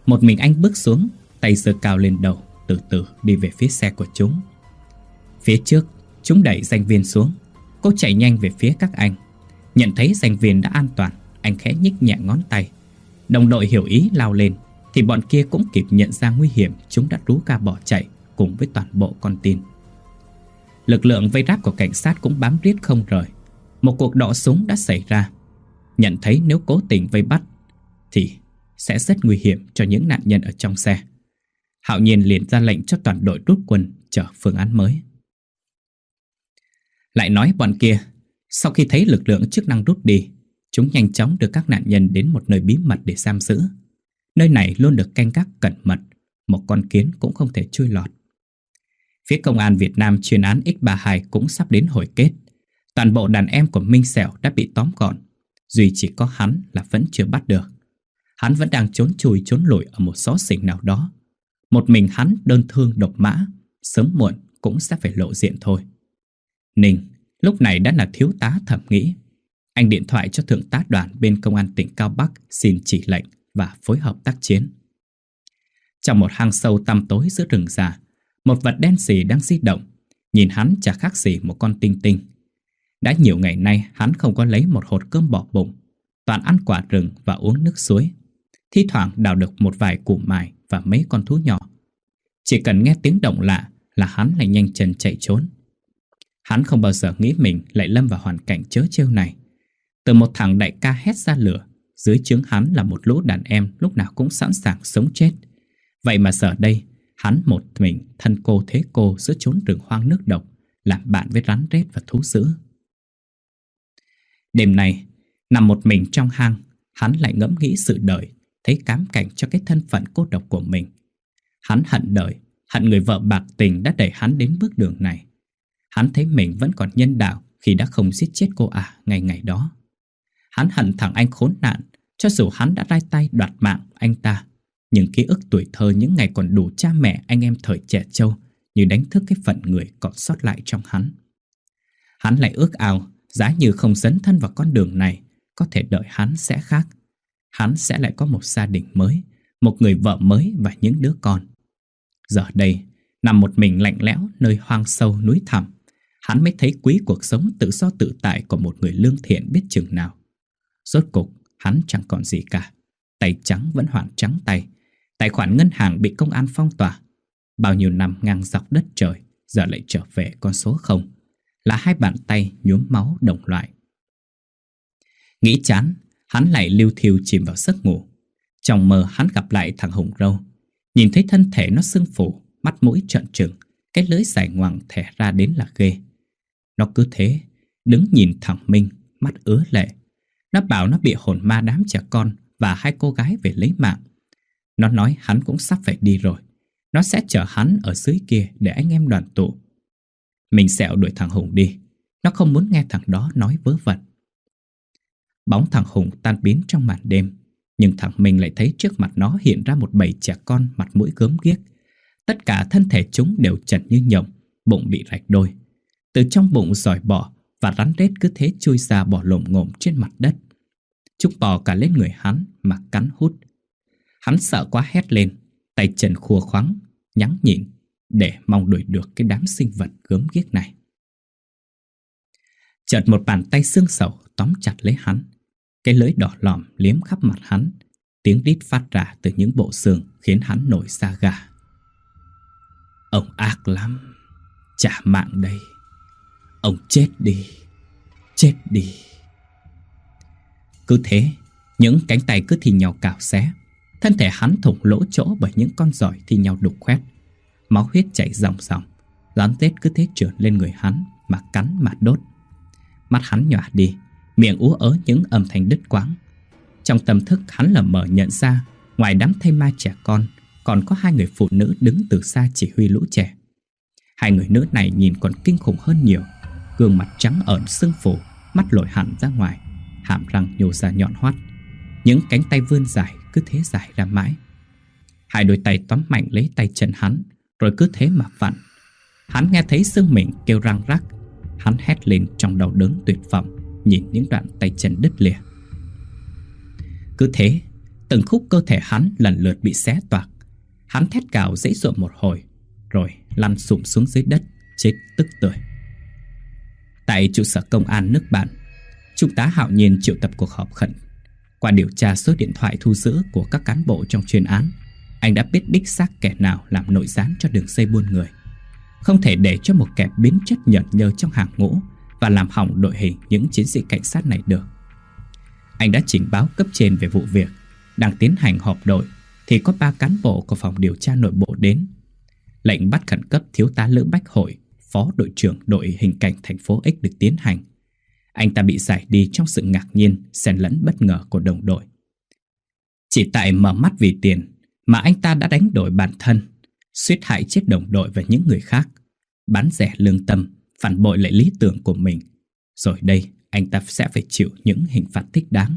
Một mình anh bước xuống, Tay giơ cao lên đầu, Từ từ đi về phía xe của chúng. Phía trước, Chúng đẩy danh viên xuống. Cô chạy nhanh về phía các anh. Nhận thấy danh viên đã an toàn Anh khẽ nhích nhẹ ngón tay. Đồng đội hiểu ý lao lên Thì bọn kia cũng kịp nhận ra nguy hiểm Chúng đã rú ca bỏ chạy Cùng với toàn bộ con tin. Lực lượng vây ráp của cảnh sát cũng bám riết không rời. Một cuộc đọ súng đã xảy ra. Nhận thấy nếu cố tình vây bắt Thì sẽ rất nguy hiểm cho những nạn nhân ở trong xe. Hạo Nhiên liền ra lệnh cho toàn đội rút quân chờ phương án mới. Lại nói bọn kia, sau khi thấy lực lượng chức năng rút đi, chúng nhanh chóng đưa các nạn nhân đến một nơi bí mật để giam giữ. Nơi này luôn được canh gác cẩn mật, một con kiến cũng không thể chui lọt. Phía công an Việt Nam chuyên án X32 cũng sắp đến hồi kết. Toàn bộ đàn em của Minh Sẹo đã bị tóm gọn. Duy chỉ có hắn là vẫn chưa bắt được. Hắn vẫn đang trốn chui trốn lùi ở một xó xỉnh nào đó. Một mình hắn đơn thương độc mã, sớm muộn cũng sẽ phải lộ diện thôi. Ninh, lúc này đã là thiếu tá thẩm nghĩ. Anh điện thoại cho thượng tá đoàn bên công an tỉnh Cao Bắc xin chỉ lệnh và phối hợp tác chiến. Trong một hang sâu tăm tối giữa rừng già, một vật đen xì đang di động, nhìn hắn chả khác gì một con tinh tinh. Đã nhiều ngày nay hắn không có lấy một hột cơm bỏ bụng, toàn ăn quả rừng và uống nước suối. Thi thoảng đào được một vài củ mài và mấy con thú nhỏ. Chỉ cần nghe tiếng động lạ là hắn lại nhanh chân chạy trốn. Hắn không bao giờ nghĩ mình lại lâm vào hoàn cảnh chớ trêu này. Từ một thằng đại ca hét ra lửa, dưới trướng hắn là một lũ đàn em lúc nào cũng sẵn sàng sống chết. Vậy mà giờ đây, hắn một mình thân cô thế cô giữa chốn rừng hoang nước độc, làm bạn với rắn rết và thú dữ. Đêm này nằm một mình trong hang, hắn lại ngẫm nghĩ sự đời, thấy cám cảnh cho cái thân phận cô độc của mình. Hắn hận đời, hận người vợ bạc tình đã đẩy hắn đến bước đường này. Hắn thấy mình vẫn còn nhân đạo khi đã không giết chết cô ả ngày ngày đó. Hắn hận thằng anh khốn nạn, cho dù hắn đã rai tay đoạt mạng anh ta. Nhưng ký ức tuổi thơ những ngày còn đủ cha mẹ anh em thời trẻ trâu như đánh thức cái phận người còn sót lại trong hắn. Hắn lại ước ao, giá như không dấn thân vào con đường này, có thể đợi hắn sẽ khác. Hắn sẽ lại có một gia đình mới, một người vợ mới và những đứa con. Giờ đây, nằm một mình lạnh lẽo nơi hoang sâu núi thẳm, hắn mới thấy quý cuộc sống tự do tự tại của một người lương thiện biết chừng nào. Rốt cục, hắn chẳng còn gì cả. Tay trắng vẫn hoàn trắng tay. Tài khoản ngân hàng bị công an phong tỏa. Bao nhiêu năm ngang dọc đất trời, giờ lại trở về con số không. Là hai bàn tay nhuốm máu đồng loại. Nghĩ chán, hắn lại lưu thiêu chìm vào giấc ngủ. Trong mơ hắn gặp lại thằng Hùng Râu. Nhìn thấy thân thể nó sưng phủ, mắt mũi trợn trừng, cái lưỡi dài ngoằng thẻ ra đến là ghê. Nó cứ thế, đứng nhìn thẳng Minh, mắt ứa lệ. Nó bảo nó bị hồn ma đám trẻ con và hai cô gái về lấy mạng. Nó nói hắn cũng sắp phải đi rồi. Nó sẽ chở hắn ở dưới kia để anh em đoàn tụ. Mình sẹo đuổi thằng Hùng đi. Nó không muốn nghe thằng đó nói vớ vẩn. Bóng thằng Hùng tan biến trong màn đêm. Nhưng thằng mình lại thấy trước mặt nó hiện ra một bầy trẻ con mặt mũi gớm ghiếc. Tất cả thân thể chúng đều chật như nhộng, bụng bị rạch đôi. Từ trong bụng giỏi bò và rắn rết cứ thế chui ra bỏ lồm ngồm trên mặt đất. Chúng bò cả lên người hắn mà cắn hút. Hắn sợ quá hét lên, tay chân khua khoắng, nhắn nhịn để mong đuổi được cái đám sinh vật gớm ghiếc này. Chợt một bàn tay xương sầu tóm chặt lấy hắn. Cái lưỡi đỏ lòm liếm khắp mặt hắn, tiếng đít phát ra từ những bộ xương khiến hắn nổi da gà. Ông ác lắm, trả mạng đây. Ông chết đi, chết đi. Cứ thế, những cánh tay cứ thì nhau cào xé. Thân thể hắn thủng lỗ chỗ bởi những con giỏi thi nhau đục khoét. Máu huyết chảy ròng ròng. Rắn tết cứ thế trượt lên người hắn mà cắn mà đốt. Mắt hắn nhòa đi, miệng ú ớ những âm thanh đứt quãng. Trong tâm thức hắn lờ mờ nhận ra, ngoài đám thây ma trẻ con, còn có hai người phụ nữ đứng từ xa chỉ huy lũ trẻ. Hai người nữ này nhìn còn kinh khủng hơn nhiều, gương mặt trắng ẩn sưng phù, mắt lồi hẳn ra ngoài hàm răng nhô ra nhọn hoắt. Những cánh tay vươn dài cứ thế dài ra mãi. Hai đôi tay tóm mạnh lấy tay chân hắn, rồi cứ thế mà vặn. Hắn nghe thấy xương mình kêu răng rắc, hắn hét lên trong đau đớn tuyệt vọng, nhìn những đoạn tay chân đứt lìa. Cứ thế, từng khúc cơ thể hắn lần lượt bị xé toạc. Hắn thét cào dãy ruộng một hồi, rồi lăn sụm xuống dưới đất, chết tức tưởi. Tại trụ sở công an nước bạn, Trung tá Hạo Nhiên triệu tập cuộc họp khẩn. Qua điều tra số điện thoại thu giữ của các cán bộ trong chuyên án, anh đã biết đích xác kẻ nào làm nội gián cho đường dây buôn người. Không thể để cho một kẻ biến chất nhợt nhơ trong hàng ngũ và làm hỏng đội hình những chiến sĩ cảnh sát này được. Anh đã trình báo cấp trên về vụ việc, đang tiến hành họp đội thì có ba cán bộ của phòng điều tra nội bộ đến. Lệnh bắt khẩn cấp thiếu tá Lữ Bách Hội, phó đội trưởng đội hình cảnh thành phố X được tiến hành. Anh ta bị giải đi trong sự ngạc nhiên, xen lẫn bất ngờ của đồng đội. Chỉ tại mở mắt vì tiền mà anh ta đã đánh đổi bản thân, suýt hại chết đồng đội và những người khác, bán rẻ lương tâm, phản bội lại lý tưởng của mình. Rồi đây, anh ta sẽ phải chịu những hình phạt thích đáng.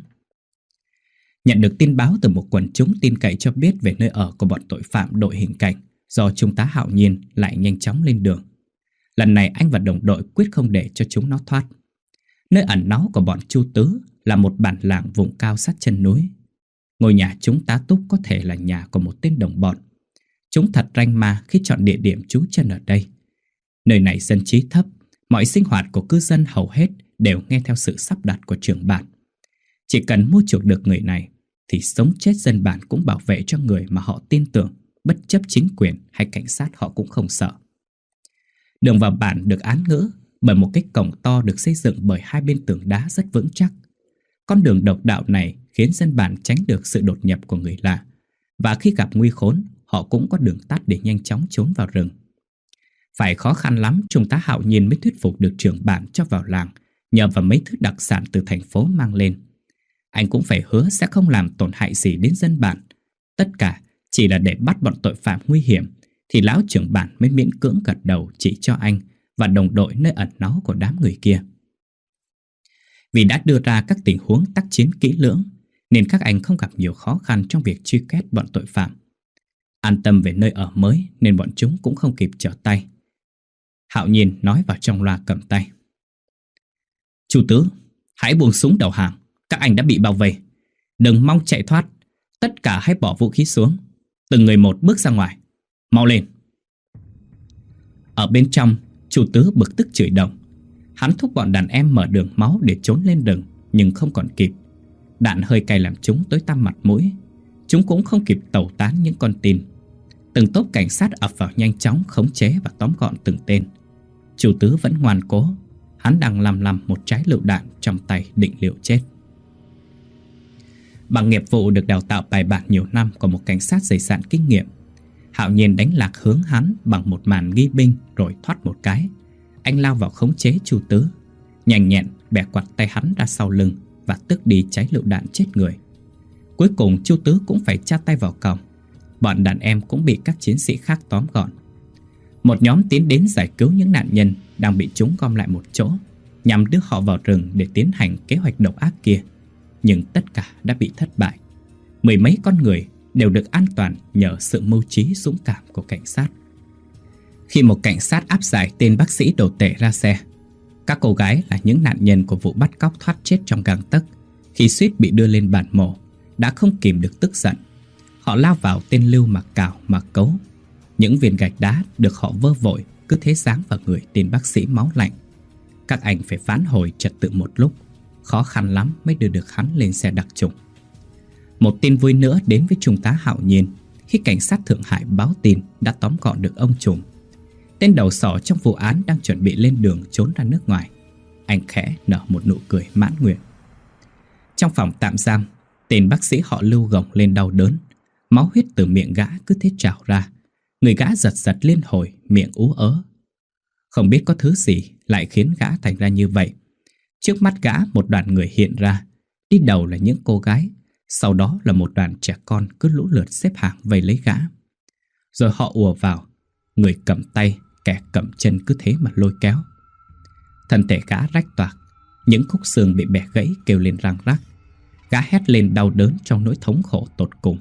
Nhận được tin báo từ một quần chúng tin cậy cho biết về nơi ở của bọn tội phạm đội hình cảnh do Trung tá Hạo Nhiên lại nhanh chóng lên đường. Lần này anh và đồng đội quyết không để cho chúng nó thoát. Nơi ẩn náu của bọn Chu Tứ là một bản làng vùng cao sát chân núi. Ngôi nhà chúng tá túc có thể là nhà của một tên đồng bọn. Chúng thật ranh ma khi chọn địa điểm trú chân ở đây. Nơi này dân trí thấp, mọi sinh hoạt của cư dân hầu hết đều nghe theo sự sắp đặt của trưởng bản. Chỉ cần mua chuộc được người này, thì sống chết dân bản cũng bảo vệ cho người mà họ tin tưởng, bất chấp chính quyền hay cảnh sát họ cũng không sợ. Đường vào bản được án ngữ bởi một cái cổng to được xây dựng bởi hai bên tường đá rất vững chắc. Con đường độc đạo này khiến dân bản tránh được sự đột nhập của người lạ, và khi gặp nguy khốn, họ cũng có đường tắt để nhanh chóng trốn vào rừng. Phải khó khăn lắm Trung tá Hạo Nhiên mới thuyết phục được trưởng bản cho vào làng nhờ vào mấy thứ đặc sản từ thành phố mang lên. Anh cũng phải hứa sẽ không làm tổn hại gì đến dân bản. Tất cả chỉ là để bắt bọn tội phạm nguy hiểm thì lão trưởng bản mới miễn cưỡng gật đầu chỉ cho anh và đồng đội nơi ẩn náu của đám người kia. Vì đã đưa ra các tình huống tác chiến kỹ lưỡng nên các anh không gặp nhiều khó khăn trong việc truy kết bọn tội phạm. An tâm về nơi ở mới nên bọn chúng cũng không kịp trở tay. Hạo nhiên nói vào trong loa cầm tay. Chú tứ, hãy buông súng đầu hàng. Các anh đã bị bao vây. Đừng mong chạy thoát. Tất cả hãy bỏ vũ khí xuống. Từng người một bước ra ngoài. Mau lên. Ở bên trong, chủ tứ bực tức chửi động. Hắn thúc bọn đàn em mở đường máu để trốn lên rừng, nhưng không còn kịp. Đạn hơi cay làm chúng tối tăm mặt mũi. Chúng cũng không kịp tẩu tán những con tin. Từng tốp cảnh sát ập vào nhanh chóng khống chế và tóm gọn từng tên. Chủ tứ vẫn ngoan cố Hắn đang làm làm một trái lựu đạn trong tay định liệu chết Bằng nghiệp vụ được đào tạo bài bản nhiều năm của một cảnh sát dày dạn kinh nghiệm Hạo nhiên đánh lạc hướng hắn bằng một màn ghi binh rồi thoát một cái. Anh lao vào khống chế Chu Tứ. Nhanh nhẹn, bẻ quạt tay hắn ra sau lưng Và tức đi trái lựu đạn chết người. Cuối cùng Chu Tứ cũng phải tra tay vào còng. Bọn đàn em cũng bị các chiến sĩ khác tóm gọn. Một nhóm tiến đến giải cứu những nạn nhân đang bị chúng gom lại một chỗ, nhằm đưa họ vào rừng để tiến hành kế hoạch độc ác kia. Nhưng tất cả đã bị thất bại. Mười mấy con người đều được an toàn nhờ sự mưu trí dũng cảm của cảnh sát. Khi một cảnh sát áp giải tên bác sĩ đồ tệ ra xe, các cô gái là những nạn nhân của vụ bắt cóc thoát chết trong gang tấc khi suýt bị đưa lên bàn mổ đã không kìm được tức giận. Họ lao vào tên lưu mặc cào mặc cấu những viên gạch đá được họ vơ vội cứ thế sáng vào người tên bác sĩ máu lạnh. Các anh phải phán hồi trật tự một lúc, khó khăn lắm mới đưa được hắn lên xe đặc trùng. Một tin vui nữa đến với Trung tá Hạo Nhiên khi cảnh sát Thượng Hải báo tin đã tóm gọn được ông trùm. Tên đầu sỏ trong vụ án đang chuẩn bị lên đường trốn ra nước ngoài. Anh khẽ nở một nụ cười mãn nguyện. Trong phòng tạm giam, tên bác sĩ họ lưu gồng lên đau đớn. Máu huyết từ miệng gã cứ thế trào ra Người gã giật giật liên hồi, miệng ú ớ. Không biết có thứ gì lại khiến gã thành ra như vậy. Trước mắt gã một đoàn người hiện ra. Đi đầu là những cô gái, sau đó là một đoàn trẻ con cứ lũ lượt xếp hàng vây lấy gã. Rồi họ ùa vào, người cầm tay, kẻ cầm chân cứ thế mà lôi kéo. Thân thể gã rách toạc, những khúc xương bị bẻ gãy kêu lên răng rắc. Gã hét lên đau đớn trong nỗi thống khổ tột cùng.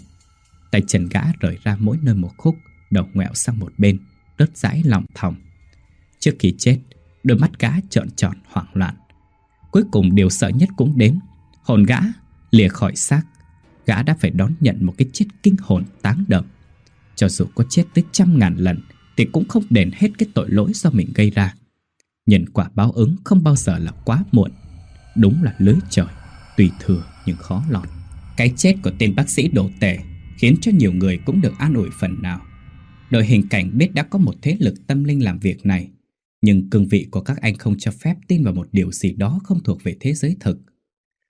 Tay chân gã rời ra mỗi nơi một khúc, đầu ngoẹo sang một bên, đớt dãi lòng thòng. Trước khi chết, đôi mắt gã trợn tròn hoảng loạn. Cuối cùng điều sợ nhất cũng đến, hồn gã lìa khỏi xác, gã đã phải đón nhận một cái chết kinh hồn táng đậm. Cho dù có chết tới trăm ngàn lần thì cũng không đền hết cái tội lỗi do mình gây ra. Nhân quả báo ứng không bao giờ là quá muộn. Đúng là lưới trời, tùy thừa nhưng khó lọt. Cái chết của tên bác sĩ đổ tệ khiến cho nhiều người cũng được an ủi phần nào. Đội hình cảnh biết đã có một thế lực tâm linh làm việc này, nhưng cương vị của các anh không cho phép tin vào một điều gì đó không thuộc về thế giới thực.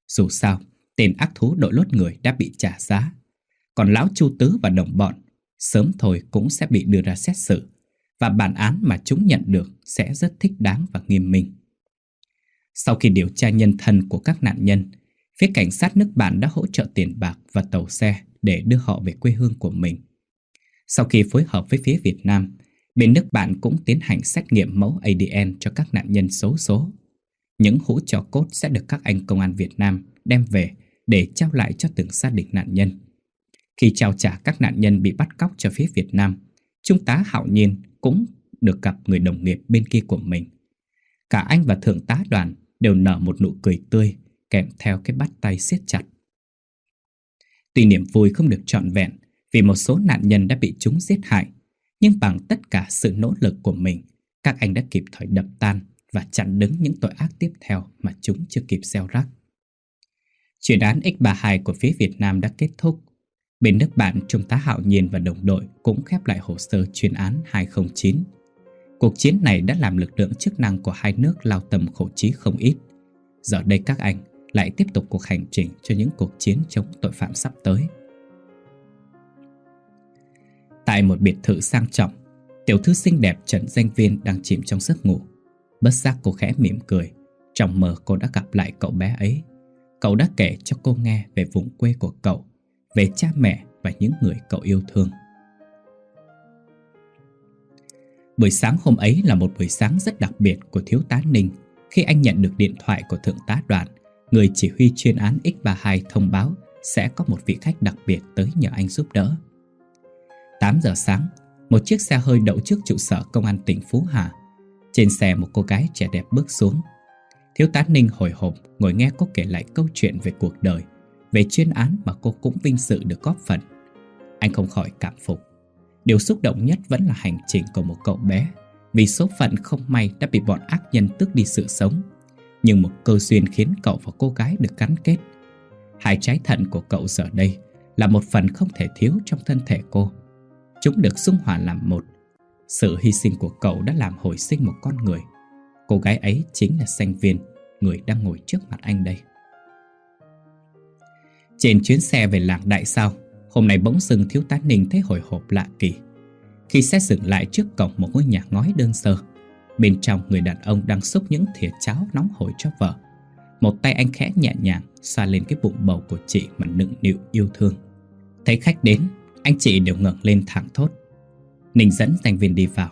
Dù sao, tên ác thú đội lốt người đã bị trả giá. Còn lão Chu Tứ và đồng bọn sớm thôi cũng sẽ bị đưa ra xét xử và bản án mà chúng nhận được sẽ rất thích đáng và nghiêm minh. Sau khi điều tra nhân thân của các nạn nhân, phía cảnh sát nước bạn đã hỗ trợ tiền bạc và tàu xe để đưa họ về quê hương của mình. Sau khi phối hợp với phía Việt Nam, bên nước bạn cũng tiến hành xét nghiệm mẫu ADN cho các nạn nhân xấu số. Những hũ cho cốt sẽ được các anh công an Việt Nam đem về để trao lại cho từng gia đình nạn nhân. Khi trao trả các nạn nhân bị bắt cóc cho phía Việt Nam, Trung tá Hạo Nhiên cũng được gặp người đồng nghiệp bên kia của mình. Cả anh và thượng tá đoàn đều nở một nụ cười tươi kèm theo cái bắt tay siết chặt. Tuy niềm vui không được trọn vẹn vì một số nạn nhân đã bị chúng giết hại, nhưng bằng tất cả sự nỗ lực của mình, các anh đã kịp thời đập tan và chặn đứng những tội ác tiếp theo mà chúng chưa kịp gieo rắc. Chuyên án X32 của phía Việt Nam đã kết thúc. Bên nước bạn, Trung tá Hạo Nhiên và đồng đội cũng khép lại hồ sơ chuyên án 209. Cuộc chiến này đã làm lực lượng chức năng của hai nước lao tâm khổ trí không ít. Giờ đây các anh lại tiếp tục cuộc hành trình cho những cuộc chiến chống tội phạm sắp tới. Tại một biệt thự sang trọng, tiểu thư xinh đẹp Trần Danh Viên đang chìm trong giấc ngủ. Bất giác cô khẽ mỉm cười, trong mơ cô đã gặp lại cậu bé ấy. Cậu đã kể cho cô nghe về vùng quê của cậu, về cha mẹ và những người cậu yêu thương. Buổi sáng hôm ấy là một buổi sáng rất đặc biệt của thiếu tá Ninh khi anh nhận được điện thoại của thượng tá đoàn, người chỉ huy chuyên án X32 thông báo sẽ có một vị khách đặc biệt tới nhờ anh giúp đỡ. 8 giờ sáng, một chiếc xe hơi đậu trước trụ sở công an tỉnh Phú Hà. Trên xe một cô gái trẻ đẹp bước xuống. Thiếu tá Ninh hồi hộp ngồi nghe cô kể lại câu chuyện về cuộc đời, về chuyên án mà cô cũng vinh sự được góp phần. Anh không khỏi cảm phục. Điều xúc động nhất vẫn là hành trình của một cậu bé vì số phận không may đã bị bọn ác nhân tước đi sự sống. Nhưng một cơ duyên khiến cậu và cô gái được gắn kết. Hai trái thận của cậu giờ đây là một phần không thể thiếu trong thân thể cô. Chúng được xung hòa làm một. Sự hy sinh của cậu đã làm hồi sinh một con người. Cô gái ấy chính là sanh Viên, người đang ngồi trước mặt anh đây. Trên chuyến xe về làng Đại Sao, hôm nay bỗng dưng thiếu tá Ninh thấy hồi hộp lạ kỳ. Khi xe dừng lại trước cổng một ngôi nhà ngói đơn sơ, bên trong người đàn ông đang xúc những thìa cháo nóng hổi cho vợ. Một tay anh khẽ nhẹ nhàng xoa lên cái bụng bầu của chị mà nựng nịu yêu thương. Thấy khách đến, anh chị đều ngẩng lên thẳng thốt Ninh dẫn thành viên đi vào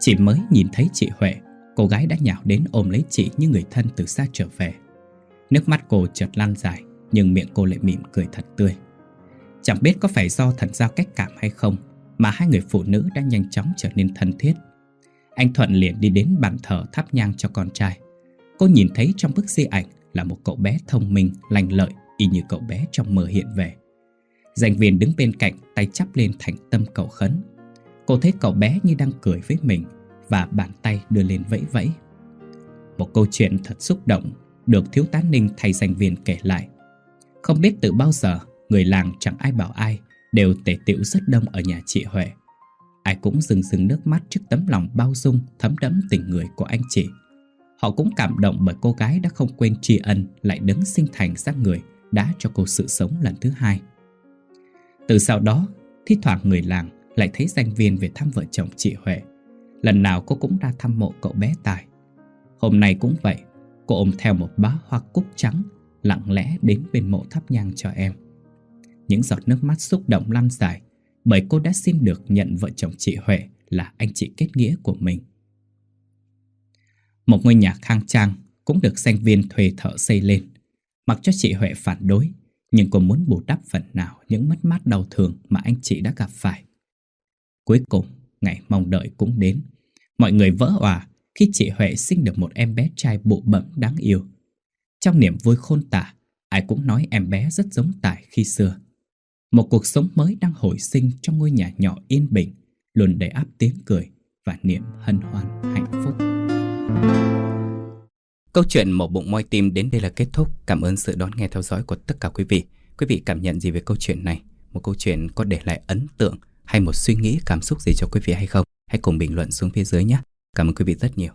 Chỉ mới nhìn thấy chị Huệ Cô gái đã nhào đến ôm lấy chị như người thân từ xa trở về. Nước mắt cô chợt lan dài Nhưng miệng cô lại mỉm cười thật tươi. Chẳng biết có phải do thần giao cách cảm hay không Mà hai người phụ nữ đã nhanh chóng trở nên thân thiết. Anh Thuận liền đi đến bàn thờ thắp nhang cho con trai. Cô nhìn thấy trong bức di ảnh Là một cậu bé thông minh, lành lợi Y như cậu bé trong mơ hiện về. Danh viên đứng bên cạnh tay chắp lên thành tâm cầu khấn. Cô thấy cậu bé như đang cười với mình và bàn tay đưa lên vẫy vẫy. Một câu chuyện thật xúc động Được thiếu tá Ninh thay danh viên kể lại. Không biết từ bao giờ Người làng chẳng ai bảo ai Đều tề tựu rất đông ở nhà chị Huệ. Ai cũng rừng rừng nước mắt trước tấm lòng bao dung Thấm đẫm tình người của anh chị. Họ cũng cảm động bởi cô gái đã không quên tri ân Lại đứng sinh thành sát người Đã cho cô sự sống lần thứ hai. Từ sau đó, thi thoảng người làng lại thấy danh viên về thăm vợ chồng chị Huệ. Lần nào cô cũng ra thăm mộ cậu bé Tài. Hôm nay cũng vậy, cô ôm theo một bá hoa cúc trắng, lặng lẽ đến bên mộ thắp nhang cho em. Những giọt nước mắt xúc động lăn dài, bởi cô đã xin được nhận vợ chồng chị Huệ là anh chị kết nghĩa của mình. Một ngôi nhà khang trang cũng được sinh viên thuê thợ xây lên. Mặc cho chị Huệ phản đối, nhưng cô muốn bù đắp phần nào những mất mát đau thương mà anh chị đã gặp phải. Cuối cùng, ngày mong đợi cũng đến. Mọi người vỡ òa khi chị Huệ sinh được một em bé trai bụ bẫm đáng yêu. Trong niềm vui khôn tả, ai cũng nói em bé rất giống Tài khi xưa. Một cuộc sống mới đang hồi sinh trong ngôi nhà nhỏ yên bình, luôn đầy áp tiếng cười và niềm hân hoan hạnh phúc. Câu chuyện một bụng moi tim đến đây là kết thúc. Cảm ơn sự đón nghe theo dõi của tất cả quý vị. Quý vị cảm nhận gì về câu chuyện này? Một câu chuyện có để lại ấn tượng hay một suy nghĩ, cảm xúc gì cho quý vị hay không? Hãy cùng bình luận xuống phía dưới nhé. Cảm ơn quý vị rất nhiều.